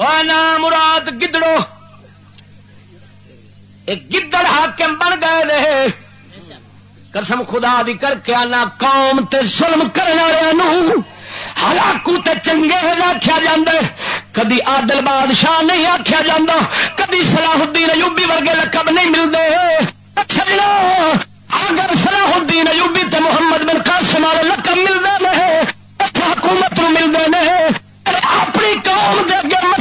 مراد گدڑو گدڑ حاکم بن گئے رہے قسم خدا دی کر کے آنا قوم تے ظلم کرنے والوں ہلاکو تے چنگے آخیا جا کدی آدل بادشاہ نہیں آخیا جا کدی صلاح الدین ایوبی ورگے لقب نہیں ملتے اگر صلاح الدین ایوبی تے محمد بن قاسم والے لقب ملتے ہیں حکومت ملتے ہیں اپنی قوم دے اگے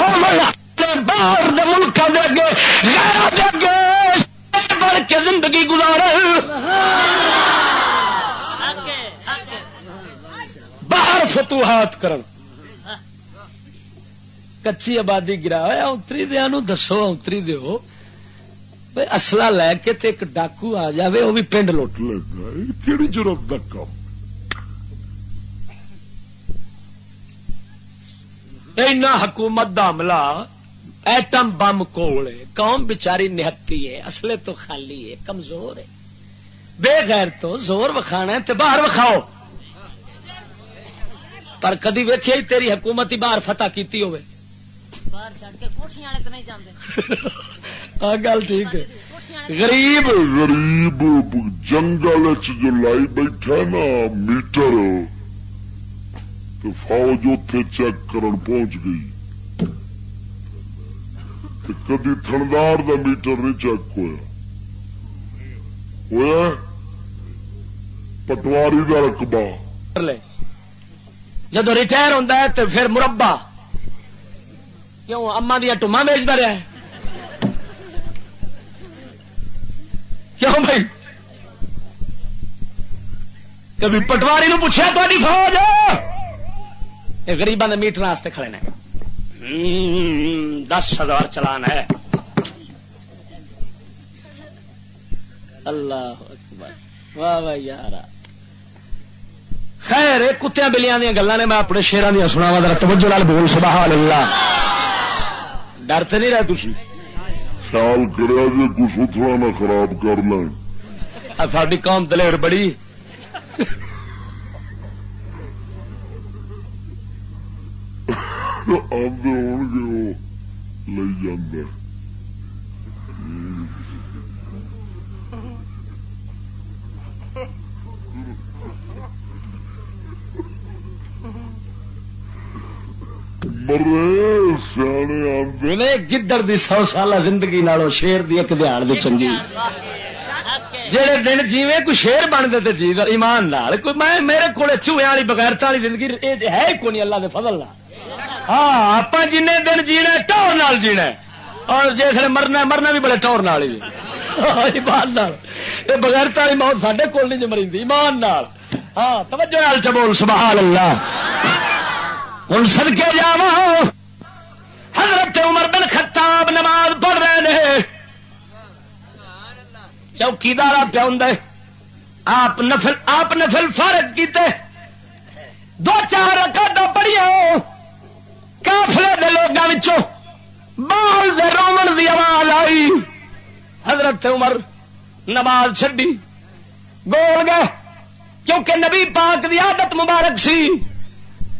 مسکین ہو باہر ملکوں دے اگے غیر دے اگے بڑھ کے زندگی گزار باہر فتوحات کرن۔ کچی آبادی گرا ہوا اتری دیا دسو اتری دو اصلا لے کے تے ایک ڈاکو آ جائے وہ بھی پنڈ لوٹ کہڑی ضرورت کا اینا حکومت دا عملہ ایٹم بم کول قوم بچاری نہتی ہے اصلے تو خالی ہے کمزور ہے۔ بے غیر تو زور وکھانا ہے تے باہر وکھاؤ۔ پر کدی ویکھے ہی تیری حکومت ہی باہر فتح کیتی ہوئے۔ گل ٹھیک ہے۔ غریب غریب جنگل جو لائی بیٹھا نا میٹر۔ تو فوج اتے چیک کرن پہنچ گئی۔ کدی تھندار دا میٹر نہیں چیک ہوا ہوا پٹواری کا رقبہ۔ جب ریٹائر ہوتا ہے تو پھر مربع۔ کیوں؟ اما دیا ٹوما بیچتا رہا ہے۔ کیوں بھائی؟ کبھی پٹواری نو پوچھا تاری فوج؟ یہ گریبان میٹر واسطے کھڑے نے۔ دس ہزار چلان ہے۔ اللہ اکبر۔ واہ واہ یار خیر کتیا بلیاں دیا گلیں نے میں اپنے شیران دیا سنا ذرا توجہ لال بول سبحان اللہ۔ ڈرتے نہیں رہے تھی خیال کرا جی کچھ اتنا نہ خراب کر لیں۔ ساری قوم دلیر بڑی۔ آدھے ہو گے وہ لے جاندے مرے سیانے آدھے میں گدڑ دی سو سالہ زندگی نالوں شیر دی ایک دہاڑ دی چنگی جہے دن جیویں کوئی شیر بن دے جی ایمان نال کوئی میں میرے کو چوہے والی بغیرت والی زندگی ہے ہی کو نہیں اللہ دے فضل نال ہاں آپ جن دن جینا ٹور نال جینا اور جس مرنا مرنا بھی بڑے ٹور نال ہی۔ ہاں، ایمان نال۔ یہ بغیرت والی موت سڈے کول نہیں جمری ایمان نال۔ ہاں توجہ نال چبول سبحان اللہ ہوں سدکے جاوا حضرت عمر بن خطاب نماز پڑھ رہے ہیں چوکیدار پیا ہوں آپ نفل آپ نفل فارغ کیتے۔ دو چار رکعت پڑھیا کافلے دے لوگوں بال دے رومن دی آواز آئی۔ حضرت عمر نماز چڈی گول گئے۔ کیونکہ نبی پاک دی عادت مبارک سی۔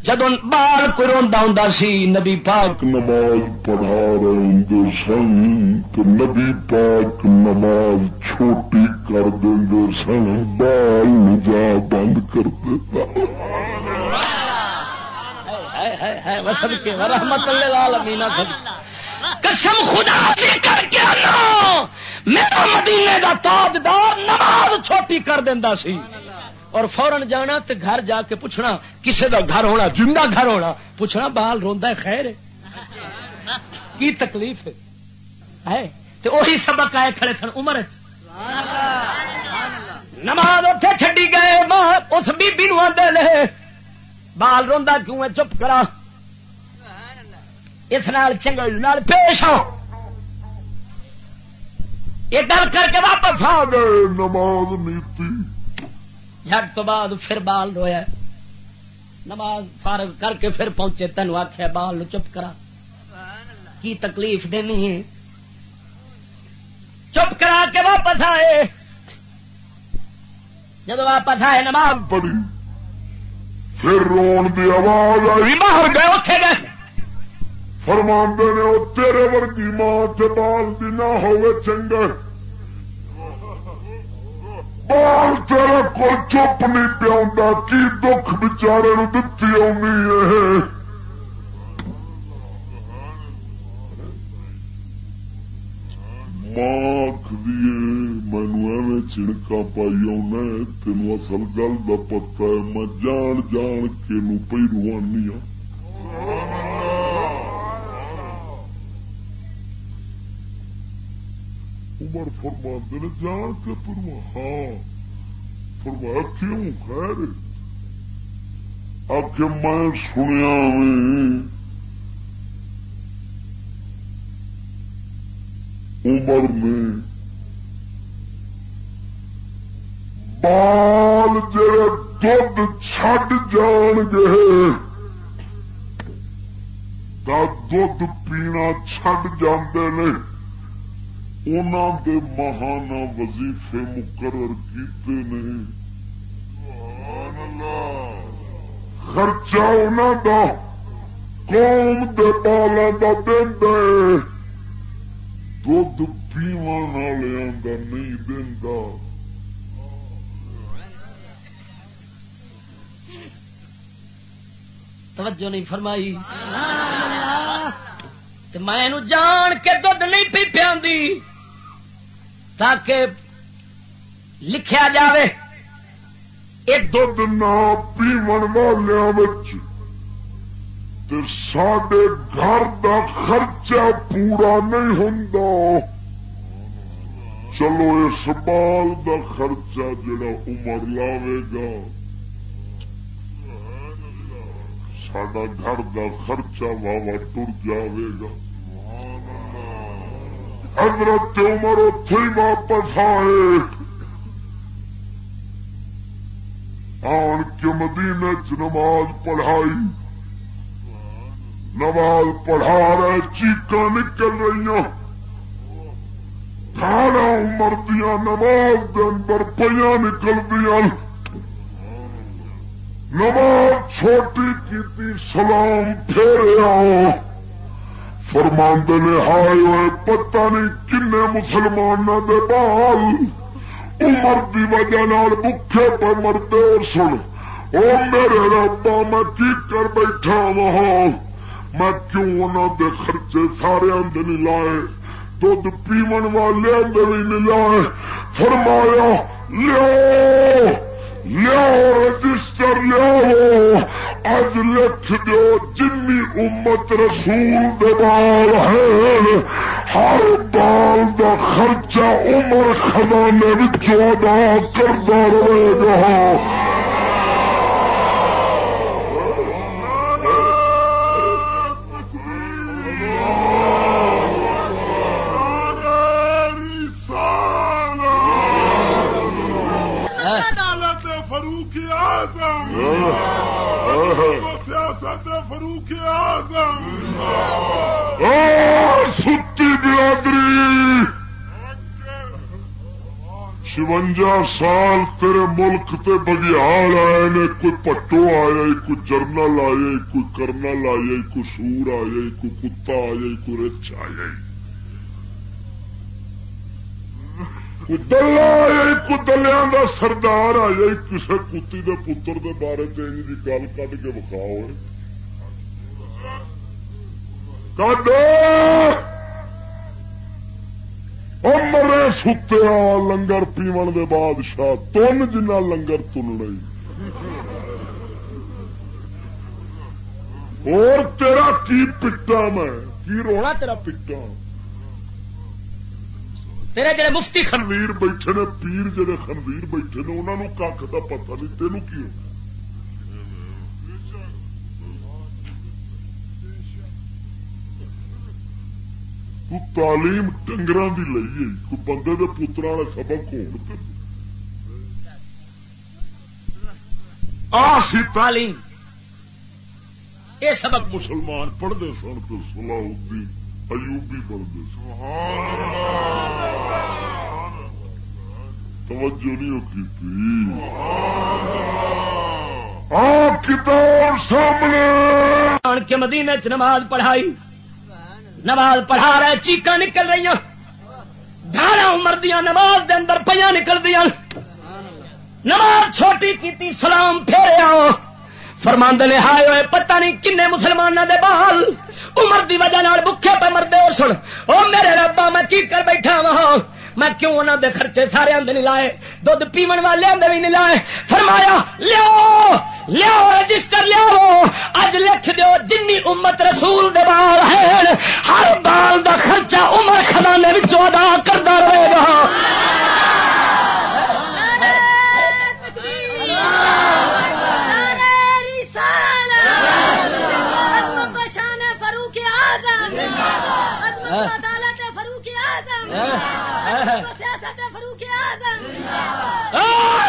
جدو بال کوئی روندا ہوں سی، نبی پاک نماز پڑھا رہے سن، تو نبی پاک نماز چھوٹی کر دیں سن، بال نجا بند کر دیتا۔ کے رحمت اللہ قسم خدا کر کے میرا مدینے دا تاجدار نماز چھوٹی کر دینا سی۔ اور فورن جانا تے گھر جا کے پوچھنا کسے دا گھر ہونا جندا گھر ہونا؟ پوچھنا بال روندا ہے خیر ہے۔ کی تکلیف ہے؟ تے وہی سبق آئے کھڑے سن عمر چ نماز اتے چڈی گئے اس بی نو آدھے بال روندا کیوں ہے چپ کرا اس نال چنگل نال پیش آؤ۔ یہ گل کر کے واپس آ گئے نماز نیتی جھٹ تو بعد پھر بال رویا۔ نماز فارغ کر کے پھر پہنچے۔ تینو آخیا بال چپ کرا۔ کی تکلیف دینی ہے؟ چپ کرا کے واپس آئے۔ جب واپس آئے نماز۔ پڑی پھر رون دی آواز آئی۔ باہر گئے اتے گئے فرماندے نے وہ تیرے ورگی ماں تے بال دی نہ ہوئے چنگے۔ بال تیرے کو چپ نہیں پیا کی دکھ بچارے نو دتی آنی ہے؟ ماں آخری مینو ایویں چڑکا پائی آنا تین اصل گل کا پتا ہے میں جان جان کے نو پی روانی ہوں عمر فرماندے نے جان کے پروا ہاں فرمایا کیوں خیر آ کے میں سنیا میں عمر نے بال جڑے دھد چھڈ جان گے دھد پینا چھڈ جاندے نے انہوں دے مہانا وظیفے مقرر کیتے نے۔ خرچہ انہوں دا، قوم دے بالا دا دینا دھد پیو والوں کا نہیں دینا توجہ نہیں فرمائی۔ میں جان کے دھد نہیں پی پیا تاکہ لکھیا جاوے۔ یہ دھد نہ پیو والوں سڈے گھر دا خرچہ پورا نہیں ہوں چلو اس بال دا خرچہ جڑا عمر لاوے گا۔ سڈا گھر دا خرچہ واوا ٹر جاوے گا۔ حضرت عمر اتے واپس آئے۔ آن کے مدینے چ نماز پڑھائی۔ نماز پڑھا رہے چیقا نکل رہی تھانا عمر دیا نماز دے اندر پہ نکل دیا نماز چھوٹی کی سلام پھیرے آؤ فرماند نے، ہائے ہوئے پتہ نہیں کن مسلمانوں دے بال۔ عمر دی وجہ بکھے پر مردے، اور سن، او میرے ربا میں کی کر بیٹھا وہاں؟ میں کیوں انہوں دے خرچے سارے اندر نہیں لائے؟ دھد پیمن والے اندر نہیں لائے۔ فرمایا لو لیاؤ، رجسٹر لیاؤ۔ اج لکھ دو جنی امت رسول دبال ہے ہر بال دا خرچہ عمر خزانے ادا کرتا رہے گا۔ چونجا سال تیرے ملک تے بگیال آئے نے، کوئی پٹو آیا کوئی جرنل آیا کوئی کرنل آیا کوئی سور آیا کوئی کتا آیا کوئی رچ آیا کوئی دلہ آیا کوئی دلیا کا سردار آیا کسی کتی دے پتر دے بارے تین کی گل کھ کے بکھاؤ کھ مرے ستیا لنگر پیو دے بادشاہ تن جنا لنگر لئی اور تیرا کی پٹا میں کی رونا تیرا پٹا تیرے جڑے مفتی خنویر بیٹھے نے پیر جڑے خنویر بیٹھے نے انہوں کھ کا پتا نہیں تینوں کی ہوگا تو تعلیم ڈنگر کی لئی کوئی بندے کے پترا والے سبق سی تعلیم یہ سبق مسلمان پڑھتے سن تو سلاح الدین ایوبی پڑھتے سن توجہ نہیں ہوتی تھی کتاب سامنے کے مدینے چ نماز پڑھائی نماز پڑھا رہے چیقا نکل رہی دھارا عمر دیا نماز دے اندر پہ نکل دیا نماز چھوٹی کی سلام پھیرے فرماند نے، ہائے ہوئے پتہ نہیں کنے مسلمانوں دے بال۔ عمر دی وجہ بکھے پہ مردے اور سن۔ او میرے ربا، میں کی کر بیٹھا وہاں میں کیوں انہوں دے خرچے سارے اندر نہیں لائے؟ دھد پیمن والے اندر بھی نہیں لائے۔ فرمایا لیا لیا رجسٹر لیا اج لکھ دیو، جنی امت رسول دے بال ہے ہر بال دا عمر خزانے ادا کرتا رہے گا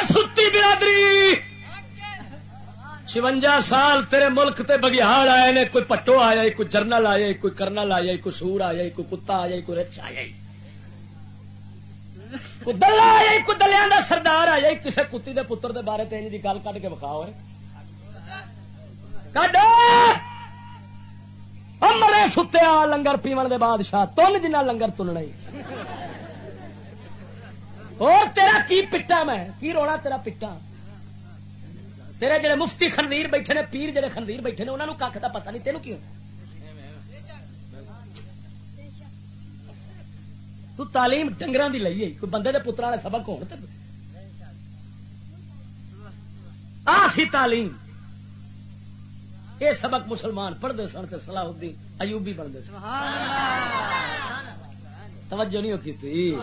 ستی برادری چونجا سال تیرے ملک تے بگیال آئے نے، کوئی پٹو آیا، کوئی جرنل آیا، کوئی کرنل آیا، کوئی سور آیا، کوئی کتا آیا، کوئی رچ آیا، کوئی دلہ آیا، کوئی دلیا کا سردار آیا کسی کتی دے پتر دے بارے تین کی گل کٹ کے بکھا ہوئے مرے ستیا لنگر پیمن دے بادشاہ، تن جنا لنگر تننا تیرا کی پٹا میں؟ کی رونا تیرا پٹا؟ تیرے جڑے مفتی خنویر بیٹھے نے، پیر جڑے خنویر بیٹھے نے انہوں کھ کا پتا نہیں، تینوں کیوں؟ تو تعلیم ڈنگر کی لئی ہے کوئی بندے کے پترا والے سبق ہو سی تعلیم۔ یہ سبق مسلمان پڑھتے سن تو سلاح الدین ایوبی بنتے سن۔ توجہ نہیں ہوتی تھی؟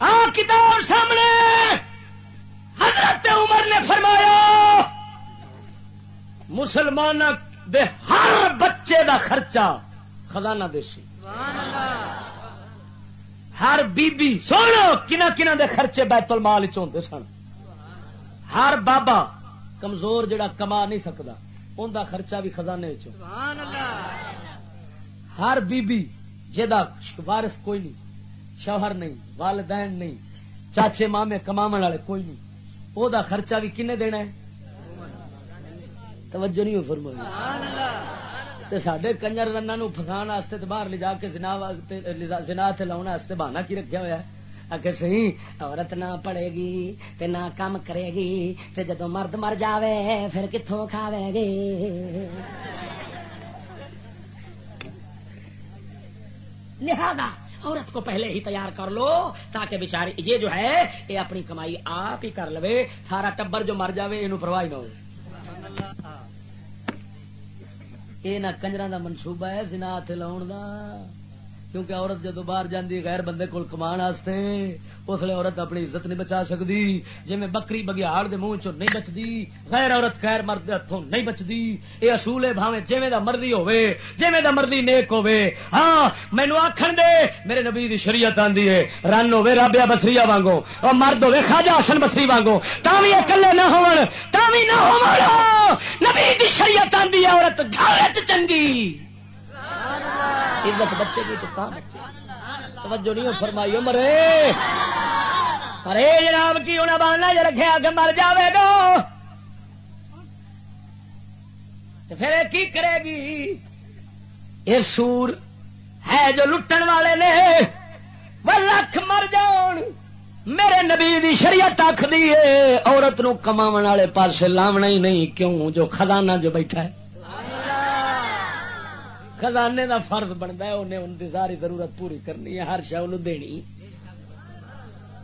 آ کتاب سامنے! حضرت عمر نے فرمایا مسلمان دے ہر بچے دا خرچہ خزانہ دیسی۔ ہر بی بی سونا، کنا کنا دے خرچے بیت المال چ سن۔ ہر بابا کمزور جڑا کما نہیں سکتا ان کا خرچہ بھی خزانے چ ہر بی بی جا وارث کوئی نہیں، شوہر نہیں، والدین نہیں، چاچے مامے کما والے کوئی نہیں۔ وہ خرچہ بھی کنے دینا ہے؟ توجہ نہیں فرمائی۔ سڈے کنجر رنا فسان واسطے باہر لے جا کے زنا لاؤن بہانا کی رکھا ہوا ہے؟ اگر سی عورت نہ پڑے گی تے نہ کام کرے گی تے جدو مرد مر جاوے پھر کتوں کھاوے گی؟ لہذا عورت کو پہلے ہی تیار کر لو تاکہ بچاری یہ جو ہے یہ اپنی کمائی آپ ہی کر لو سارا ٹبر جو مر جائے یہ پرواہ نہ ہو یہ نہ کنجر کا منصوبہ ہے سنا لاؤن کا کیونکہ عورت جدو باہر جاندی غیر بندے کول کمان واسطے اس لیے عورت اپنی عزت نہیں بچا سکتی۔ جی میں بکری بگیاڑ دے منہ چ نہیں بچتی، غیر عورت غیر مرد ہاتھوں نہیں بچتی۔ یہ اصول ہے بھاوے جویں دا مرضی ہوے جویں دا مرضی نیک ہوے ہاں مینوں آکھن دے، میرے نبی دی شریعت آندی ہے، رن ہوے رابیا بسریا وانگو اور مرد ہوے خواجہ حسن بسری وانگو تاوی اکلے نہ ہون نہ ہون۔ نبی دی شریعت آندی ہے، عورت گھر چنگی۔ عزت بچے کی تو کہاں بچے۔ توجہ نہیں فرمائی مرے ارے جناب کی انہیں باننا جو رکھے آگے مر جاوے گا۔ پھر کی کرے گی؟ یہ سور ہے جو لٹن والے نے۔ وہ لکھ مر جان۔ میرے نبی دی شریعت آخ دی عورت نو کما والے پاسے لاونا ہی نہیں۔ کیوں؟ جو خزانہ جو بیٹھا ہے۔ خزانے دا فرض بنتا ہے، انہیں ان کی ساری ضرورت پوری کرنی ہے، ہر شہ دینی۔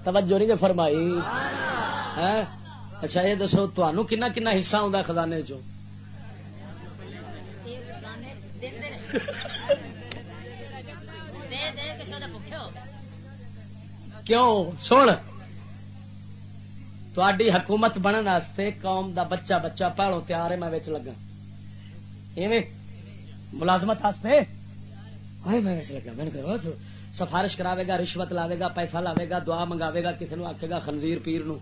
توجہ نہیں جی فرمائی؟ اچھا یہ دسو تمہوں کنا کنا حصہ آتا خزانے چ کیوں؟ سن۔ تھی حکومت بننے قوم دا بچہ بچہ پہلو تیار ہے، میں لگا۔ ایویں ملازمت میں۔ سفارش کراوے گا رشوت لاوے گا پیسہ لاوے گا دعا منگاوے گا کسی آکے گا خنزیر پیر نو۔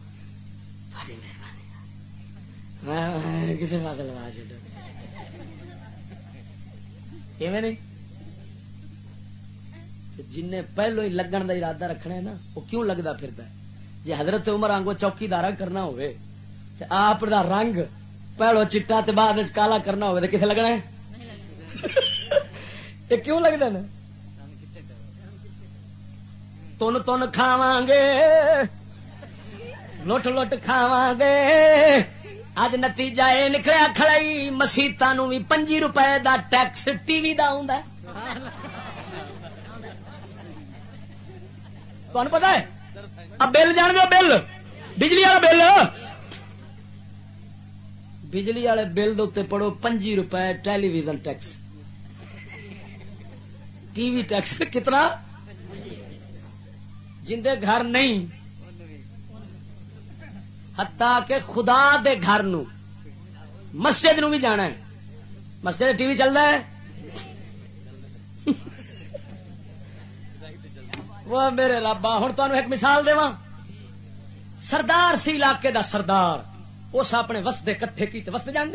کسی پاس لوا نہیں؟ جن پہلو ہی لگن کا ارادہ رکھنا ہے نا وہ کیوں لگتا پھرتا جی حضرت عمر آنگو چوکیدار کرنا ہوئے آپ دا رنگ پہلو چٹا بعد کالا کرنا ہوئے تو کتنے لگنا ہے؟ یہ کیوں لگتا نا تن تن کھاوا گے لٹ لٹ کھاوا گے اج نتیجہ یہ نکلیا کھڑائی مسیطا بھی پنجی روپے دا ٹیکس ٹی وی دا تمہیں پتا ہے بل جان گے بل بجلی والا بل بجلی والے بل دے پڑھو پنجی روپے television tax T V tax کتنا؟ جندے گھر نہیں ہتا کہ خدا دے گھر نو، مسجد نو بھی جانا ہے۔ مسجد ٹی وی چل رہا ہے؟ وہ میرے رابا ہوں تمہیں ایک مثال دوا سردار سی علاقے دا سردار، اس اپنے وسدے کٹھے کیتے۔ وستے جان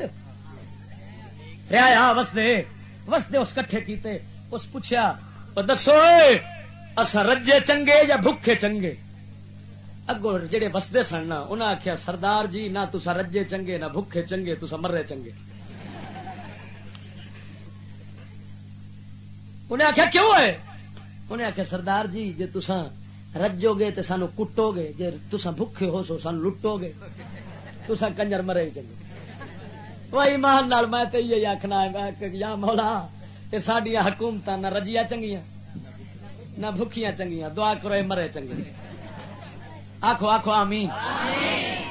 ریا وسدے وسدے اس کٹھے کیتے۔ اس پوچھا دسو اصا رجے چنگے یا بھوکے چنگے؟ اگو جڑے وسدے سن انہیں آخیا سردار جی نہ تسا رجے چنگے، نہ بھوکے چنگے تسا مرے چنگے. انہیں آخیا کیوں ہے انہیں آخیا سردار جی جی تسا رجو گے تو سانو کٹو گے جی تسا بھوکے ہو سو سان لٹو گے تسا کنجر مرے چنگے. وہی مان میں تو یہ آخنا یا مولا یہ سڈیا حکومت نہ رجیا چنگیا نہ بھوکیاں چنگیا دعا کرو مرے چنگے۔ آخو آخو آمی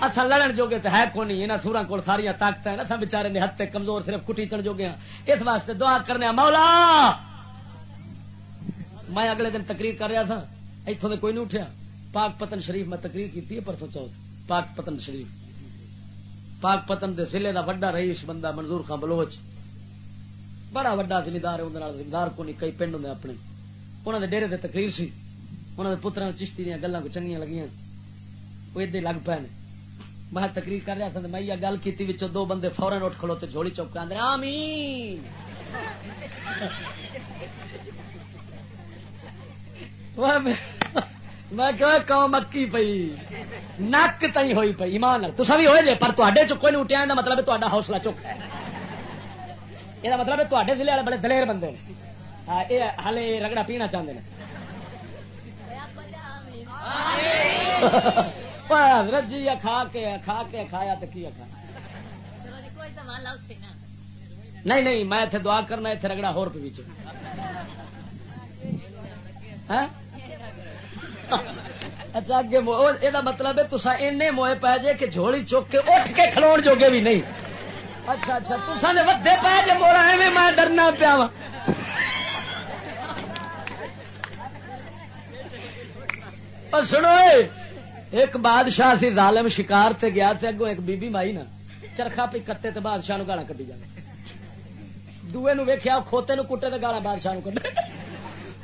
اصل لڑن جوگے تو ہے کونی یہاں سورا کو ساریا طاقت ہیں۔ اصل بچارے نے ہتے کمزور صرف کٹی چڑھ جوگے ہیں اس واسطے دعا کرنے مولا! میں اگلے دن تقریر کر رہا تھا۔ اتوں سے کوئی نہیں اٹھیا۔ پاک پتن شریف میں تقریر کی پرسوں چوتھ۔ پاک پتن شریف۔ پاک پتن دے ضلع کا وڈا رئیس بندہ منظور خان بلوچ۔ بڑا وا زمیندار زمیندار کو نہیں، کئی پنڈ ہوں اپنے۔ انہوں نے ڈیری سے تقریر سی۔ انہوں نے پترا چشتی دیا گلوں کو چنگیا لگی وہ ادے لگ پے میں تقریر کر رہا تھا میں یہ گل کی دو بندے فورن اٹھ کھلوتے جھولی چوک آدھے آمین۔ میں کہ قوم اکی پئی۔ نک تھی ہوئی پئی، ایمان تصا بھی ہوئے جے، پر تے چکو نہیں اٹھیا مطلب تا حوصلہ چک ہے۔ یہ مطلب تے ضلع والے بڑے دلیر بندے یہ ہالے رگڑا پینا چاہتے ہیں حضرت جی کھا کے کھا کے کھایا تو کی کھا نہیں نہیں میں اتنے دعا کرنا اتنے رگڑا ہو پی اچھا اگے یہ مطلب ہے تصا این موئے پی جے کہ جھولی چک کے اٹھ کے کھلو جوگے بھی نہیں اچھا اچھا تصا نے ودے پی جے موڑا ایویں میں ڈرنا پیا سنو ایک بادشاہ سی ظالم شکار تے گیا تے اگوں ایک بی بی مائی نا، چرخا پی کتے تے بادشاہ نو گالا کٹی جائے دوے نو ویکیا کھوتے نو کٹے تے گالا بادشاہ نو کٹے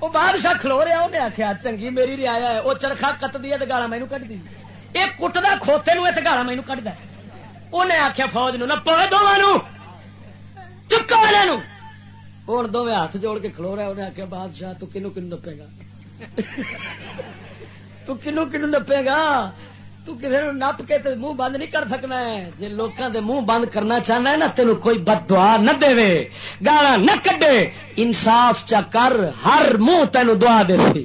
وہ بادشاہ کھلو رہا انہیں آخیا چنگی میری ریا ہے وہ چرخا کٹ دی گالا مینو کٹ دی۔ یہ کٹدا کھوتے نو تے گالا مینو کٹ انہیں آخیا فوج نو، نہ پو دونوں چکا والے ہوں دونوں ہاتھ جوڑ کے کھلو رہا انہیں آخیا بادشاہ، تو کنو کنو نپے گا۔ تو کنو کنو نپے گا۔ تو کسی نپ کے منہ بند نہیں کر سکنا ہے۔ جی لوگوں دے منہ بند کرنا چاہنا ہے نا تین کوئی بد دعا نہ دے گالا نہ کڈے۔ انصاف چا کر ہر منہ تین دعا دے سی۔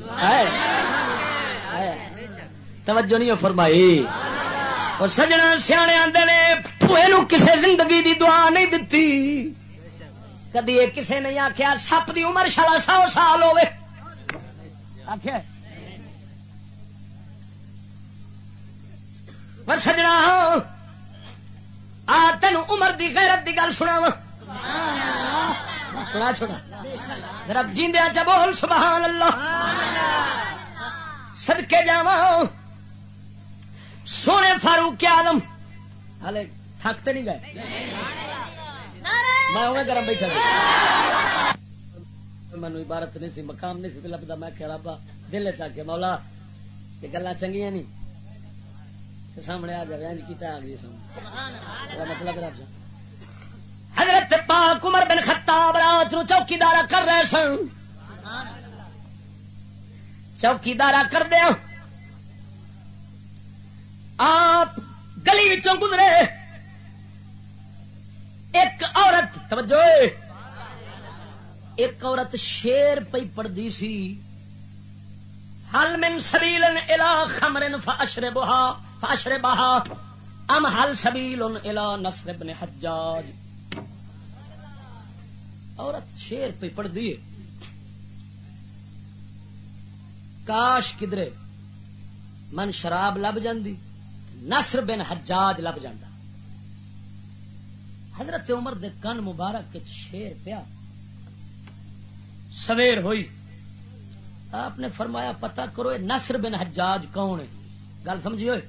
توجہ نہیں فرمائی۔ اور سجنا سیانے آدھے نے پوئے کسے زندگی دی دعا نہیں دتی۔ کدی کسے نہیں آخیا سپ دی عمر شالا سو سال ہوے آخیا سجنا آ تین عمر دی غیرت دی گل سنا سنا چھوڑا۔ رب جیندیا چ بول سبحان اللہ۔ سدکے جا سونے فاروق آدم۔ ہلے تھکتے نہیں گئے۔ میں گرم بیٹھا مینو عبارت نہیں سی، مقام نہیں سی لبدا۔ میں کہ ربا دل چ کے مولا، یہ گلا چنگیاں نہیں۔ سامنے آ جائے جی کیتا آ گئی مطلب رب جا حضرت پاک عمر بن خطاب رات نو چوکیدارا کر رہے سن۔ چوکیدارا کر دیا ہاں۔ آپ گلی گزرے۔ ایک عورت، توجہ۔ ایک عورت شیر پی پڑتی سی۔ ہل من سبیل الا خمر فاشر بہا فاشر بہا ام حل سبیل الا نصر ابن حجاج۔ عورت شیر پہ پڑ دیے کاش کدرے من شراب لب جاندی۔ نصر بن حجاج لب جاندہ۔ حضرت عمر دے کن مبارک شیر پیا۔ سویر ہوئی۔ آپ نے فرمایا پتا کرو نصر بن حجاج کون ہے؟ گل سمجھی ہوئے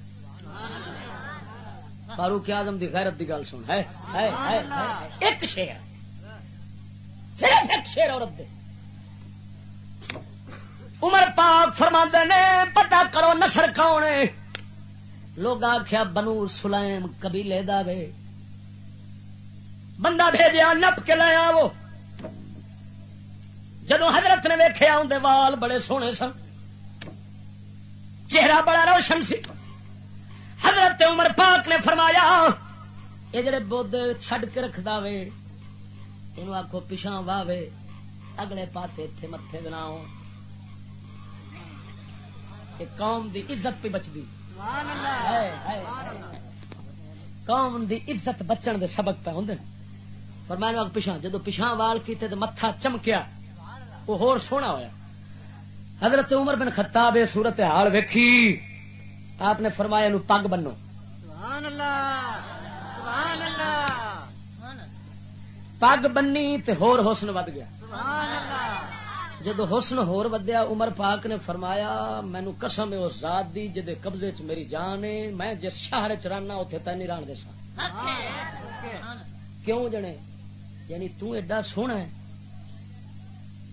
فاروق آزم دی غیرت دی گل سن۔ ہے ایک شیر۔ صرف ایک شیر عورت دے۔ عمر پاک فرما نے پتا کرو نسر کون ہے؟ لوگ آخیا بنو سلیم قبیلے دے بندہ بھیجا نپ کے لایا وہ جدو حضرت نے ویخیا اندر وال بڑے سونے سن۔ چہرہ بڑا روشن سی۔ حضرت عمر پاک نے فرمایا یہ جڑے بدھ چھڈ کے رکھ دے یہ آخو پچھا واہے اگلے پاسے اتے متے بناؤ قوم دی عزت پہ بچتی قوم دی عزت بچن دے سبق پہ ہوں پر میں پچھا جدو پچھا وال کیتے تو متھا چمکیا وہ ہور سونا ہویا۔ حضرت عمر بن خطاب صورت حال ویکھی۔ آپ نے فرمایا نو پگ بنو۔ پگ بنی تے ہور حسن ود گیا۔ جدو حسن ہور ودیا، عمر پاک نے فرمایا، مینو قسم ہے اس ذات دی جدے قبضے چ میری جان ہے، میں جس شہر چرانا اتنے تین نہیں ران دے سا۔ کیوں جنے؟ یعنی تو ایڈا سونا ہے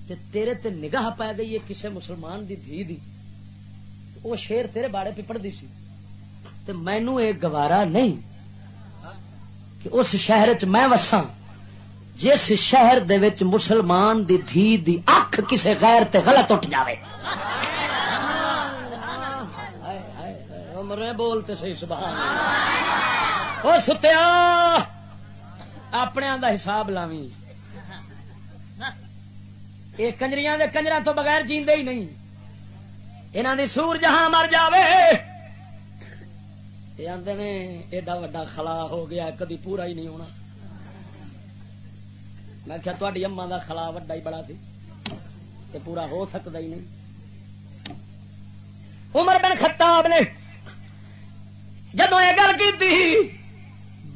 تے تیرے تے نگاہ پی گئی ہے کسے مسلمان دی دھی دی۔ وہ شیر تیرے باڑے پپڑ دی سی۔ مینو یہ گوارا نہیں کہ اس شہر چ میں وساں۔ جس شہر دے وچ مسلمان دی دھی دی اکھ کسے غیر تے غلط اٹھ جاوے۔ مرے بولتے سی، سبحان اور ستیا اپنے دا حساب لاوی یہ کنجریاں دے کنجرا تو بغیر جیندے ہی نہیں۔ یہاں دی سور جہاں مر جاوے۔ یہ آدھے نے، ایڈا وا خلا ہو گیا، کدی پورا ہی نہیں ہونا۔ میں کیا تاری اما کا خلا وڈا ہی بڑا سی یہ پورا ہو سکتا ہی نہیں عمر بن خطاب نے جدو یہ گل کی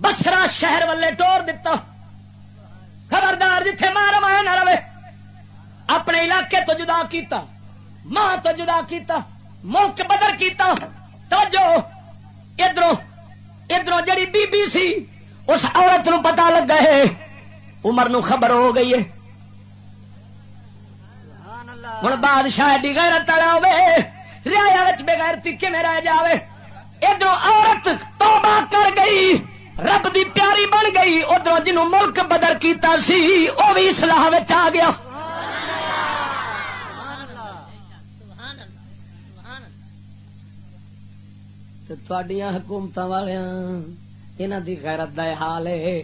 بسرا شہر والے ٹور دتا خبردار جتھے مار مایا نہ رہے اپنے علاقے تو جدا کیتا ماں تو جدا کیتا ملک بدر کیتا توجہ ادھر ادھر جڑی بی بی سی اس عورت نو پتا لگا ہے عمر نو خبر ہو گئی ہے۔ ہوں بادشاہ ایڈی غیرت والا ہوے ریا بغیرتی کھے رہ جائے ادھر عورت توبہ کر گئی رب دی پیاری بن گئی ادھر جنوں ملک بدر کیتا سی وہ بھی سلاح آ گیا۔ حکومت والوں دی غیرت دا حال ہے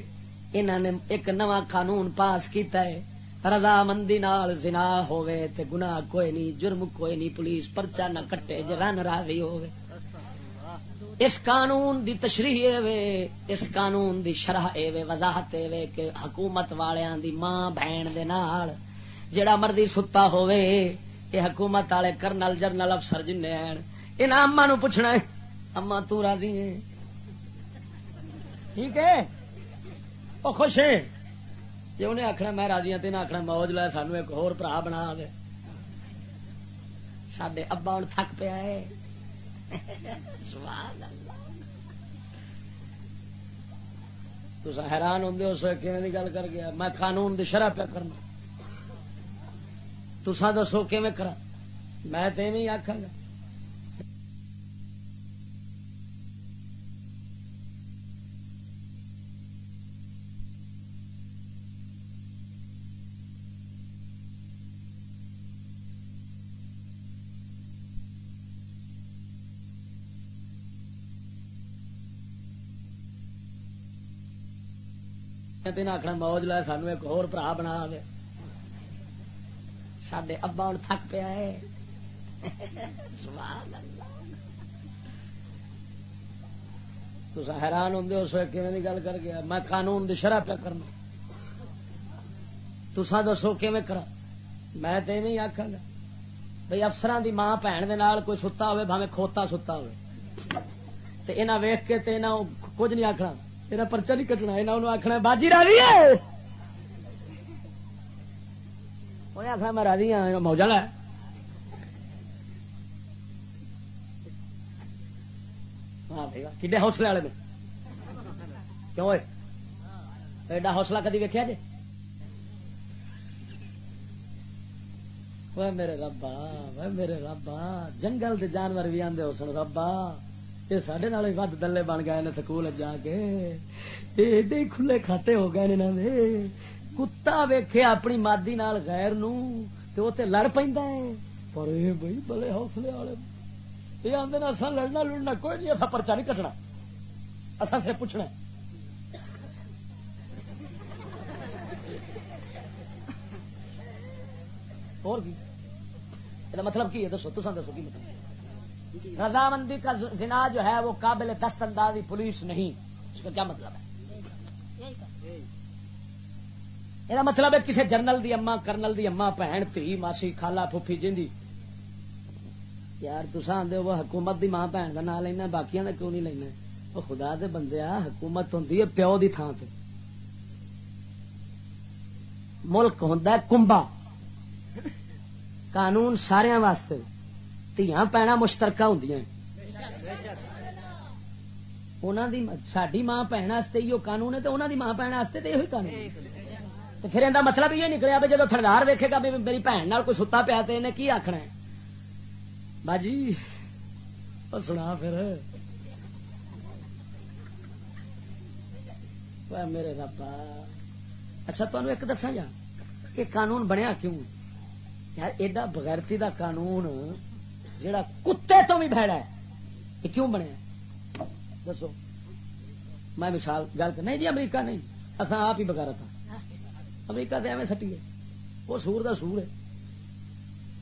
انہوں نے ایک نواں قانون پاس کیتا ہے۔ رضامندی نال زنا ہوئے تے گناہ کوئی نہیں، جرم کوئی نہیں، پولیس پرچا نہ کٹے جرن راضی ہوئے اس قانون دی تشریح وے، اس قانون دی شرح اے وے، وضاحت اے وے کہ حکومت والیاں دی ماں بہن دے نال جڑا مرضی ستا ہوئے یہ حکومت والے کرنل، جرنل افسر جن ہیں، انہاں اما نو پوچھنا ہے اما تو راضی ہے ٹھیک ہے؟ وہ خوش ہے جی انہیں آخنا میں راضی ہوں تین آخنا موج لائے سانو ایک ہور برا بنا دے۔ سڈے ابا ہوں تھک پیا ہے۔ تو حیران ہوں اس کی گل کر گیا۔ میں قانون دی شرح پیا کرنا۔ تسا دسو کیون کرا میں تو آخا گا۔ دن آخنا موج لائے سانو ایک ہور برا بنا دے سڈے ابا ہوں تھک پیا ہے تو حیران ہوں اس کی گل کر گیا میں قانون دی شرح پیا کرنا تسا دسو کیون کرا میں تو نہیں آخا گا بھائی افسران دی ماں بھن دے کوئی ستا ہوے بھاوے کھوتا ستا ہوے یہاں ویخ کے کچھ نہیں آخنا تیرا پرچا نہیں کٹنا یہاں آخنا باجی راضی ہے آخر میں راضی ہاں موجہ لا کھے حوصلے والے میں کیوں ایڈا حوصلہ کدی ویکیا جی میرے ربا میرے ربا جنگل دے جانور بھی آدھے ہو سن ربا یہ سڈے ود دلے بن گئے سکول جا کے ایڈے کھلے کھاتے ہو گئے دے کتا ویخے اپنی مادی نال غیر نو لڑ پہ پر بھائی بڑے حوصلے والے یہ آدھے اصا لڑنا لڑنا کوئی نہیں اصا پرچا نہیں کٹنا اصا سے پوچھنا اور مطلب کی ہے دسو تو دسو کی مطلب رضامندی کا زنا جو ہے وہ قابل دست اندازی پولیس نہیں۔ اس کا کیا مطلب ہے؟ یہ مطلب ہے کسی جرنل دی اما کرنل دی اما بھن تھی، ماسی خالا پھوپھی جی یار تسا آدھے وہ حکومت دی ماں بھن کا نام لینا باقی کا کیوں نہیں لینا؟ وہ خدا دے بندے حکومت ہوں پیو دی تھان تے۔ ملک ہوں کمبا قانون سارے واسطے۔ دیاں پینا مشترکہ ہوں ساری ماں بھن ہی قانون ہے تو انہوں کی ماں بھن واسطے تو یہ قانون پھر ان مطلب یہ نکلیا بھی جب تھردار ویکے گا بھی میری بھن کوئی ستا پیا تو انہیں کی آخنا باجی سنا پھر میرے رابا اچھا تمہیں ایک دسا جا یہ قانون بنیا کیوں یار ایڈا بغیرتی دا قانون جڑا کتے تو بھی بھڑا ہے، یہ کیوں بنیا دسو۔ میں مثال، گل کر نہیں جی امریکہ نہیں۔ اصا آپ ہی بغیر تھا ہاں۔ امریکہ سے ایویں سٹی ہے۔ وہ سور دا سور ہے۔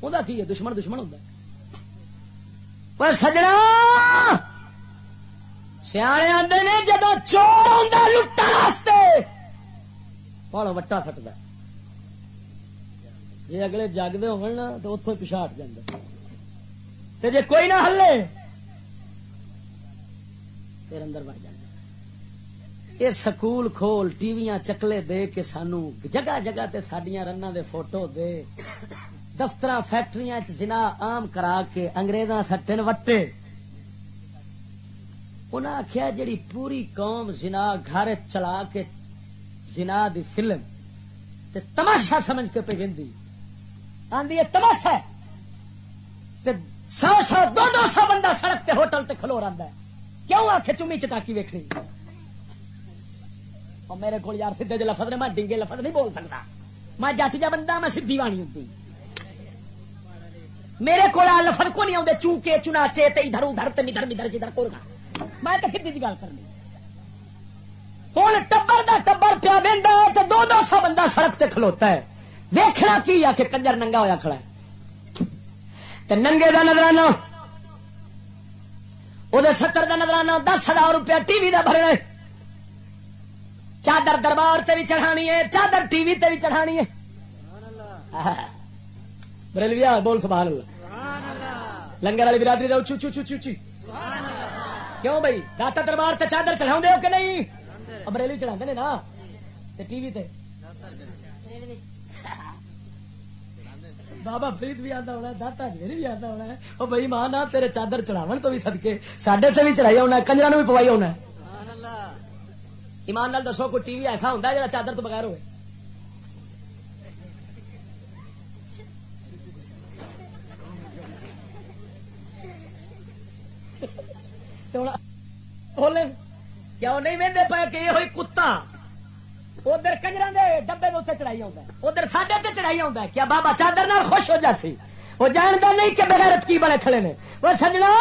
وہ کی ہے؟ دشمن دشمن ہوتا پر سجنا! سیانے آتے نے جب چور آتا لٹن واسطے وٹا سٹتا جی اگلے جگتے ہو تو اتوں پچھا ہٹ جا جی کوئی نہ ہلے، پھر اندر بڑھ جائے یہ سکول کھول ٹی وی چکلے دے کے سانو جگہ جگہ تے سڈیا رن دے فوٹو دے۔ دفتر فیکٹری جنا عام کرا کے انگریزاں سٹن وٹے۔ انہیں آخیا جڑی پوری قوم زنا گھر چلا کے زنا دی فلم تے تماشا سمجھ کے پہ گی آدھی تماشا تے سو سو دو دو سو بندہ سڑک تے ہوٹل تے کھلو رہا ہے۔ کیوں آ کے چومی چٹاکی ویکنی اور میرے کو یار سیدے جو لفظ نے، میں ڈنگے لفظ نہیں بول سکتا۔ میں جٹ جا بندہ، میں سیدھی وانی ہوتی میرے کو لفظ کو نہیں آتے چونکے چناچے ادھر ادھر مدھر مدھر جدھر کو میں تو سیدھی گل کرنی۔ ہوں ٹبر دا ٹبر پیا بہتا ہے، تو دو دو سو بندہ سڑک تے کھلوتا ہے۔ ویخنا کی آ کے کنجر ننگا ہوا کھڑا ہے؟ ننگے کا نظرانہ وہ ستر کا نظرانہ، دس ہزار روپیہ ٹی وی کا بھرنا چادر دربار سے بھی چڑھانی ہے، چادر ٹی وی تے بھی چڑھانی ہے۔ بریلویا، بول، سبحان اللہ۔ لنگر والی برادری رہو چو چو چو چو چی کیوں بھائی؟ داتا دربار تے چادر چڑھا ہو کہ نہیں؟ بریلی چڑھا نا؟ ٹی وی تے۔ بابا فرید بھی آتا ہونا داتا جیری بھی آتا ہونا ہے وہ بھائی ماں نہ تیرے چادر چڑھاو تو بھی سدکے سڈے سے بھی چڑھائی ہونا کنجرا بھی پوائی ہونا ایمان نال دسو کوئی ٹی وی ایسا ہوتا ہے جا چادر تو بغیر ہوئے کیا نہیں وہدے کہ یہ ہوئی کتا ادھر کنجر دے ڈبے اتنے چڑھائی آتا ہے ادھر ساڈے تے چڑھائی آتا ہے کیا بابا چادر نال خوش ہو جاسی وہ جانتا نہیں کہ بغیرت کی بڑے کھڑے نے۔ وہ سجنا،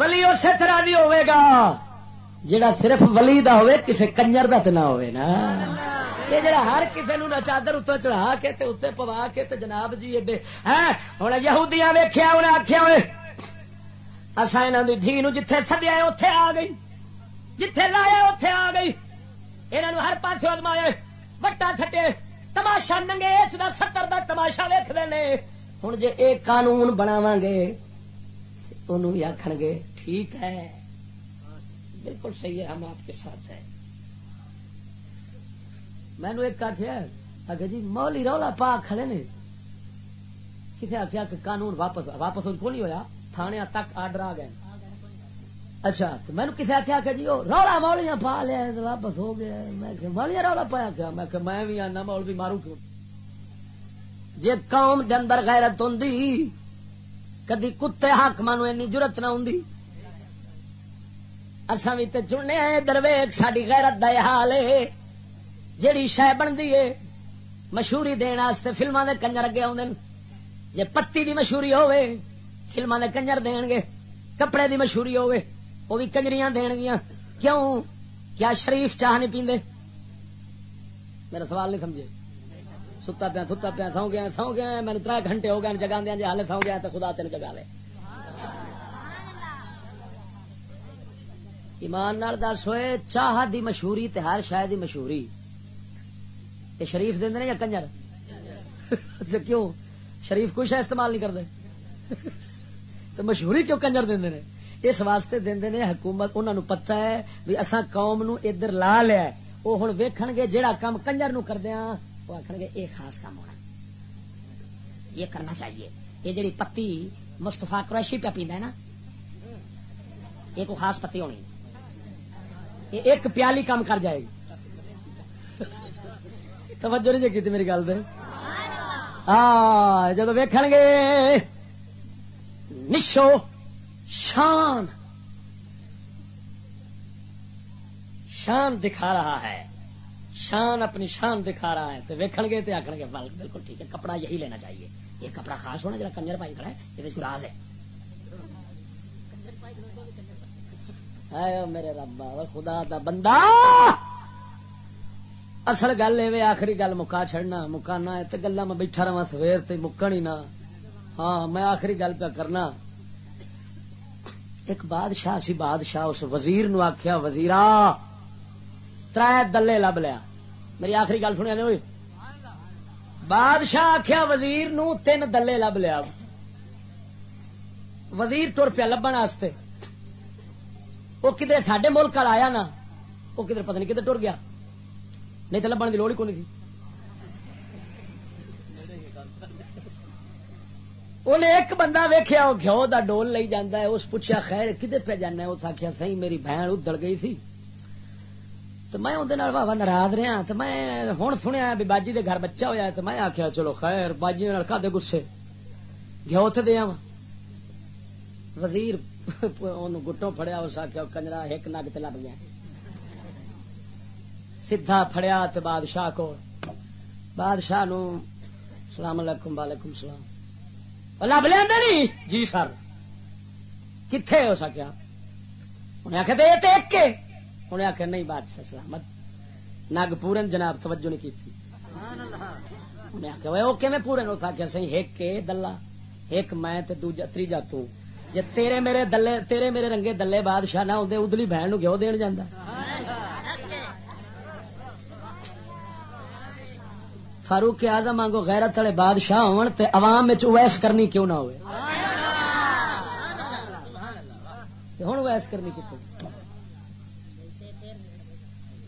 ولی اسی طرح بھی ہوے گا۔ جڑا صرف ولی دا ہوئے، کسے کنجر دا تے نہ ہوئے نا۔ یہ جڑا ہر کسے نو چادر اتنے چڑھا کے تے اتنے پوا کے تے جناب جی ایڈے ہاں ہوں یہودیاں ویخیا انہیں آخیا ہوئے اصا یہاں کی دھی جتھے سدیا اتے آ گئی۔ جتھے لایا اتے آ گئی۔ یہاں ہر پاس ادمایا وٹا سٹے تماشا ننگے دا ستر دا تماشا ویخ دے ہوں جی یہ قانون بناو گے انہوں بھی آخ گے، ٹھیک ہے۔ بالکل صحیح ہے، ہم آپ کے ساتھ ہیں۔ میں نے ایک آخیا آگے جی مولی رولا پا کھڑے نے۔ کسی آخیا کہ قانون واپس واپس کو نہیں ہوا تھانے تک آرڈر آ گئے۔ اچھا تو میں کسی آخیا کہ جی وہ رولا مولیاں پا لیا واپس ہو گیا میں مولیاں رولا پایا کیا؟ میں کہ میں بھی آنا مول بھی ماروں کیوں؟ جی قوم دے اندر غیرت ہوں کدی کتے حاقم ضرورت نہ ہوں اصا بھی چننے درویگ ساری غیرت دا حال ہے۔ جیڑی شہ بنتی ہے، مشہوری داستے فلما دے کنجر اگے آدھے جی پتی دی مشہوری ہوے فلما دے کنجر دین گے کپڑے دی مشہوری ہوے وہ بھی کنجریاں دین گیا کیوں؟ کیا شریف چاہ نہیں پیندے؟ میرا سوال نہیں سمجھے. ستا پیا ستا پیا سو گیا سو گیا میرے تر گھنٹے ہو گئے جگہ دیا جی ہال سو گیا تو خدا تین جگہ لے ایمان نال دس ہوئے، چاہ دی مشہوری تے ہر شاید دی مشہوری. یہ شریف دے یا کنجر؟ اچھا کیوں؟ شریف کوئی شاید استعمال نہیں کرتے. تو مشہوری کیوں کنجر دے اس واسطے دے نے حکومت انہوں نے پتا ہے بھی اصا قوم نو ادھر لا لیا وہ ہوں ویکھ گے جہاں کام کنجر نو کردیا وہ آخر گے یہ خاص کام ہونا۔ یہ کرنا چاہیے۔ یہ جڑی پتی مستفا قریشی پہ پیندا ہے نا، یہ کوئی خاص پتی ہونی۔ ایک پیالی کام کر جائے گی۔ توجہ نہیں جی کی میری گل ہاں جب ویخ گے، نشو۔ شان شان دکھا رہا ہے شان اپنی شان دکھا رہا ہے تو ویکن گے تو آخر گے بالکل ٹھیک ہے، کپڑا یہی لینا چاہیے۔ یہ کپڑا خاص ہونا جا کنجر پائی کھڑا ہے، یہ راز ہے۔ میرے رب خدا دا بندہ! اصل گل یہ آخری گل مکا چڑنا مکانا تو گلا میں بیٹھا رہا سویر تے مکن ہی نہ۔ ہاں میں آخری گل پہ کرنا۔ ایک بادشاہ سی بادشاہ، اس وزیر نو آخیا وزیر تر دلے لب لیا۔ میری آخری گل سنیا نہیں ہوئی بادشاہ آخیا وزیر نو تین دلے لب لیا۔ وزیر تر پیا لبن واسطے۔ وہ کدھر سڈے ملک آیا نا وہ کدھر پتہ نہیں کدھر ٹر گیا۔ نہیں تو لبن کی لوڑ ہی کون تھی انہیں ایک بندہ ویخیا وہ گھو دا ڈول لئی جانا ہے، اس پوچھا خیر، کدے پہ جانا اس آخیا سی میری بہن ادڑ گئی تھی تو میں اندر بابا ناراض رہا تو میں ہوں سنیا بھی باجی دے گھر بچہ ہوا تو میں آخیا چلو، خیر، باجی دے گسے؟ گھو تو دیا وزیر ان گٹوں فڑیا اس آخیا کنجرا ایک نگ تے لب گیا۔ سیدھا فڑیا تے بادشاہ کو بادشاہ نو سلام علیکم، وعلیکم سلام۔ لب لیا نہیں جی سر کتنے ہو سکیا انہیں آخیا تو ایک کے انہیں آخیا نہیں بادشاہ سلامت نگ پورن جناب توجہ نہیں کی انہیں آخیا وہ کہ پورن ہو سکیا سی ایک کے دلہ ایک میں دوجا تیجا تو جی تیرے میرے دلے تیرے میرے رنگے دلے بادشاہ نہ ہوتے ادلی بہن نو گیو دین جانا فاروق آزم آگو غیرت والے بادشاہ ہون تے عوام ویس کرنی کیوں نہ ہوئے؟ ہوں ویس کرنی کتوں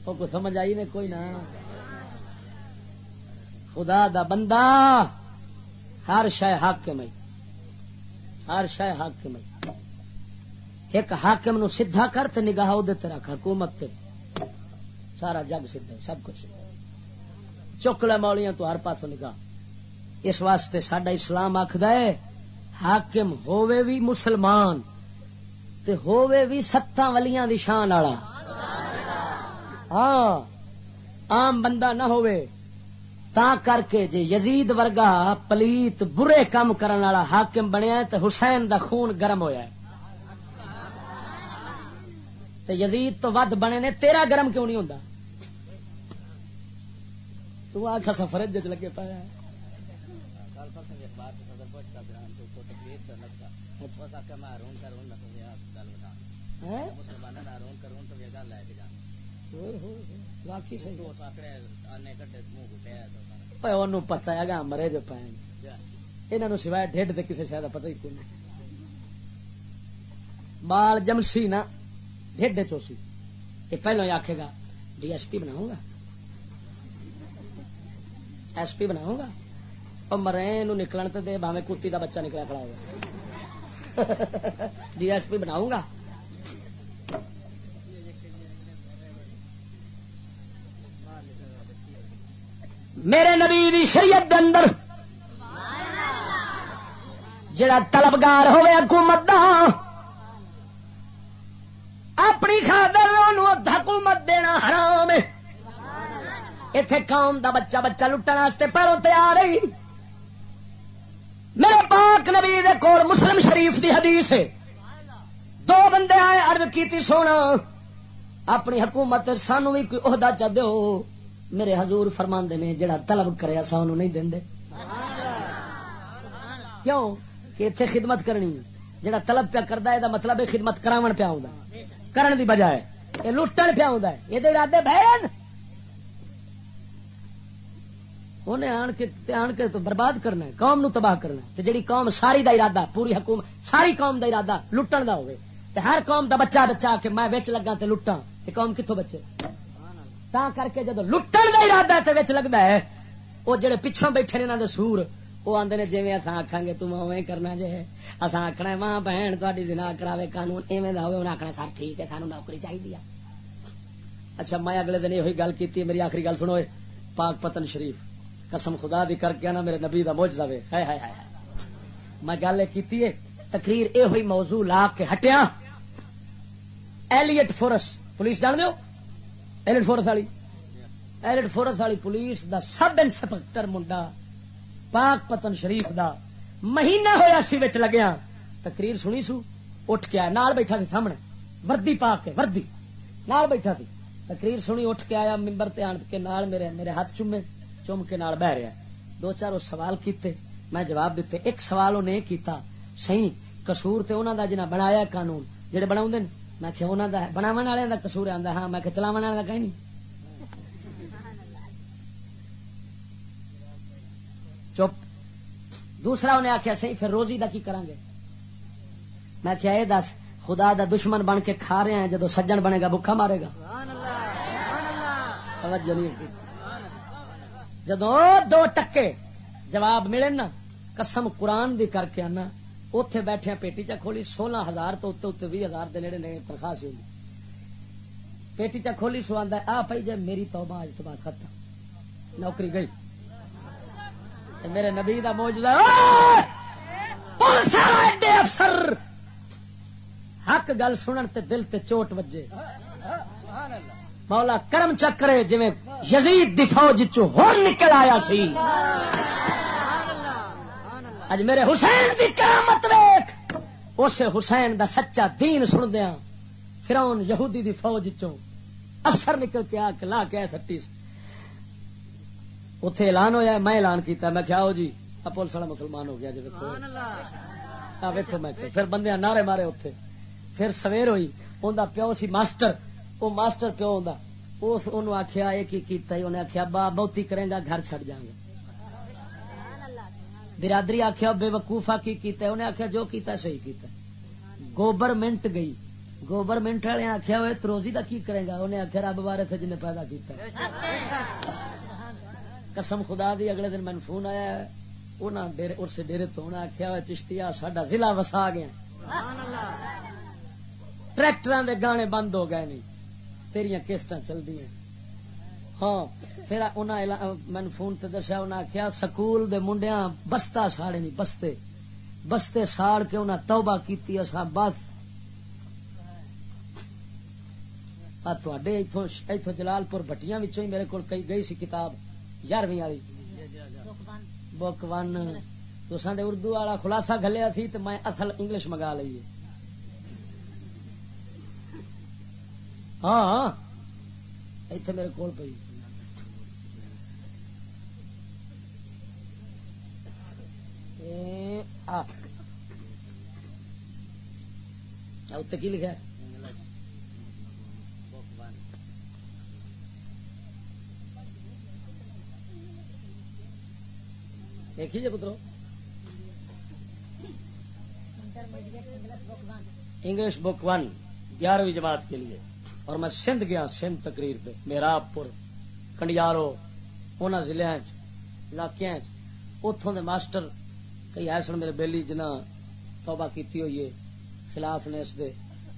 وہ کو سمجھ آئی نے؟ کوئی نہ۔ خدا دا بندہ ہر شہ حاکم ہے ہر شہ حاکم ہے ایک حاکم نو سیدھا کر تے نگاہ ادھر رکھ، حکومت تے۔ سارا جگ سیدھا سب کچھ چک لے مولیاں تو ہر پاس نگاہ۔ اس واسطے سڈا اسلام آخد ہے، حاکم ہووے بھی مسلمان تے ہووے بھی ستاں ولیاں دی شان والا ہاں عام بندہ نہ ہووے، تا کر کے جے یزید ورگا پلیت برے کام کرن والا حاکم بنیا تے حسین دا خون گرم ہویا ہے۔ تے یزید تو ود بنے نے، تیرا گرم کیوں نہیں ہوندا؟ تو آخا سفرج لگے پایا پتا ہے۔ گا مرے جو پائے یہ سوائے ڈیڈ کسی شاید پتہ ہی کون بال جمسی نا ڈیڈ چوسی یہ پہلو آخے گا ڈی ایس پی بناؤں گا ایس پی بناؤں گا اور مرے نکلن تو دے باوے کتی کا بچہ نکلا کھڑا ہوگا ڈی ایس پی بناؤں گا میرے نبی دی شریعت دے اندر جڑا طلبگار ہوئے حکومت دا اپنی خاطر حکومت دینا حرام ہے اتے قوم دا بچہ بچہ لٹن واسطے پیروں تیار رہی میرے پاک نبی دے کول مسلم شریف دی حدیث ہے۔ دو بندے آئے ارد کیتی سونا، اپنی حکومت سانو بھی کوئی عہدہ چ دو۔ میرے حضور فرما نے، جڑا طلب کرے سانو نہیں دیں کیوں؟ کہ اتنے خدمت کرنی۔ جڑا طلب پیا کرتا ہے مطلب ہے خدمت کراو پیا کرن دی بجائے، یہ لٹن پیا یہ ارادے بہن انہیں آن کے آن کے تو برباد کرنا ہے، قوم نو تباہ کرنا ہے۔ جڑی قوم ساری دا ارادہ، پوری حکومت، ساری قوم دا ارادہ لٹن دا ہوئے۔ تے ہر قوم دا بچہ بچہ کے میں وچ لگا تے لٹاں۔ تے قوم کتوں بچے؟ تا کر کے جدو لٹن دا ارادہ تے وچ لگدا ہے وہ جڑے پیچھوں بیٹھے نے انہاں دے سور وہ آندے نے جویں اساں آکھاں گے تم اوویں کرنا جے۔ اساں آکھنا ماں بہن تہاڈی زنا کراوے، قانون ایویں دا ہوے انہاں سر ٹھیک ہے سانو نوکری چاہیے اچھا میں اگلے دن یہ گل کی میری آخری گل سنو پاک پتن شریف۔ قسم خدا دی کر کے نا میرے نبی کا موج جائے میں گل کی تقریر یہ ہوئی موضوع لا کے ہٹیا ایلیٹ فورس پولیس جان دو ایلٹ فورس والی۔ ایلٹ فورس والی پولیس دا سب انسپیکٹر منڈا پاک پتن شریف دا مہینہ ہوا سی لگیا تقریر سنی سو؟ اٹھ کے آیا نال بیٹھا سی سامنے۔ وردی پا کے وردی۔ نال بیٹھا سی۔ تقریر سنی، اٹھ کے آیا ممبر تے آن کے نال میرے میرے ہاتھ چومے۔ چوم کے نال بہ رہا دو چار وہ سوال کیتے میں جواب دیتے۔ ایک سوال انہیں کیتا صحیح کسور تے انہوں دا جنہ بنایا قانون جڑے بنا میں کہ دا بناو والے دا کسور آتا ہاں میں کہ والے کہیں نہیں؟ چپ۔ دوسرا انہیں آخیا صحیح پھر روزی دا کی کریں گے میں کیا یہ دس خدا دا دشمن بن کے کھا رہے ہیں جدو سجن بنے گا بکھا مارے گا۔ جدو دو ٹکے جواب ملے نا، قسم قرآن دی کر کے آنا اتے بیٹھے پیٹی چا کھولی، سولہ ہزار تو اتنے اتنے بھی ہزار دے نیڑے نے تنخواہ سی پیٹی چا کھولی سو آدھا آ پائی جی میری توبہ آج تو بعد ختم۔ نوکری گئی۔ میرے نبی کا موجود افسر! حق گل سنن تے دل تے چوٹ وجے۔ مولا کرم چکرے جی یزید دی فوج ہون نکل آیا سی۔ اج میرے حسین دی کرامت ویخ اس حسین دا سچا دین سن دیا فرون یہودی دی فوج چوں افسر نکل کے آ کے لا کے تھٹی اتے اعلان ہویا میں اعلان کیتا میں کیا ہو جی پولیس والا مسلمان ہو گیا جی ویکو میں پھر بندے نعرے مارے اتنے پھر سویر ہوئی انہیں پیو سی ماسٹر وہ ماسٹر پیو ہوں آخیا یہ کیتا انہیں آخیا با بہتی کرے گا گھر چڑ گے برادری آخیا بے وقوفا کی کیتا انہیں آخیا جو کیتا صحیح کیتا گوبرمنٹ گئی۔ گوبرمنٹ والے آخیا ہوئے تروزی کا کی کرے گا؟ انہیں آخیا رب بارے تھے جنہیں پیدا کیتا قسم خدا دی اگلے دن مین فون آیا اس ڈیری تو انہیں آخیا ہوا چشتی ساڈا ضلع وسا گیا۔ ٹریکٹر دے گانے بند ہو گئے نہیں تیریا کیسٹ چل دیا ہاں پھر مین فون تے دسیا انہیں آخیا سکول دے منڈیا بستا ساڑے نہیں بستے۔ بستے ساڑ کے انہیں توبہ کی اصا بس۔ اتوں جلال پور بٹیاں ہی میرے کو گئی سی کتاب، یارویں والی۔ بک ون تو سن اردو والا خلاصہ گلیا سی تو میں اصل انگلش منگا لیے ہاں, ہاں۔ اتے میرے کول پی اتنے کی لکھا دیکھیے جی پترو؟ انگلش بک ون، گیارہویں جماعت کے لیے۔ اور میں سندھ گیا، سندھ تقریر پہ میرا پور کنڈیارو ان ضلع علاقے اتوں دے ماسٹر کئی ایسے میرے بہلی جنہ توبہ کیتی ہوئی ہے، خلاف نے اس دے،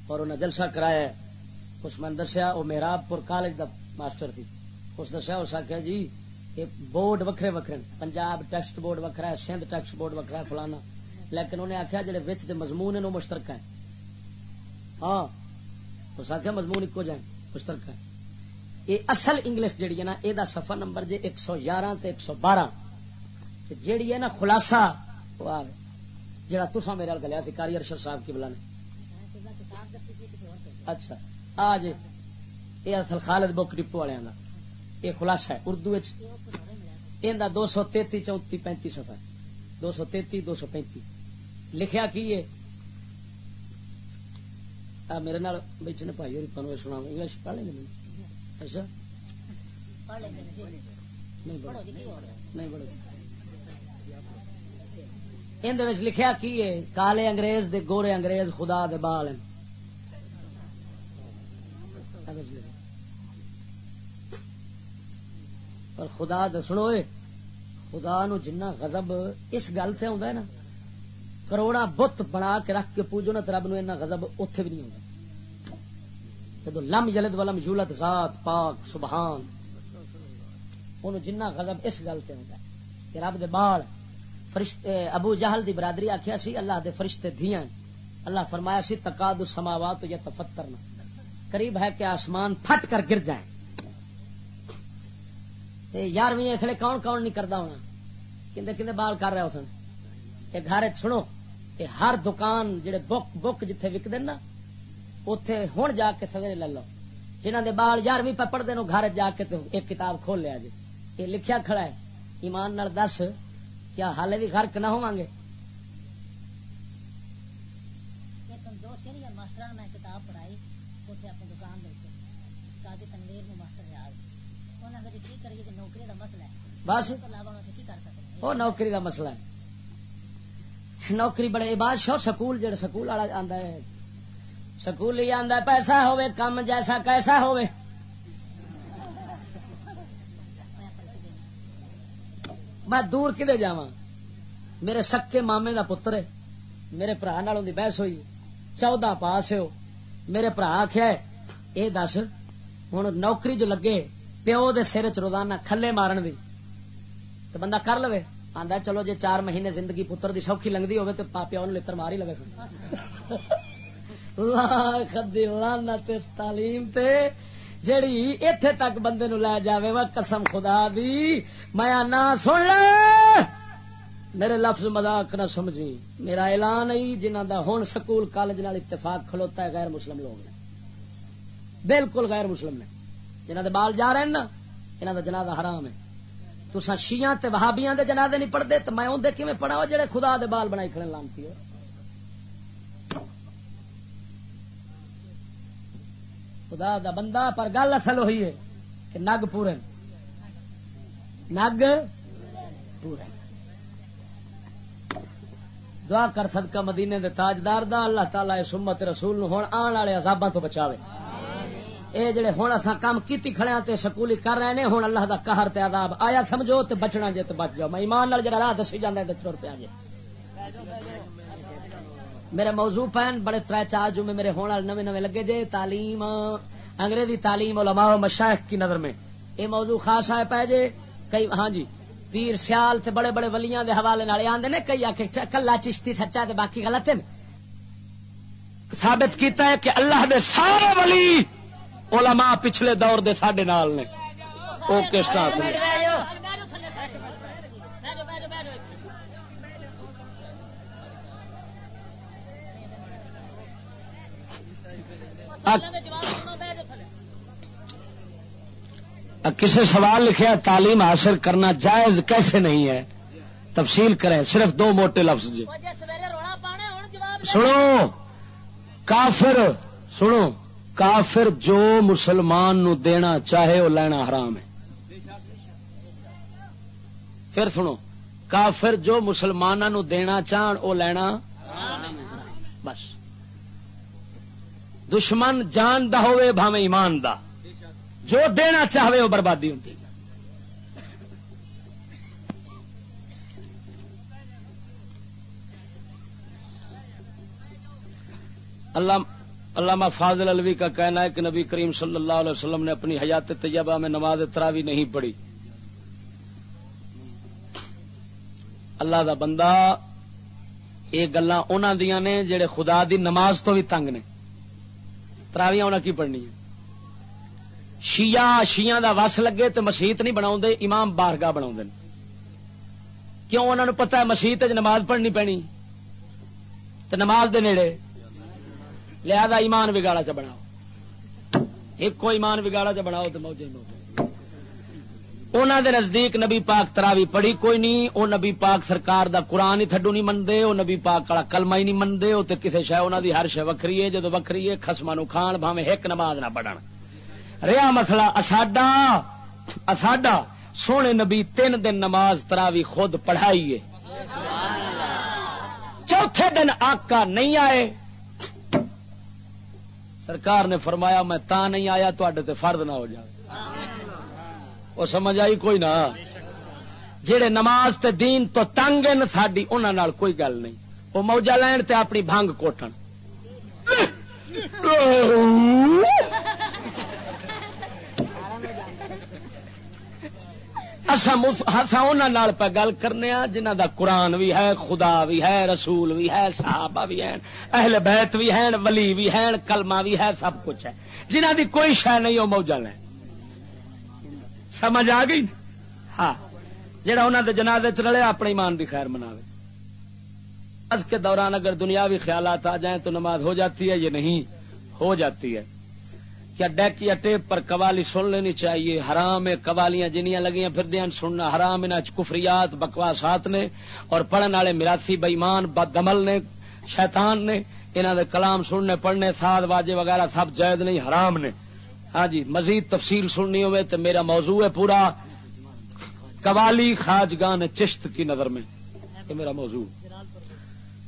اور انہیں جلسہ کرایا اس میں دسیا، وہ میراب پور کالج دا ماسٹر تھی۔ اس دسیا، اس آخیا جی یہ بورڈ وکھرے وکھرے پنجاب ٹیکسٹ بورڈ وکھرا ہے، سندھ ٹیکسٹ بورڈ وکھرا ہے، فلانا۔ لیکن انہیں آخیا جڑے وچ دے مضمون ہیں وہ مشترک ہیں۔ ہاں اس آخیا مضمون ایک جائیں مشترک ہے۔ یہ اصل انگلش جیڑی ہے نا یہ سفر نمبر جی ایک سو گیارہ ایک سو بارہ۔ جیڑی ہے نا، خلاصہ جڑا تسا میرے گلیا سی کاری ارشد صاحب کی بلا نے اچھا آج یہ اصل خالد بک ڈپو والوں کا یہ خلاصہ ہے، اردو دو سو تیتی چونتی پینتی سفا دو سو تیتی، دو سو پینتی۔ لکھیا کی ہے؟ میرے نال بیٹھے نے بھائی ہوئی تمہیں سنا انگلش پڑھ لیں گے اچھا نہیں پڑھو اندر لکھیا کی ہے کالے انگریز دے گورے انگریز خدا دے بال پر خدا دسنو خدا نو جنہ غضب اس گل سے آتا ہے نا کروڑا بت بنا کے رکھ کے پوجو نا رب نو غضب اتے بھی نہیں ہوتا جدو لم جلد ولم یولت ذات پاک، سبحان۔ انہوں جنہ غضب اس گل سے ہوتا ہے کہ رب دے بال فرشتے ابو جہل دی برادری آخیا سی، اللہ دے فرشتے دیا اللہ فرمایا سی، تقاد سماوات یا تفتر قریب ہے کہ آسمان پھٹ کر گر جائیں۔ یارویں اس لیے کون کون نہیں کرتا ہونا؟ کھے بال کر رہا اس یہ گھر سنو۔ یہ ہر دکان جڑے بک بک جتھے وکد نا اتے ہوں جا کے سویرے لے لو۔ جنہ دے بال یارویں پہ پڑھتے گھر جا کے تو ایک کتاب کھول لیا جی یہ لکھیا کھڑا ہے۔ ایمان نال دس کیا حالے بھی غرق نہ ہوں گے۔ بس۔ وہ نوکری کا مسئلہ ہے۔ نوکری بڑے بادشاہ، سکول جڑا سکول والا آتا ہے، سکول ہی آتا پیسہ ہوے، کم جیسا کیسا ہوے۔ میں دور کدے جا میرے سکے مامے دا پتر ہے، میرے برا نال بحث ہوئی چودہ پاس ہو میرے برا آخیا یہ دس ہوں نوکری جو لگے، پیو دے سر چ روزانہ کھلے مارن دی۔ تو بندہ کر لو آتا چلو جی چار مہینے زندگی پتر دی سوکھی لگتی ہوے تو پیو لڑ مار ہی لو تعلیم تے، جیڑی ایتھے تک بندے نو لے جاوے وہ قسم خدا دی، میں نہ سن لے! میرے لفظ مذاق نہ سمجھی۔ میرا اعلان ہی جنہ دا ہون سکول، کالج نال اتفاق کھلوتا ہے، غیر مسلم لوگ نے۔ بالکل غیر مسلم نے۔ جنہ دے بال جا رہے ہیں نا انہوں دا جنازہ حرام ہے۔ تو شیاں تے وہابیاں دے جنازے نہیں پڑھتے تو میں اندر کیون پڑھا جڑے خدا دے بال بنائی کھڑے لانتی ہو خدا دا بندہ، پر گل اصل ہوئی ہے کہ نگ پورے نگ پورے دعا کر صدقہ مدینے دے تاجدار دا، اللہ تعالی سمت رسول ہوں آن والے عذاباں تو بچاوے۔ اے جڑے ہوں اصا کام کیتی کھڑے ہاں تے سکولی کر رہے ہیں ہوں اللہ دا قہر تے عذاب۔ آیا سمجھو تے بچنا جے تے بچ جاؤ۔ میں ایمان نال جڑا راہ دسی جاندا ہے تر پیا جے میرے موضوع پین بڑے تر چار جمعے میرے ہونے والے نویں نویں لگے جے۔ تعلیم، انگریزی تعلیم، علماء و مشائخ کی نظر میں۔ یہ موضوع خاص آئے پہ جے۔ کئی ہاں جی پیر سیال تے بڑے بڑے ولیاں دے حوالے نال آندے نے، کئی آکھے کلا چشتی سچا تے باقی غلط ہیں ثابت کیتا ہے کہ اللہ دے سارے ولی علماء پچھلے دور دے ساڈے نال نے۔ او کس طرح کسی سوال لکھا تعلیم حاصل کرنا جائز کیسے نہیں ہے؟ تفصیل کریں، صرف دو موٹے لفظ جی۔ سنو۔ کافر، سنو۔ کافر جو مسلمان نو دینا چاہے وہ لینا حرام ہے۔ پھر سنو، کافر جو مسلمانوں دینا چاہن وہ لینا بس۔ دشمن جان دا ہوئے بھاوے ایمان دا۔ جو دینا چاہے وہ بربادی ہوتی اللہ علامہ فاضل الوی کا کہنا ہے کہ نبی کریم صلی اللہ علیہ وسلم نے اپنی حیات طیبہ میں نماز تراوی نہیں پڑھی۔ اللہ دا بندہ یہ گلا دیا نے جڑے خدا دی نماز تو بھی تنگ نے۔ تراویاں انہیں کی پڑھنی ہے؟ شیعہ شیعہ دا وس لگے تو مسیت نہیں بنا امام بارگاہ بنا کیوں انہوں نے پتا ہے مسیت نماز پڑھنی پینی؟ تو نماز دے نیڑے لہذا ایمان بگاڑا چ بناؤ۔ ایک کو ایمان بگاڑا چ بناؤ تو موجے انہوں دے نزدیک نبی پاک تراوی پڑھی کوئی نہیں وہ نبی پاک سرکار دا قرآن ہی تھڈو نہیں منتے وہ نبی پاک والا کلما ہی نہیں منتے وہ کسی شہ انہوں دی ہر شہ وکری ہے، جدو وکری ہے خسما نو کھان بھاوے ایک نماز نہ پڑھن۔ رہا مسئلہ اساڈا اساڈا سونے نبی تین دن نماز تراوی خود پڑھائی چوتھے دن آقا نہیں آئے سرکار نے فرمایا میں تا نہیں آیا تے فرد نہ ہو جائے وہ سمجھ آئی کوئی نہ؟ جہے نماز تے دین تو تنگ ساری انہوں کوئی گل نہیں۔ وہ موجہ لین تے اپنی بھنگ کوٹن انہوں پہ گل کرنے جنہ دا قرآن بھی ہے، خدا بھی ہے، رسول بھی ہے، صحابہ بھی ہیں، اہل بیت بھی ہیں، ولی بھی ہیں، کلمہ بھی ہے، سب کچھ ہے۔ جنہ دی کوئی شہ نہیں، وہ موجہ لیں سمجھ آ گئی؟ ہاں۔ جہاں انہوں نے جنازے چ رلے، اپنے ایمان کی خیر مناوے۔ از کے دوران اگر دنیاوی خیالات آ جائیں تو نماز ہو جاتی ہے یہ نہیں؟ ہو جاتی ہے۔ کیا ڈیک یا ٹیپ پر قوالی سن لینی چاہیے؟ حرام قوالیاں جنیاں لگیاں پھر دیا سننا حرام ان کفریات بکواسات نے اور پڑھنے والے میراسی بئیمان بدمل نے، شیطان نے انہوں دے کلام سننے، پڑھنے، ساد واجے وغیرہ سب جائد نہیں، حرام نے۔ ہاں جی مزید تفصیل سننی ہوئے تو میرا موضوع ہے پورا۔ قوالی خاجگان چشت کی نظر میں، یہ میرا موضوع۔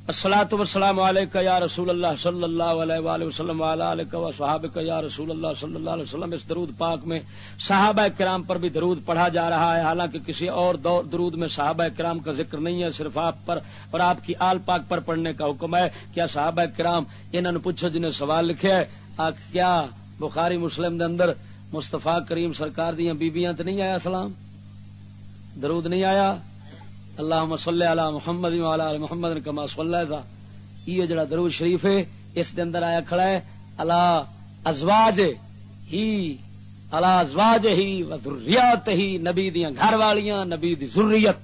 السلاۃ وسلام علیکہ یا رسول اللہ صلی اللہ علیہ وآلہ وسلم و صحابہ یا رسول اللہ صلی اللہ علیہ وسلم اس درود پاک میں صحابہ کرام پر بھی درود پڑھا جا رہا ہے حالانکہ کسی اور درود میں صحابہ کرام کا ذکر نہیں ہے، صرف آپ پر اور آپ کی آل پاک پر پڑھنے کا حکم ہے۔ کیا صحابہ کرام انہوں نے پوچھو جنہیں سوال لکھے ہے؟ کیا بخاری مسلم دے اندر مستفا کریم سرکار دیا بیبیاں تو نہیں آیا سلام درود نہیں آیا؟ اللہ مسل محمد محمد کما صلی تھا یہ جڑا درود شریف ہے، اس دے اندر آیا کھڑا ہے اللہ ازواج ہی اللہ ازواج ہی و ذریات ہی نبی دیا گھر والیاں، نبی دی ضروریت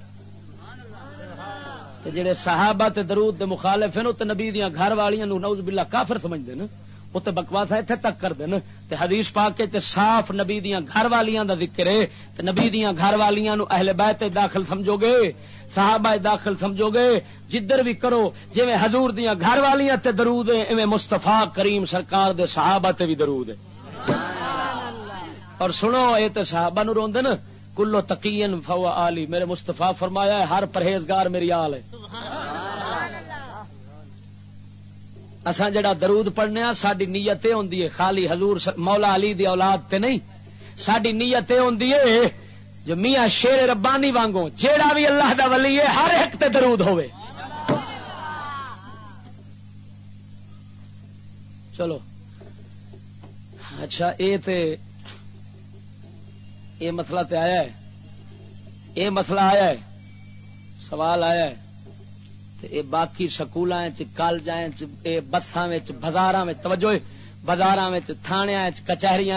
جڑے صحابہ تے درود دے مخالف ہیں تے نبی دیا گھر والیاں نو نوز باللہ کافر سمجھدے نا، وہ تو بکواس ہے اتنے تک کر دین تے حدیث پا کے تے صاف نبی دیا گھر والیاں دا ذکر ہے۔ تے نبی دیا گھر والیاں نو اہل بیت داخل سمجھو گے۔ صحابہ داخل سمجھو گے جدھر بھی کرو جی حضور دیا گھر والیاں تے درود ایویں مستفا کریم سرکار دے صحابہ تے بھی درود ہے اور سنو یہ تو صحابہ نو روند نا کلو تقین فو آلی میرے مستفا فرمایا ہے ہر پرہیزگار میری آل ہے۔ اسان جڑا درود پڑھنے ساری نیت ہوں خالی حضور مولا علی دی اولاد تے نہیں ساری نیت ہوں جو میاں شیر ربانی وانگو، جیڑا بھی اللہ دا ولی ہے، ہر ایک تے درود ہوئے چلو۔ اچھا اے تے، اے مسئلہ تے آیا ہے۔ اے مسئلہ آیا ہے۔ سوال آیا ہے۔ تے اے باقی سکول کالج بسان بازار توجہ۔ بازار کچہری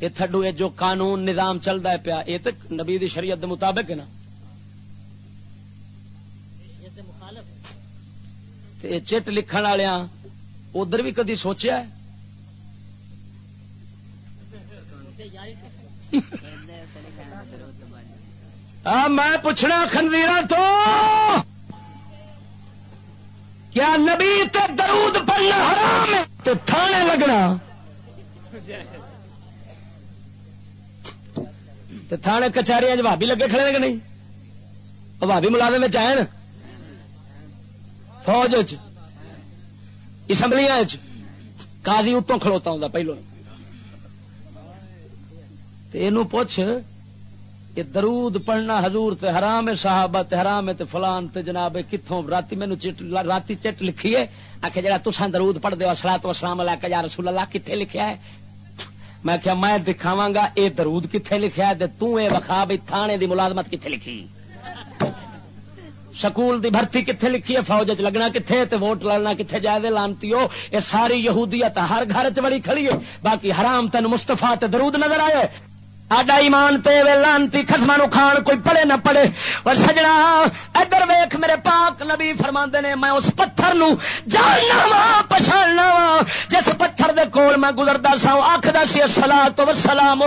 یہ تھڈو یہ جو قانون نظام چلتا ہے پیا یہ تو نبی دی شریعت دے مطابق ہے نا۔ چٹ لکھن والیا ادھر بھی کدی سوچیا ہے؟ میں پوچھنا خنویر تو! کیا نبی تے درود پڑھنا حرام ہے تے تھانے لگنا. تے تھانے کچہری بھابی لگے کھڑے کہ نہیں؟ بھابی ملازم میں آئے فوج اسمبلیاں کازی اتوں کھلوتا ہوں پہلو۔ یہ پوچھ یہ درود پڑھنا حضور تے حرام ہے، صحابہ تے حرام ہے تے فلان تے جناب کتوں راتی مینو راتی چٹ لکھی ہے۔ آخر جا تسان درود پڑھ دو اسلا تو اسلام اللہ کا یا رسول اللہ کتنے لکھیا ہے؟ میں کیا میں دکھاوا گا اے درود کتنے لکھا ہے تے تو اے وخا بھی تھانے دی ملازمت کتنے لکھی؟ سکول دی بھرتی کتنے لکھی ہے؟ فوج چ لگنا کتنے تے ووٹ لڑنا کتنے جائے لانتی ہو۔ یہ ساری یہودیت ہر گھر چ بڑی کھڑی ہے۔ باقی حرام تین مستفا تے درود نظر آئے۔ آڈا ایمان پہ وے لانتی خسما نو کھان کوئی پڑے نہ پڑے اور سجنا، ادھر ویخ میرے پاک نبی فرما نے، میں اس پتھر نو جاننا وا پچھاڑنا وا۔ جس پتھر دے کول میں گزرتا سا آخر سی سلا تو سلام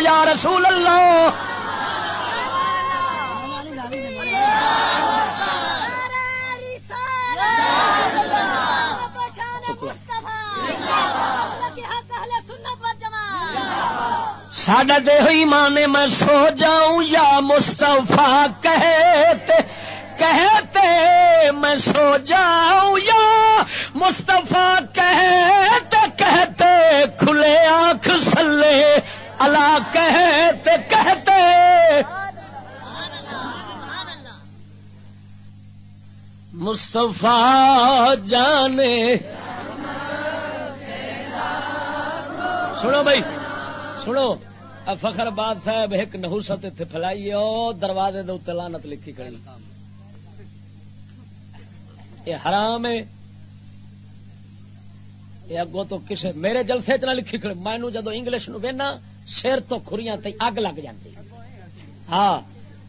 یا رسول اللہ۔ ساڈا ہوئی مانے میں سو جاؤں یا مستفا کہتے کہتے میں سو جاؤں یا مستفا کہتے کہتے کھلے آنکھ سلے، اللہ کہتے کہتے۔ مستفا جانے۔ سنو بھائی، سنو۔ فخر آباد صاحب، ایک نہوست اتنے فلائی دروازے دے اتنے لانت لکھی کری یہ حرام ہے۔ یہ اگوں تو کسے میرے جلسے چ نہ لکھی کھڑی۔ مینو جدو انگلش نو وینا سر تو خریاں تے اگ لگ جاتی ہاں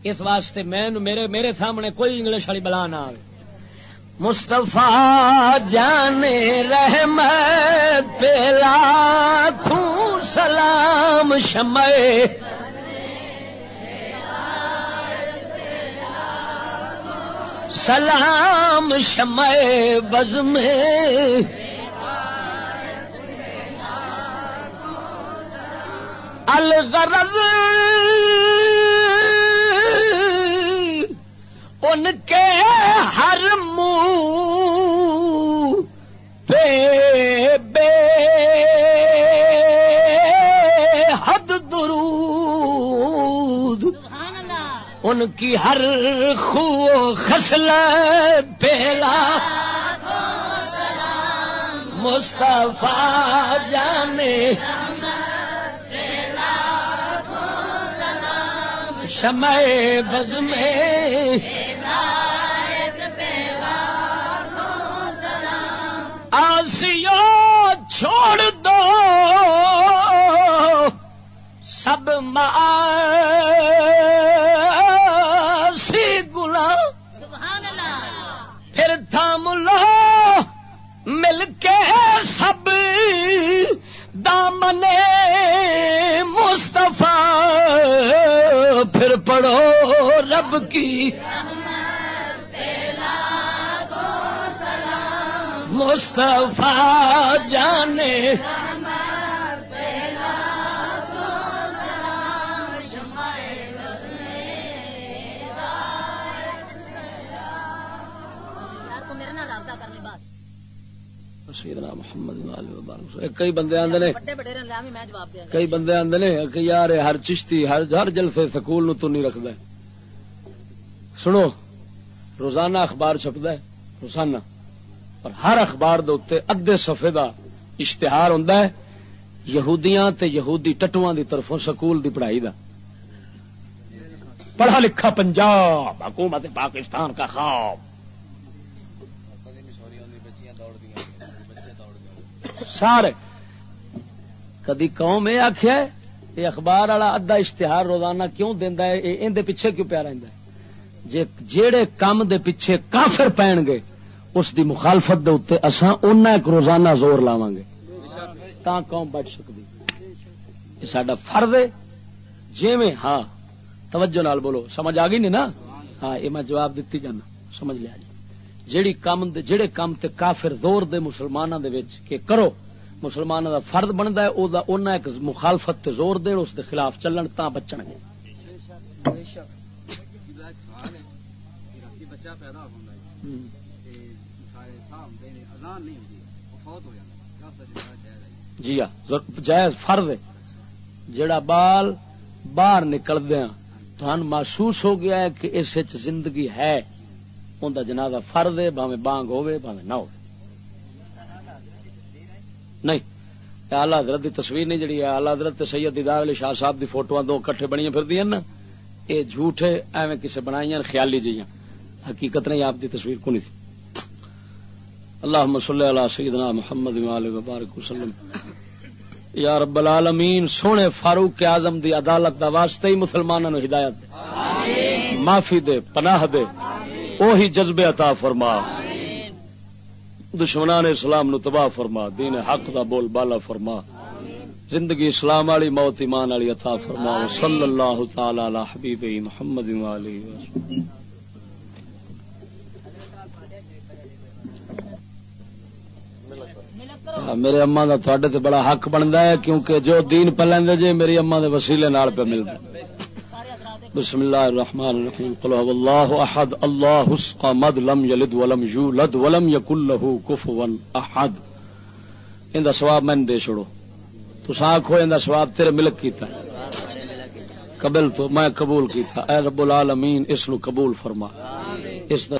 اس واسطے میں میرے میرے سامنے کوئی انگلش والی بلا نہ آئے مستفا جانے رحمت پیلا خوں سلام شمع سلام شمع بز میں الغرض ان کے ہر منہ پہ بے ان کی ہر خو خسل پیلا مصطفیٰ جانے شمع بز میں آسیو چھوڑ دو سب سی سام لو مل کے سب دامن مستفا پھر پڑھو رب کی۔ مصطفیٰ جانے۔ سیدنا محمد کئی بندے آدھے نے کئی بندے نے کہ یار ہر چشتی ہر ہر جلسے سکول نو تو نہیں رکھد سنو روزانہ اخبار ہے روزانہ۔ اور ہر اخبار دے اتنے ادے سفے دا اشتہار ہوں یہودیاں تے یہودی ٹٹواں دی طرفوں سکول دی پڑھائی دا۔ پڑھا لکھا پنجاب حکومت پاکستان کا خواب۔ سارے۔ کدی قوم یہ آخیا یہ اخبار والا ادھا اشتہار روزانہ کیوں دینا ہے؟ اندر پیچھے کیوں پیا رہتا ہے؟ جے جیڑے کام دے پیچھے کافر پین گے اس دی مخالفت دے اتنے اساں اُنہ ایک روزانہ زور لاواں گے۔ تا قوم بچ سکتی یہ سڈا فرد ہے۔ جی میں ہاں توجہ نال بولو، سمجھ آ گئی نہیں نا؟ ہاں یہ میں جواب دیتی جانا، سمجھ لیا جی۔ جیڑی کام دے جڑے کام تے کافر زور دے مسلمانوں دے وچ کہ کرو مسلمانوں دا فرد بنتا ہے، او دا اونا ایک مخالفت تے زور دے اس دے خلاف چلن تا بچن گے۔ جی ہاں جائز فرد جڑا بال باہر نکلدیا تھان محسوس ہو گیا ہے کہ اس زندگی ہے۔ ان کا جنازہ فرد ہے باوے بانگ ہوے باوے نہ ہو نہیں آلہ حضرت کی تصویر نہیں جڑی آلہ حضرت سید دیدار علی شاہ صاحب دی فوٹو دو کٹھے بنیا پھر دیا نا۔ یہ جھوٹ ہے ایویں کسی بنائی خیالی جی حقیقت نہیں آپ دی تصویر کو نہیں تھی۔ اللہ مسل علی سیدنا محمد وبارک وسلم یا رب العالمین سونے فاروق اعظم دی عدالت دا واسطے ہی مسلمانوں ہدایت دے۔ معافی دے پناہ دے۔ وہی جذبے عطا فرما۔ دشمنان اسلام نو تباہ فرما دین حق دا بول بالا فرما۔ زندگی اسلام والی موت ایمان والی عطا فرما۔ صلی اللہ تعالی علی حبیب محمد والی میرے اما کا تھوڑے بڑا حق بنتا ہے کیونکہ جو دین پہ جے میری اما دے وسیلے نال پہ ملتا بسم اللہ الرحمن الرحیم. قل هو الله احد. الله الصمد لم يلد ولم يولد ولم يكن له كفوا احد. ان دا ثواب میں دے چھوڑو. تساں آکھو ان دا ثواب تیرے ملک کیتا قبل تو میں قبول کیتا. اے رب العالمین، اس نو قبول فرما. اس